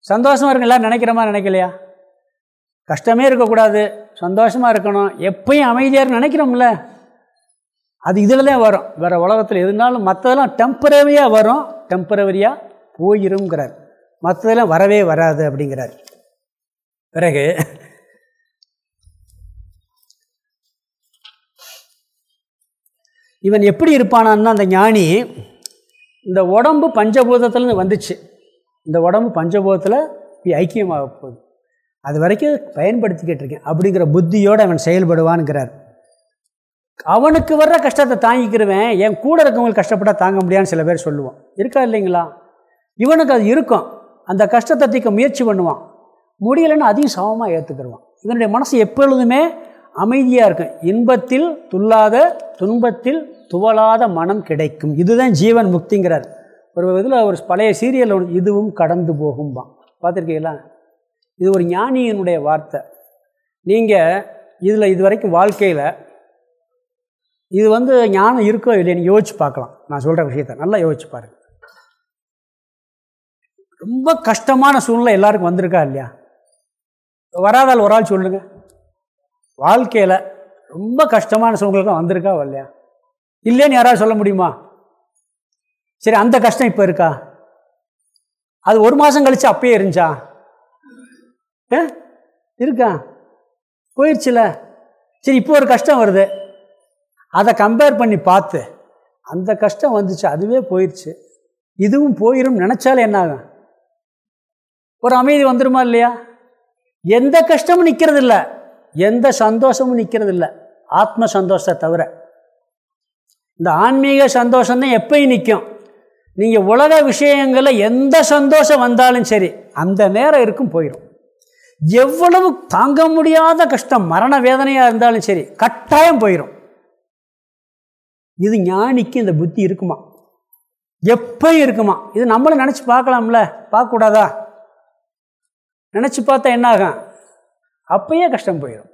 சந்தோஷமாக இருக்கு எல்லோரும் நினைக்கிறமா நினைக்கலையா? கஷ்டமே இருக்கக்கூடாது சந்தோஷமாக இருக்கணும். எப்பயும் அமைதியாக நினைக்கிறோம்ல. அது இதில் தான் வரும். வேறு உலகத்தில் எதுனாலும் மற்றதெல்லாம் டெம்பரவரியாக வரும். டெம்பரவரியாக போயிருங்கிறார் மற்றதெல்லாம் வரவே வராது அப்படிங்கிறார். பிறகு இவன் எப்படி இருப்பானான்னா அந்த ஞானி இந்த உடம்பு பஞ்சபூதத்துலேருந்து வந்துச்சு. இந்த உடம்பு பஞ்சபூதத்தில் ஐக்கியமாக போகுது. அது வரைக்கும் பயன்படுத்திக்கிட்டு இருக்கேன். அப்படிங்கிற புத்தியோடு அவன் செயல்படுவான்ங்கிறார். அவனுக்கு வர்ற கஷ்டத்தை தாங்கிக்கிறவன் என் கூட இருக்கவங்களுக்கு கஷ்டப்பட்டால் தாங்க முடியான்னு சில பேர் சொல்லுவான். இருக்கா இல்லைங்களா? இவனுக்கு அது இருக்கும். அந்த கஷ்டத்தை தீக்க முயற்சி பண்ணுவான். முடியலைன்னு அதையும் சமமாக ஏற்றுக்கிடுவான் இதனுடைய மனசு எப்பொழுதுமே அமைதியாக இருக்கும். இன்பத்தில் துல்லாத துன்பத்தில் துவளாத மனம் கிடைக்கும். இதுதான் ஜீவன் முக்திங்கிறார். ஒரு இதில் ஒரு பழைய சீரியல் ஒன்று இதுவும் கடந்து போகும்பான் பார்த்துருக்கீங்களா? இது ஒரு ஞானியினுடைய வார்த்தை. நீங்கள் இதில் இது வரைக்கும் வாழ்க்கையில் இது வந்து ஞானம் இருக்கோ இல்லைன்னு யோசிச்சு பார்க்கலாம். நான் சொல்கிற விஷயத்த நல்லா யோசிச்சு பாருங்கள் ரொம்ப கஷ்டமான சூழ்நிலை எல்லாருக்கும் வந்திருக்கா இல்லையா? வராதால் ஒரு ஆள் சொல்லுங்கள் வாழ்க்கையில் ரொம்ப கஷ்டமான சூழ்நிலை தான் வந்திருக்கா இல்லையா? இல்லைன்னு யாராவது சொல்ல முடியுமா? சரி அந்த கஷ்டம் இப்போ இருக்கா? அது ஒரு மாதம் கழித்து அப்பயே இருந்துச்சா? இருக்கா? போயிடுச்சுல சரி இப்போ ஒரு கஷ்டம் வருது. அதை கம்பேர் பண்ணி பார்த்து அந்த கஷ்டம் வந்துச்சு அதுவே போயிடுச்சு இதுவும் போயிடும் நினச்சாலே என்ன ஆகும்? ஒரு அமைதி வந்துடுமா இல்லையா? எந்த கஷ்டமும் நிற்கிறது இல்லை எந்த சந்தோஷமும் நிற்கிறது இல்லை ஆத்ம சந்தோஷத்தை தவிர. இந்த ஆன்மீக சந்தோஷம் தான் எப்பயும் நிற்கும் நீங்கள் உலக விஷயங்களில் எந்த சந்தோஷம் வந்தாலும் சரி அந்த நேரம் இருக்கும் போயிடும் எவ்வளவு தாங்க முடியாத கஷ்டம் மரண வேதனையாக இருந்தாலும் சரி கட்டாயம் போயிடும் இது ஞானிக்கு இந்த புத்தி இருக்குமா? எப்பயும் இருக்குமா? இது நம்மளும் நினச்சி பார்க்கலாம்ல பார்க்கக்கூடாதா? நினச்சி பார்த்தா என்ன ஆகும்? அப்பயே கஷ்டம் போயிடும்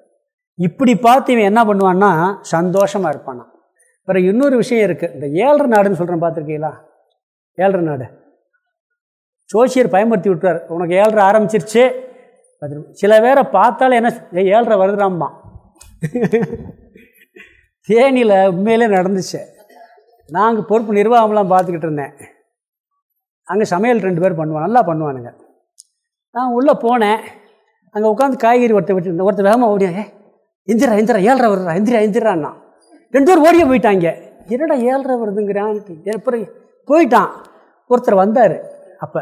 இப்படி பார்த்து இவன் என்ன பண்ணுவான்னா சந்தோஷமாக இருப்பானா? அப்புறம் இன்னொரு விஷயம் இருக்குது இந்த ஏழரை நாடுன்னு சொல்கிறேன் பார்த்துருக்கீங்களா? ஏழரை நாடு. ஜோசியர் பயன்படுத்தி விட்டுறார். உனக்கு ஏழரை ஆரம்பிச்சிருச்சு. சில பேரை பார்த்தாலும் என்ன ஏழரை வருதுராம்மா தேனியில் உண்மையிலே நடந்துச்சு. நாங்கள் பொறுப்பு நிர்வாகம்லாம் பார்த்துக்கிட்டு இருந்தேன். அங்கே சமையல் ரெண்டு பேர் பண்ணுவான் நல்லா பண்ணுவானுங்க. நான் உள்ளே போனேன். அங்கே உட்காந்து காய்கறி ஒருத்தர் வச்சுருந்தேன். ஒருத்தர் வேகமாக ஓடியா ஏ இந்திரா இந்திரா ஏழ்ரை வருறா இந்திரா இந்திரான்னா ரெண்டு பேர் ஓடிய போயிட்டாங்க. என்னடா ஏழ்ரை வருதுங்கிறான்ட்டு அப்புறம் போயிட்டான். ஒருத்தர் வந்தார். அப்போ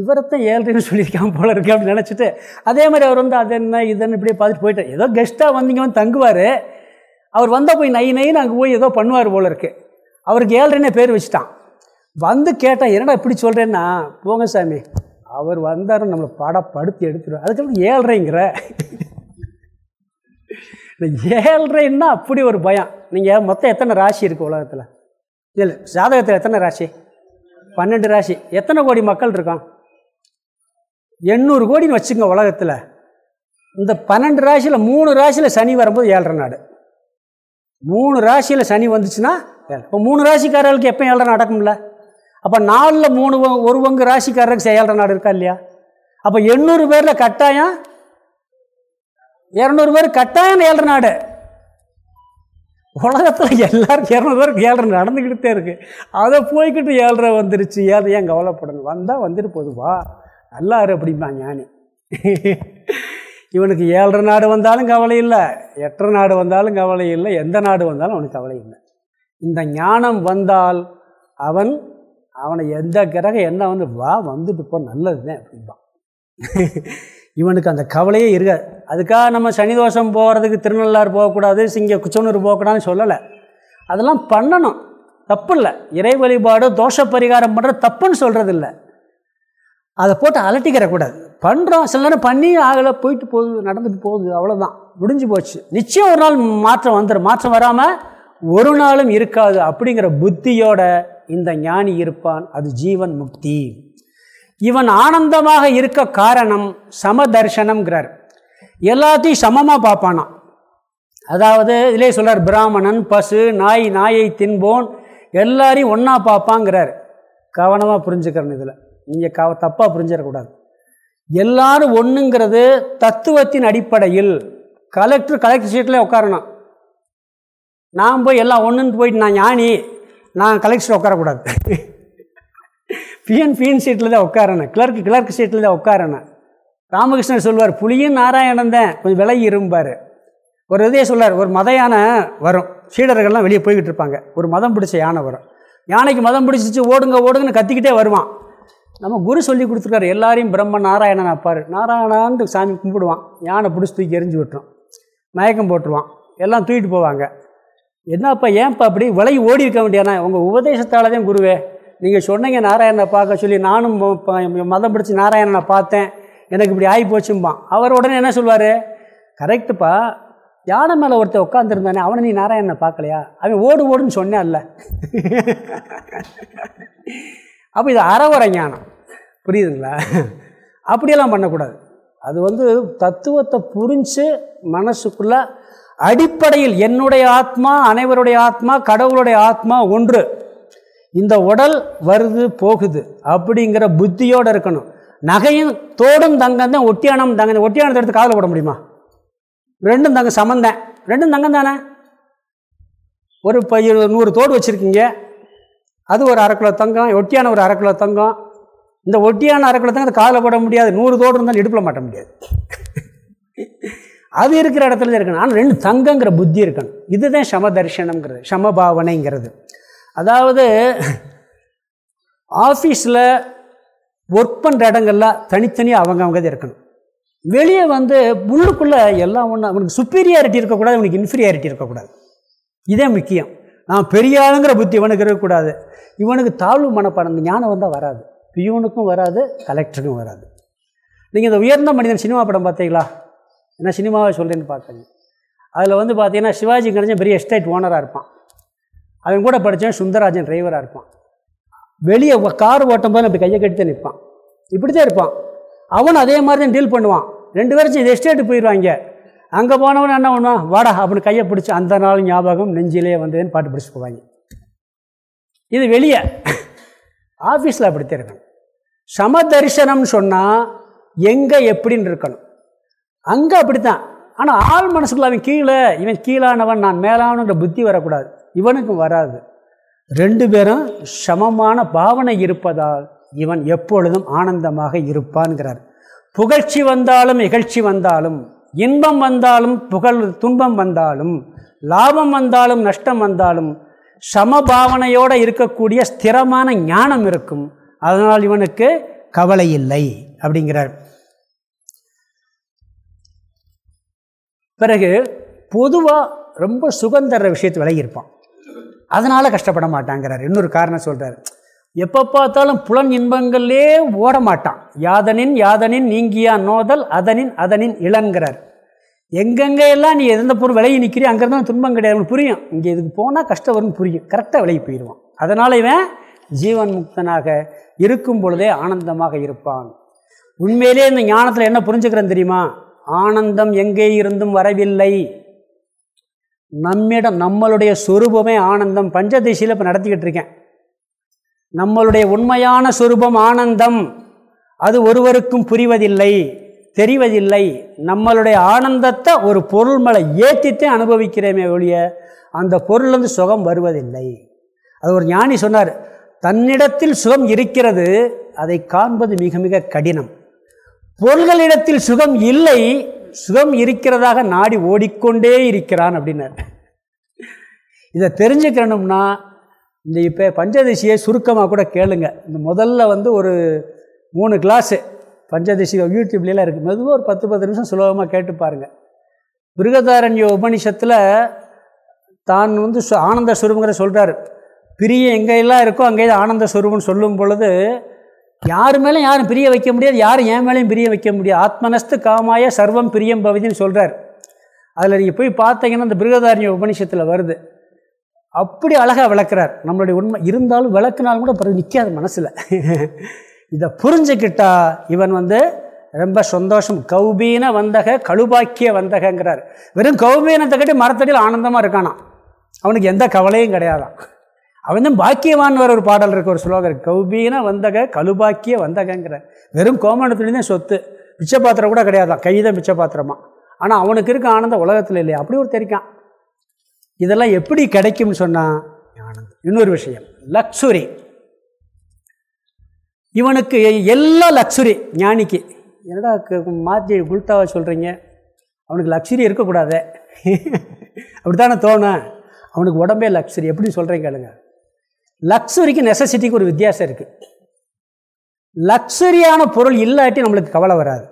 இவரைத்தான் ஏழ்ரைன்னு சொல்லியிருக்கான் போல இருக்கு அப்படின்னு நினச்சிட்டு அதே மாதிரி அவர் வந்து அது என்ன இதுன்னு இப்படியே பார்த்துட்டு போயிட்டார். ஏதோ கெஸ்ட்டாக வந்தீங்க வந்து தங்குவார். அவர் வந்தால் போய் நை நைன்னு அங்கே போய் ஏதோ பண்ணுவார் போல இருக்கு. அவருக்கு ஏழ்ரைன்னே பேர் வச்சுட்டான். வந்து கேட்டால் என்னடா இப்படி சொல்கிறேன்னா போங்க சாமி. அவர் வந்தார் நம்மளை படப்படுத்தி எடுத்துருவார். அதுக்கப்புறம் ஏழ்ரைங்கிற? இந்த ஏழ்ரைன்னா அப்படி ஒரு பயம். நீங்கள் மொத்தம் எத்தனை ராசி இருக்குது உலகத்தில்? இல்லை ஜாதகத்தில் எத்தனை ராசி? பன்னெண்டு ராசி. எத்தனை கோடி மக்கள் இருக்கான் எண்ணூறு கோடின்னு வச்சுங்க உலகத்தில். இந்த பன்னெண்டு ராசியில் மூணு ராசியில் சனி வரும்போது ஏழரை நாடு. மூணு ராசியில் சனி வந்துச்சுன்னா இப்போ மூணு ராசிக்காரர்களுக்கு எப்போ ஏழரை நடக்கும்ல? அப்போ நாலில் மூணு ஒரு பங்கு ராசிக்காரருக்கு ஏழரை நாடு இருக்கா இல்லையா? அப்போ எண்ணூறு பேரில் கட்டாயம் இரநூறு பேர் கட்டாயம் ஏழு நாடு. உலகத்தில் எல்லாருக்கும் இரநூறு பேருக்கு ஏழரை நடந்துக்கிட்டே இருக்குது அதை போய்கிட்டு ஏழரை வந்துருச்சு. ஏழரை ஏன் கவலைப்படணும்? வந்தால் வந்துட்டு போதுவா. நல்லாரு அப்படிம்பா ஞானி. இவனுக்கு ஏழரை நாடு வந்தாலும் கவலை இல்லை. எட்டரை நாடு வந்தாலும் கவலை இல்லை. எந்த நாடு வந்தாலும் அவனுக்கு கவலை இல்லை. இந்த ஞானம் வந்தால் அவன் அவனை எந்த கிரகம் என்ன வந்து வா வந்துட்டு போ நல்லதுதான் அப்படின்பான் இவனுக்கு அந்த கவலையே இருக்காது. அதுக்காக நம்ம சனிதோஷம் போகிறதுக்கு திருநள்ளாறு போகக்கூடாது சிங்க குச்சனூர் போகக்கூடாதுன்னு சொல்லலை. அதெல்லாம் பண்ணணும். தப்பு இல்லை இறை வழிபாடு தோஷ பரிகாரம் பண்ணுற தப்புன்னு சொல்கிறது இல்லை அதை போட்டு அலட்டிக்கிறக்கூடாது பண்ணுறோம் சில நேரம் பண்ணி ஆகலை போயிட்டு போகுது நடந்துட்டு போகுது அவ்வளோதான் முடிஞ்சு போச்சு. நிச்சயம் ஒரு நாள் மாற்றம் வந்துடும் மாற்றம் வராமல் ஒரு நாளும் இருக்காது. அப்படிங்கிற புத்தியோட இந்த ஞானி இருப்பான். அது ஜீவன் முக்தி. இவன் ஆனந்தமாக இருக்க காரணம் சமதர்ஷனம்ங்கிறார். எல்லாத்தையும் சமமாக பார்ப்பானா? அதாவது இதிலே சொல்கிறார் பிராமணன் பசு நாய் நாயை தின்போன் எல்லாரையும் ஒன்றா பார்ப்பாங்கிறார். கவனமாக புரிஞ்சுக்கிறேன் இதில். நீங்கள் கவ தப்பாக புரிஞ்சிடக்கூடாது. எல்லாரும் ஒன்றுங்கிறது தத்துவத்தின் அடிப்படையில். கலெக்டர் கலெக்டர் சீட்டில் உட்காரணும். நான் போய் எல்லாம் ஒன்றுன்னு போயிட்டு நான் ஞானி. நான் கலெக்டர் உட்காரக்கூடாது. ஃபியன் ஃபியன் சீட்டில் தான் உட்காரணும் கிளர்க்கு கிளர்க் சீட்டில் தான் உட்காரணும் ராமகிருஷ்ணன் சொல்வார் புளியும் நாராயணன் தான். கொஞ்சம் விலகி இரும்பார் ஒரு இதே சொல்லார் ஒரு மத யானை வரும். சீடர்கள்லாம் வெளியே போய்கிட்டு இருப்பாங்க. ஒரு மதம் பிடிச்ச யானை வரும். யானைக்கு மதம் பிடிச்சிச்சு ஓடுங்க ஓடுங்கன்னு கத்திக்கிட்டே வருவான். நம்ம குரு சொல்லி கொடுத்துருக்காரு எல்லாரையும் பிரம்ம நாராயணன் அப்பார் நாராயணான்னு சாமி கும்பிடுவான். யானை பிடிச்சி தூக்கி எரிஞ்சு விட்டுரும். மயக்கம் போட்டுருவான். எல்லாம் தூக்கிட்டு போவாங்க. என்னப்பா ஏன்ப்பா அப்படி விலகி ஓடி இருக்க வேண்டியானா உங்கள் உபதேசத்தால் தான் குருவே. நீங்கள் சொன்னீங்க நாராயணனை பார்க்க சொல்லி நானும் மதம் பிடிச்சி நாராயணனை பார்த்தேன். எனக்கு இப்படி ஆகி போச்சும்பான். அவர் உடனே என்ன சொல்வார்? கரெக்டுப்பா யானை மேலே ஒருத்தர் உட்காந்துருந்தானே அவனை நீ நாராயணனை பார்க்கலையா? அவன் ஓடு ஓடுன்னு சொன்னேன்ல. அப்போ இது அறவர ஞானம். புரியுதுங்களா? அப்படியெல்லாம் பண்ணக்கூடாது. அது வந்து தத்துவத்தை புரிஞ்சு மனசுக்குள்ளே அடிப்படையில் என்னுடைய ஆத்மா அனைவருடைய ஆத்மா கடவுளுடைய ஆத்மா ஒன்று. இந்த உடல் வருது போகுது அப்படிங்கிற புத்தியோடு இருக்கணும். நகையும் தோடும் தங்கம் தான் ஒட்டியானம் தங்க ஒட்டியானத்தை எடுத்து காதில் போட முடியுமா? ரெண்டும் தங்க சமந்தேன் ரெண்டும் தங்கம் தானே? ஒரு பய நூறு தோடு வச்சுருக்கீங்க. அது ஒரு அரை கிலோ தங்கம் ஒட்டியான ஒரு அரை கிலோ தங்கம். இந்த ஒட்டியான அரை கிலோ தங்கம் அதை காதில் போட முடியாது. நூறு தோடு இருந்தாலும் இடுப்பில் மாட்ட முடியாது. அது இருக்கிற இடத்துல இருக்கணும். ஆனால் ரெண்டு தங்கங்கிற புத்தி இருக்கணும். இதுதான் சம தரிசனம்ங்கிறது சமபாவனைங்கிறது. அதாவது ஆஃபீஸில் ஒர்க் பண்ணுற இடங்கள்லாம் தனித்தனியாக அவங்க அவங்க தான் இருக்கணும். வெளியே வந்து உள்ளுக்குள்ளே எல்லாம் ஒன்று அவனுக்கு சுப்பீரியாரிட்டி இருக்கக்கூடாது அவனுக்கு இன்ஃபீரியாரிட்டி இருக்கக்கூடாது. இதே முக்கியம். நான் பெரிய ஆளுங்கிற புத்தி இவனுக்கு இருக்கக்கூடாது. இவனுக்கு தாழ்வு மனப்பாடம் ஞானம் வந்தால் வராது. பியூனுக்கும் வராது கலெக்டருக்கும் வராது. நீங்கள் இந்த உயர்ந்த மனிதன் சினிமா படம் பார்த்தீங்களா? என்ன சினிமாவை சொல்கிறேன்னு பார்த்தேங்க அதில் வந்து பார்த்தீங்கன்னா சிவாஜி கணேசன் பெரிய எஸ்டேட் ஓனராக இருப்பான். அவன் கூட படித்தவன் சுந்தரராஜன் டிரைவராக இருப்பான். வெளியே கார் ஓட்டும் போது அப்படி கையை கட்டி தான் நிற்பான் இப்படி தான் இருப்பான். அவனும் அதே மாதிரி தான் டீல் பண்ணுவான். ரெண்டு பேரும் இது எஸ்டேட்டு போயிடுவாங்க அங்கே போனவன் என்ன பண்ணுவான்? வாடா அப்படின்னு கையை பிடிச்சி அந்த நாள் ஞாபகம் நெஞ்சிலே வந்ததுன்னு பாட்டு பிடிச்சி போவாங்க. இது வெளியே. ஆஃபீஸில் அப்படித்தான் இருக்கணும். சம தரிசனம்னு சொன்னால் எங்கே எப்படின்னு இருக்கணும். அங்கே அப்படித்தான். ஆனால் ஆள் மனசுக்குள்ள அவன் கீழே இவன் கீழானவன் நான் மேலானன்ற புத்தி வரக்கூடாது. இவனுக்கு வராது. ரெண்டு பேரும் சமமான பாவனை இருப்பதால் இவன் எப்பொழுதும் ஆனந்தமாக இருப்பான்கிறார். புகழ்ச்சி வந்தாலும் இகழ்ச்சி வந்தாலும் இன்பம் வந்தாலும் புகழ் துன்பம் வந்தாலும் லாபம் வந்தாலும் நஷ்டம் வந்தாலும் சமபாவனையோடு இருக்கக்கூடிய ஸ்திரமான ஞானம் இருக்கும். அதனால் இவனுக்கு கவலை இல்லை அப்படிங்கிறார். பிறகு பொதுவாக ரொம்ப சுகந்தர விஷயத்து விலகியிருப்பான் அதனால் கஷ்டப்பட மாட்டாங்கிறார். இன்னொரு காரணம் சொல்கிறார் எப்போ பார்த்தாலும் புலன் இன்பங்களே ஓட மாட்டான். யாதனின் யாதனின் நீங்கியா நோதல் அதனின் அதனின் இளங்கிறார் எங்கெங்கே எல்லாம் நீ எந்த பொருள் விலகி நிற்கிறீ அங்கேருந்து துன்பம் கிடையாது. புரியும். இங்கே இதுக்கு போனால் கஷ்டம் வரும்னு புரியும். கரெக்டாக விலகி போயிடுவான். அதனால் இவன் ஜீவன் முக்தனாக இருக்கும் பொழுதே ஆனந்தமாக இருப்பான். உண்மையிலே இந்த ஞானத்தில் என்ன புரிஞ்சுக்கிறேன் தெரியுமா? ஆனந்தம் எங்கே இருந்தும் வரவில்லை. நம்மிடம் நம்மளுடைய சொரூபமே ஆனந்தம். பஞ்சதிசையில் இப்போ நடத்திக்கிட்டு இருக்கேன். நம்மளுடைய உண்மையான சொரூபம் ஆனந்தம். அது ஒருவருக்கும் புரிவதில்லை தெரிவதில்லை. நம்மளுடைய ஆனந்தத்தை ஒரு பொருள் மேலே ஏற்றித்தே அனுபவிக்கிறேமே ஒழிய அந்த பொருள்லேருந்து சுகம் வருவதில்லை. அது ஒரு ஞானி சொன்னார் தன்னிடத்தில் சுகம் இருக்கிறது அதை காண்பது மிக மிக கடினம். பொருள்களிடத்தில் சுகம் இல்லை சுகம் இருக்கிறதாக நாடி ஓடிக்கொண்டே இருக்கிறான் அப்படின்னார். இதை தெரிஞ்சுக்கணும்னா இந்த இப்போ பஞ்சதசியை சுருக்கமாக கூட கேளுங்க. இந்த முதல்ல வந்து ஒரு மூணு கிளாஸு பஞ்சதிசி யூடியூப்லாம் இருக்குது மெதுவாக ஒரு பத்து பத்து நிமிஷம் சுலபமாக கேட்டு பாருங்கள் பிருகதாரண்ய உபனிஷத்தில் தான் வந்து ஆனந்த சுரூபங்கிற சொல்கிறார் பிரிய எங்கெல்லாம் இருக்கோ அங்கே ஆனந்த சுரூபம்னு சொல்லும் பொழுது யார் மேலே யாரும் பிரிய வைக்க முடியாது யாரும் என் மேலேயும் பிரிய வைக்க முடியாது. ஆத்மனஸ்து காமாய சர்வம் பிரியம் பகுதின்னு சொல்கிறார் அதில் நீங்கள் போய் பார்த்தீங்கன்னா இந்த பிருகதாரண்ய உபனிஷத்தில் வருது. அப்படி அழகாக விளக்குறார். நம்மளுடைய உண்மை இருந்தாலும் விளக்குனாலும் கூட பிறகு நிற்காது மனசில். இதை புரிஞ்சுக்கிட்டா இவன் வந்து ரொம்ப சந்தோஷம். கௌபீன வந்தக கழுபாக்கிய வந்தகங்கிறார். வெறும் கௌபீனத்தை கட்டி மரத்தடியில் ஆனந்தமாக இருக்கானா அவனுக்கு எந்த கவலையும் கிடையாதான் அவன் தான் பாக்கியவான் வர ஒரு பாடல் இருக்க ஒரு ஸ்லோகம் இருக்கு. கௌபீன வந்தக கழுபாக்கிய வந்தகங்கிற வெறும் கோமணத்துலேயும் தான் சொத்து. பிச்சை பாத்திரம் கூட கிடையாதான் கைதான் பிச்சை பாத்திரமா ஆனால் அவனுக்கு இருக்க ஆனந்தம் உலகத்தில் இல்லையா? அப்படி ஒரு தெரிக்கான் இதெல்லாம் எப்படி கிடைக்கும்னு சொன்னால் ஆனந்தம். இன்னொரு விஷயம் லக்ஸுரி. இவனுக்கு எல்லா லக்ஸுரி ஞானிக்கு. என்னடா மாற்றி குல்தாவை சொல்கிறீங்க அவனுக்கு லக்ஸுரி இருக்கக்கூடாது. அப்படி தானே தோணும்? அவனுக்கு உடம்பே லக்ஸுரி. எப்படி சொல்கிறீங்க கேளுங்க. லக்ஸுரிக்கு நெசசிட்டிக்கு ஒரு வித்தியாசம் இருக்குது லக்ஸுரியான பொருள் இல்லாட்டி நம்மளுக்கு கவலை வராது.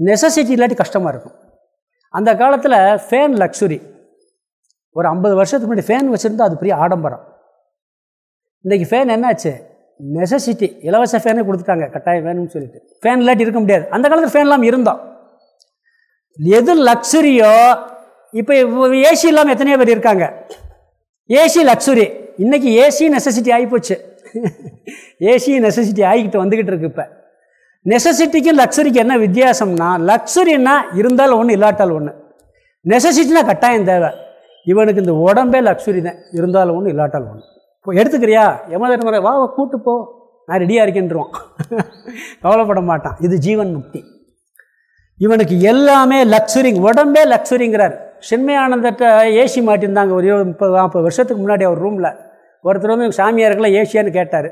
நெசசிட்டி இல்லாட்டி கஷ்டமாக இருக்கும். அந்த காலத்தில் ஃபேன் லக்ஸுரி ஒரு ஐம்பது வருஷத்துக்கு முன்னாடி ஃபேன் வச்சுருந்தா அது பெரிய ஆடம்பரம். இன்றைக்கி ஃபேன் என்னாச்சு? நெசசிட்டி இலவச ஃபேனே கொடுத்துட்டாங்க. கட்டாயம் வேணும்னு சொல்லிட்டு. ஃபேன் இல்லாட்டி இருக்க முடியாது. அந்த காலத்தில் ஃபேன் இல்லாமல் இருந்தோம். எது லக்ஸுரியோ இப்போ ஏசி இல்லாமல் எத்தனையோ பேர் இருக்காங்க. ஏசி லக்ஸுரி இன்றைக்கி ஏசி நெசசிட்டி ஆகிப்போச்சு ஏசி நெசசிட்டி ஆகிக்கிட்டு வந்துக்கிட்டு இருக்கு இப்போ. நெசசிட்டிக்கும் லக்ஸுரிக்கு என்ன வித்தியாசம்னா லக்ஸுரின்னா இருந்தாலும் ஒன்று இல்லாட்டால் ஒன்று நெசசிட்டினா கட்டாயம் தேவை. இவனுக்கு இந்த உடம்பே லக்ஸுரி தான். இருந்தாலும் ஒன்று இல்லாட்டால் ஒன்று இப்போ எடுத்துக்கிறியா? யமதர்மரை வா கூட்டு போ. நான் ரெடியாக இருக்கேன்ருவான் கவலைப்பட மாட்டான். இது ஜீவன் முக்தி. இவனுக்கு எல்லாமே லக்ஸுரிங் உடம்பே லக்ஸுரிங்கிறார் சென்மையானந்தட்ட ஏசி மாட்டியிருந்தாங்க ஒரு இருபது முப்பது நாற்பது வருஷத்துக்கு முன்னாடி அவர் ரூமில் ஒருத்தர் வந்து சாமியாருக்கெல்லாம் ஏசியான்னு கேட்டார்.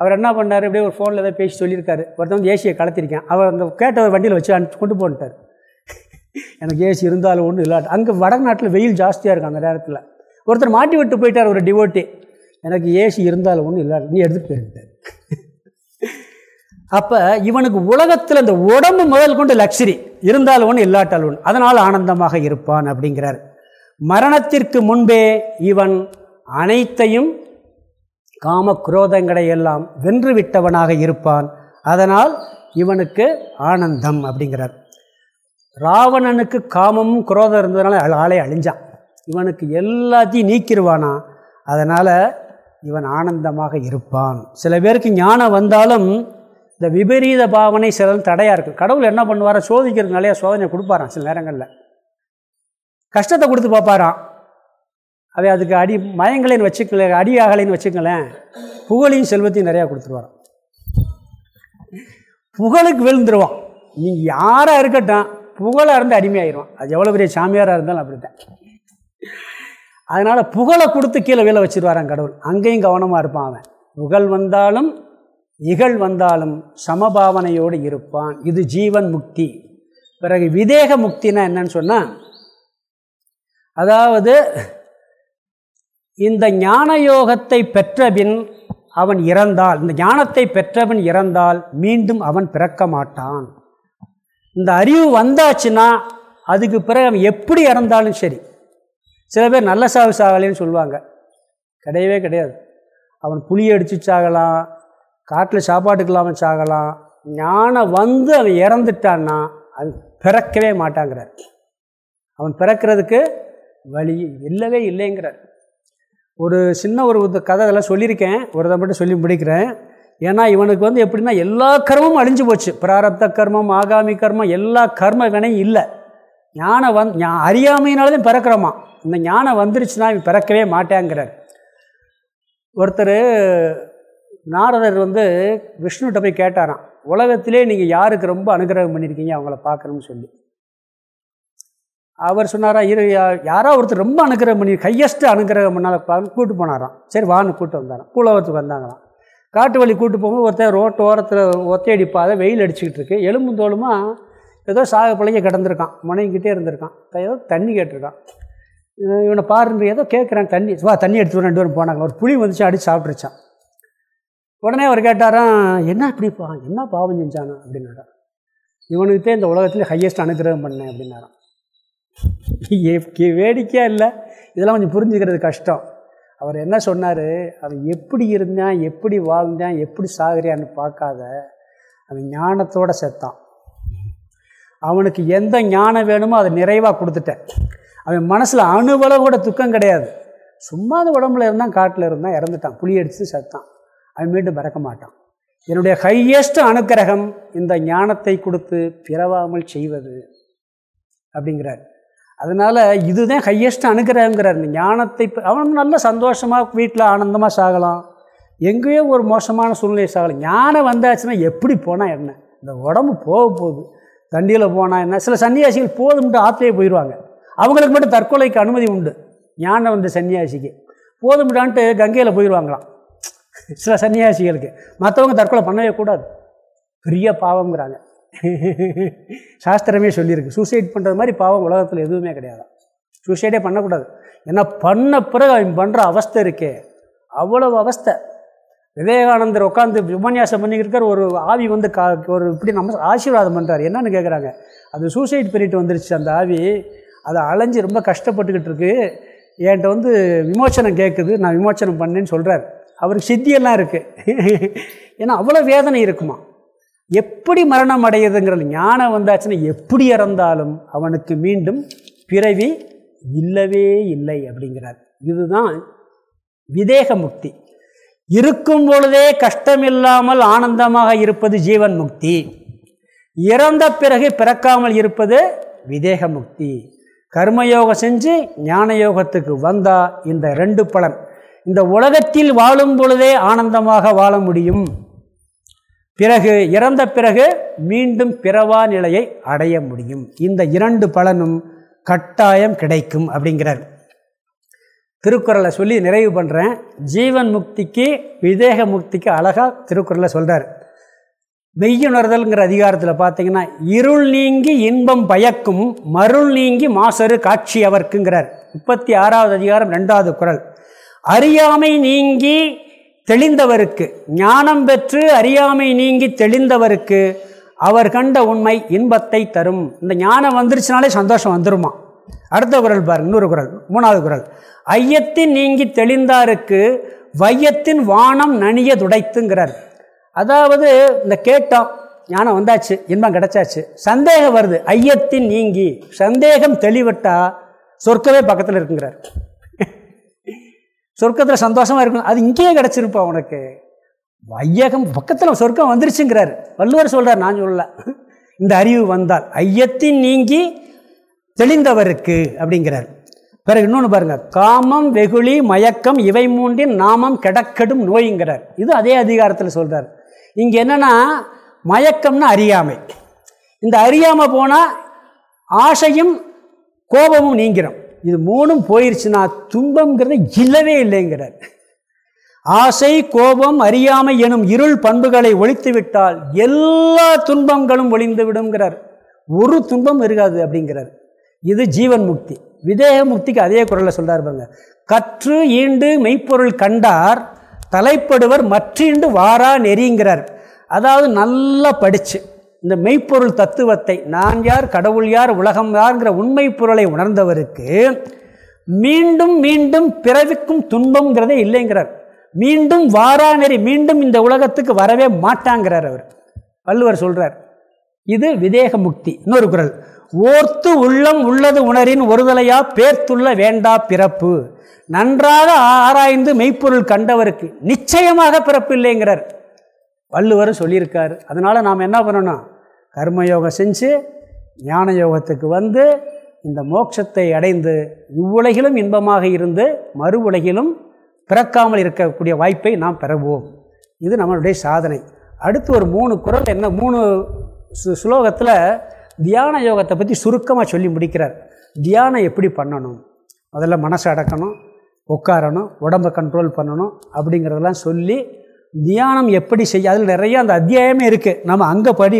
அவர் என்ன பண்ணார்? அப்படியே ஒரு ஃபோனில் ஏதாவது பேசி சொல்லியிருக்காரு. ஒருத்தர் வந்து ஏசியை கலத்திருக்கேன். அவர் அந்த கேட்ட வண்டியில் வச்சு அனுப்பிச்சு கொண்டு போன்ட்டார். எனக்கு ஏசி இருந்தாலும் ஒன்றும் இல்லாட்டு அங்கே வடநாட்டில் வெயில் ஜாஸ்தியாக இருக்கும் அந்த நேரத்தில். ஒருத்தர் மாட்டி விட்டு போயிட்டார் ஒரு டிவோட்டி எனக்கு ஏசி இருந்தாலும் ஒன்றும் இல்லாது நீ எடுத்துகிட்டு போயிருந்தார் அப்போ இவனுக்கு உலகத்தில் இந்த உடம்பு முதல் கொண்டு லக்ஸரி இருந்தாலும் ஒன்று இல்லாட்டால் ஒன்று அதனால் ஆனந்தமாக இருப்பான் அப்படிங்கிறார். மரணத்திற்கு முன்பே இவன் அனைத்தையும் காம குரோதங்களை எல்லாம் வென்று விட்டவனாக இருப்பான். அதனால் இவனுக்கு ஆனந்தம் அப்படிங்கிறார். ராவணனுக்கு காமமும் குரோதம் இருந்ததுனால ஆளே அழிஞ்சான். இவனுக்கு எல்லாத்தையும் நீக்கிடுவானா அதனால் இவன் ஆனந்தமாக இருப்பான். சில பேருக்கு ஞானம் வந்தாலும் இந்த விபரீத பாவனை சில தடையாக இருக்குது கடவுள் என்ன பண்ணுவாரா சோதிக்கிறது நிறையா சோதனை கொடுப்பாரான் சில நேரங்களில். கஷ்டத்தை கொடுத்து பார்ப்பாரான் அதை அதுக்கு அடி மயங்களைன்னு வச்சுக்கல அடி ஆகலைன்னு வச்சுக்கலேன் புகழையும் செல்வத்தையும் நிறையா கொடுத்துருவாரான் புகழுக்கு விழுந்துருவான். நீ யாராக இருக்கட்டும் புகழாக இருந்து அடிமையாயிடுவான் அது எவ்வளோ பெரிய சாமியாராக இருந்தாலும் அப்படித்தான். அதனால் புகழை கொடுத்து கீழே வீழ வச்சுருவாரான் கடவுள். அங்கேயும் கவனமாக இருப்பான் அவன். புகழ் வந்தாலும் இகழ் வந்தாலும் சமபாவனையோடு இருப்பான். இது ஜீவன் முக்தி. பிறகு விதேக முக்தினா என்னன்னு சொன்னால் அதாவது இந்த ஞான யோகத்தை பெற்றபின் அவன் இறந்தால் இந்த ஞானத்தை பெற்றவன் இறந்தால் மீண்டும் அவன் பிறக்க மாட்டான். இந்த அறிவு வந்தாச்சுன்னா அதுக்கு பிறகு அவன் எப்படி இறந்தாலும் சரி. சில பேர் நல்ல சாவு சாகலைன்னு சொல்லுவாங்க. கிடையவே கிடையாது. அவன் புளியை அடித்து சாகலாம் காட்டில் சாப்பாட்டுக்கு இல்லாமல் சாகலாம். ஞானம் வந்து அவன் இறந்துட்டான்னா அது பிறக்கவே மாட்டாங்கிறார். அவன் பிறக்கிறதுக்கு வழி இல்லவே இல்லைங்கிறார். ஒரு சின்ன ஒரு கதை அதெல்லாம் சொல்லியிருக்கேன். ஒரு இதை மட்டும் சொல்லி முடிக்கிறேன். ஏன்னா இவனுக்கு வந்து எப்படின்னா எல்லா கர்மமும் அழிஞ்சு போச்சு. பிராரப்த கர்மம் ஆகாமி கர்மம் எல்லா கர்ம வினையும் இல்லை. ஞானம் வந் அறியாமையினால்தான் பிறக்கிறோமா? இந்த ஞானம் வந்துருச்சுன்னா இவன் பிறக்கவே மாட்டேங்கிறார். ஒருத்தர் நாரதர் வந்து விஷ்ணுகிட்ட போய் கேட்டாராம். உலகத்திலே நீங்கள் யாருக்கு ரொம்ப அனுகிரகம் பண்ணியிருக்கீங்க அவங்கள பார்க்கணும்னு சொல்லி. அவர் சொன்னாரா இரு யாரோ ஒருத்தர் ரொம்ப அனுகிரகம் பண்ணி ஹையஸ்ட்டு அனுகிரகம் பண்ணால கூப்பிட்டு போனாராம். சரி வான்னு கூப்பிட்டு வந்தாராம். கூலவரத்துக்கு வந்தாங்களாம். காட்டு வழி கூப்பிட்டு போகும்போது ஒருத்தர் ரோட்டு ஓரத்தில் ஒத்தையடி பாதை வெயில் அடிச்சுக்கிட்டு இருக்கு. எலும்பு தோளுமா ஏதோ சாக பிள்ளைங்க கிடந்திருக்கான். முனைங்கிட்டே இருந்திருக்கான். ஏதோ தண்ணி கேட்டிருக்கான். இவனை பாருன்ற ஏதோ கேட்குறான் தண்ணி. வா தண்ணி எடுத்து ரெண்டு பேரும் போனாங்க. ஒரு புளி வந்துச்சு அடித்து சாப்பிட்ருச்சான் உடனே அவர் கேட்டாராம் என்ன இப்படி பா என்ன பாவம் செஞ்சானா? அப்படின்னாரான் இவனுக்கு இந்த உலகத்துலேயே ஹையஸ்ட் அனுகிரகம் பண்ணேன் அப்படின்னாராம். வேடிக்கையாக இல்லை. இதெல்லாம் கொஞ்சம் புரிஞ்சுக்கிறது கஷ்டம். அவர் என்ன சொன்னார்? அவன் எப்படி இருந்தான் எப்படி வாழ்ந்தான் எப்படி சாகிறியான்னு பார்க்காத. அவன் ஞானத்தோடு செத்தான். அவனுக்கு எந்த ஞானம் வேணுமோ அதை நிறைவாக கொடுத்துட்டேன். அவன் மனசில் அணுவளவு கூட துக்கம் கிடையாது. சும்மா அந்த உடம்புல இருந்தான் காட்டில் இருந்தான் இறந்துட்டான் புளி அடித்து செத்தான். அவன் மீண்டும் பறக்க மாட்டான். என்னுடைய ஹையஸ்ட் அனுக்கிரகம் இந்த ஞானத்தை கொடுத்து பிறவாமல் செய்வது அப்படிங்கிறார். அதனால் இதுதான் ஹையஸ்ட் அனுகிரகங்கிறார். இந்த ஞானத்தை அவன் நல்ல சந்தோஷமாக வீட்டில் ஆனந்தமாக சாகலாம். எங்கேயோ ஒரு மோசமான சூழ்நிலை சாகலாம். ஞானம் வந்தாச்சுன்னா எப்படி போனால் என்ன? இந்த உடம்பு போக போகுது. தண்டியில் போனால் என்ன? சில சன்னியாசிகள் போதும்ட்டு ஆத்திரையே போயிடுவாங்க அவங்களுக்கு மட்டும் தற்கொலைக்கு அனுமதி உண்டு. ஞானம் வந்த சன்னியாசிக்கு. போதும்டான்ட்டு கங்கையில் போயிடுவாங்களாம் சில சன்னியாசிகளுக்கு. மற்றவங்க தற்கொலை பண்ணவே கூடாது. பெரிய பாவங்கிறாங்க சாஸ்திரமே சொல்லியிருக்கு. சூசைட் பண்ணுறது மாதிரி பாவம் உலகத்தில் எதுவுமே கிடையாது. சூசைடே பண்ணக்கூடாது. ஏன்னா பண்ண பிறகு அவன் பண்ணுற அவஸ்தை இருக்கே. அவ்வளவு அவஸ்தை. விவேகானந்தர் உட்காந்து உபன்யாசம் பண்ணிக்கிட்டு ஒரு ஆவி வந்து கா ஒரு இப்படி நம்ம ஆசீர்வாதம் பண்ணுறாரு என்னன்னு கேட்குறாங்க அது சூசைட் பண்ணிட்டு வந்துருச்சு அந்த ஆவி. அதை அலைஞ்சு ரொம்ப கஷ்டப்பட்டுக்கிட்டு இருக்கு. என்கிட்ட வந்து விமோச்சனம் கேட்குது நான் விமோச்சனம் பண்ணேன்னு சொல்கிறார் அவருக்கு சித்தியெல்லாம் இருக்குது ஏன்னா அவ்வளோ வேதனை இருக்குமா? எப்படி மரணம் அடையுதுங்கிறது ஞானம் வந்தாச்சுன்னா எப்படி இறந்தாலும் அவனுக்கு மீண்டும் பிறவி இல்லவே இல்லை அப்படிங்கிறார். இதுதான் விதேக முக்தி. இருக்கும் பொழுதே கஷ்டமில்லாமல் ஆனந்தமாக இருப்பது ஜீவன் முக்தி. இறந்த பிறகு பிறக்காமல் இருப்பது விதேக முக்தி. கர்மயோகம் செஞ்சு ஞான யோகத்துக்கு வந்தால் இந்த ரெண்டு பலன். இந்த உலகத்தில் வாழும் பொழுதே ஆனந்தமாக வாழ முடியும். பிறகு இறந்த பிறகு மீண்டும் பிறவா நிலையை அடைய முடியும். இந்த இரண்டு பலனும் கட்டாயம் கிடைக்கும் அப்படிங்கிறார். திருக்குறளை சொல்லி நிறைவு பண்ணுறேன் ஜீவன் முக்திக்கு விதேக முக்திக்கு அழகாக திருக்குறளை சொல்கிறார் மெய்யுணர்தல்ங்கிற அதிகாரத்தில் பார்த்தீங்கன்னா இருள் நீங்கி இன்பம் பயக்கும் மருள் நீங்கி மாசரு காட்சி அவர்க்குங்கிறார். முப்பத்தி ஆறாவது அதிகாரம் ரெண்டாவது குரல். அறியாமை நீங்கி தெளிந்தவருக்கு ஞானம் பெற்று அறியாமை நீங்கி தெளிந்தவருக்கு அவர் கண்ட உண்மை இன்பத்தை தரும். இந்த ஞானம் வந்துருச்சுனாலே சந்தோஷம் வந்துருமா? அடுத்த குரல் பாருங்க இன்னொரு குரல் மூணாவது குரல். ஐயத்தின் நீங்கி தெளிந்தாருக்கு வையத்தின் வானம் நனிய துடைத்துங்கிறார். அதாவது இந்த கேட்டோம் ஞானம் வந்தாச்சு இன்பம் கிடைச்சாச்சு சந்தேகம் வருது ஐயத்தின் நீங்கி சந்தேகம் தெளிவிட்டால் சொர்க்கவே பக்கத்தில் இருக்குங்கிறார். சொர்க்கத்தில் சந்தோஷமாக இருக்கும் அது இங்கேயே கிடச்சிருப்பா உனக்கு. வையகம் பக்கத்தில் சொர்க்கம் வந்துருச்சுங்கிறார். வள்ளுவர் சொல்கிறார் நான் சொல்ல இந்த அறிவு வந்தால் ஐயத்தின் நீங்கி தெளிந்தவருக்கு அப்படிங்கிறார். பிறகு இன்னொன்று பாருங்கள் காமம் வெகுளி மயக்கம் இவை மூன்றின் நாமம் கிடக்கடும் நோய்ங்கிறார். இது அதே அதிகாரத்தில் சொல்கிறார் இங்கே என்னென்னா மயக்கம்னா அறியாமை. இந்த அறியாமல் போனால் ஆசையும் கோபமும் நீங்கிறோம் இது மூணும் போயிடுச்சுன்னா துன்பங்கிறது இல்லவே இல்லைங்கிறார். ஆசை கோபம் அறியாமை எனும் இருள் பண்புகளை ஒழித்து விட்டால் எல்லா துன்பங்களும் ஒளிந்து விடுங்கிறார் ஒரு துன்பம் இருக்காது அப்படிங்கிறார். இது ஜீவன் முக்தி. விதேக முக்திக்கு அதே குரலில் சொல்கிறார் பாருங்க. கற்று ஈண்டு மெய்ப்பொருள் கண்டார் தலைப்படுவர் மற்றீண்டு வாரா நெறிங்கிறார். அதாவது நல்லா படித்து இந்த மெய்ப்பொருள் தத்துவத்தை நான் யார் கடவுள் யார் உலகம் யார்ங்கிற உண்மை பொருளை உணர்ந்தவருக்கு மீண்டும் மீண்டும் பிறவிக்கும் துன்பங்கிறதே இல்லைங்கிறார். மீண்டும் வாரா நெறி மீண்டும் இந்த உலகத்துக்கு வரவே மாட்டாங்கிறார் அவர். வள்ளுவர் சொல்கிறார் இது விதேக முக்தி. இன்னொரு குரல் ஓர்த்து உள்ளம் உள்ளது உணரின் ஒருதலையா பேர்த்துள்ள வேண்டா பிறப்பு. நன்றாக ஆராய்ந்து மெய்ப்பொருள் கண்டவருக்கு நிச்சயமாக பிறப்பு இல்லைங்கிறார். வள்ளுவர் சொல்லியிருக்கார். அதனால் நாம் என்ன பண்ணணும்? கர்மயோகம் செஞ்சு ஞான யோகத்துக்கு வந்து இந்த மோட்சத்தை அடைந்து இவ்வுலகிலும் இன்பமாக இருந்து மறு உலகிலும் பிறக்காமல் இருக்கக்கூடிய வாய்ப்பை நாம் பெறுவோம். இது நம்மளுடைய சாதனை. அடுத்து ஒரு மூணு குரல் என்ன மூணு சு ஸ்லோகத்தில் தியான யோகத்தை பற்றி சுருக்கமாக சொல்லி முடிக்கிறார். தியானம் எப்படி பண்ணணும்? முதல்ல மனசை அடக்கணும் உட்காரணும் உடம்பை கண்ட்ரோல் பண்ணணும் அப்படிங்கிறதெல்லாம் சொல்லி தியானம் எப்படி செய்ய அதில் நிறைய அந்த அத்தியாயமே இருக்குது நம்ம அங்கே படி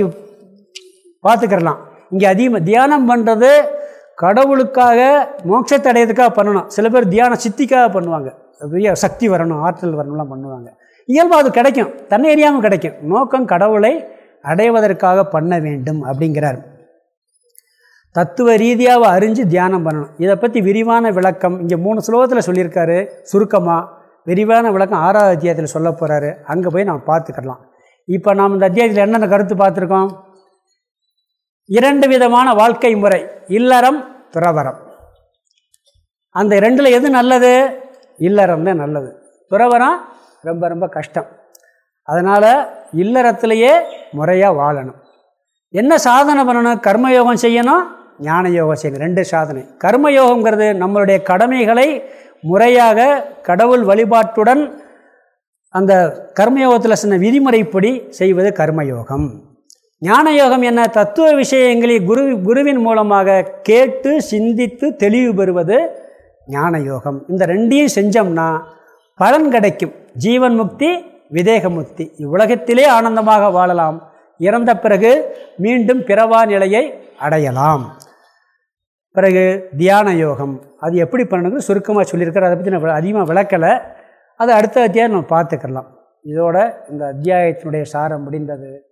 பார்த்துக்கிறலாம். இங்கே அதிகமாக தியானம் பண்ணுறது கடவுளுக்காக மோட்சத்தை அடையிறதுக்காக பண்ணணும். சில பேர் தியானம் சித்திக்காக பண்ணுவாங்க. பெரிய சக்தி வரணும் ஆற்றல் வரணும்லாம் பண்ணுவாங்க. இயல்பாக அது கிடைக்கும். தன்னை எரியாமல் கிடைக்கும். நோக்கம் கடவுளை அடைவதற்காக பண்ண வேண்டும் அப்படிங்கிறார். தத்துவ ரீதியாக அறிஞ்சு தியானம் பண்ணணும். இதை பற்றி விரிவான விளக்கம் இங்கே மூணு ஸ்லோகத்தில் சொல்லியிருக்காரு. சுருக்கமாக விரிவான விளக்கம் ஆறாவது அத்தியாயத்தில் சொல்ல போகிறாரு அங்கே போய் நாம் பார்த்துக்கலாம் இப்போ நாம் இந்த அத்தியாயத்தில் என்னென்ன கருத்து பார்த்துருக்கோம்? இரண்டு விதமான வாழ்க்கை முறை. இல்லறம் துறவரம் அந்த ரெண்டில் எது நல்லது? இல்லறம் தான் நல்லது. துறவரம் ரொம்ப ரொம்ப கஷ்டம். அதனால் இல்லறத்துலேயே முறையாக வாழணும். என்ன சாதனை பண்ணணும்? கர்மயோகம் செய்யணும் ஞான யோகம் செய்யணும். ரெண்டு சாதனை. கர்மயோகங்கிறது நம்மளுடைய கடமைகளை முறையாக கடவுள் வழிபாட்டுடன் அந்த கர்மயோகத்தில் சொன்ன விதிமுறைப்படி செய்வது கர்மயோகம். ஞான யோகம் என்ன? தத்துவ விஷயங்களை குரு குருவின் மூலமாக கேட்டு சிந்தித்து தெளிவு பெறுவது ஞான யோகம் இந்த ரெண்டையும் செஞ்சோம்னா பலன் கிடைக்கும். ஜீவன் முக்தி விதேக முக்தி. இவ்வுலகத்திலே ஆனந்தமாக வாழலாம். இறந்த பிறகு மீண்டும் பிறவா நிலையை அடையலாம். பிறகு தியான யோகம். அது எப்படி பண்ணணுங்கிறது சுருக்கமாக சொல்லியிருக்கார். அதை பற்றி நான் அதிகமாக விளக்கலை. அது அடுத்த அத்தியாயம் நம்ம பார்த்துக்கலாம். இதோட இந்த அத்தியாயத்தினுடைய சாரம் முடிந்தது.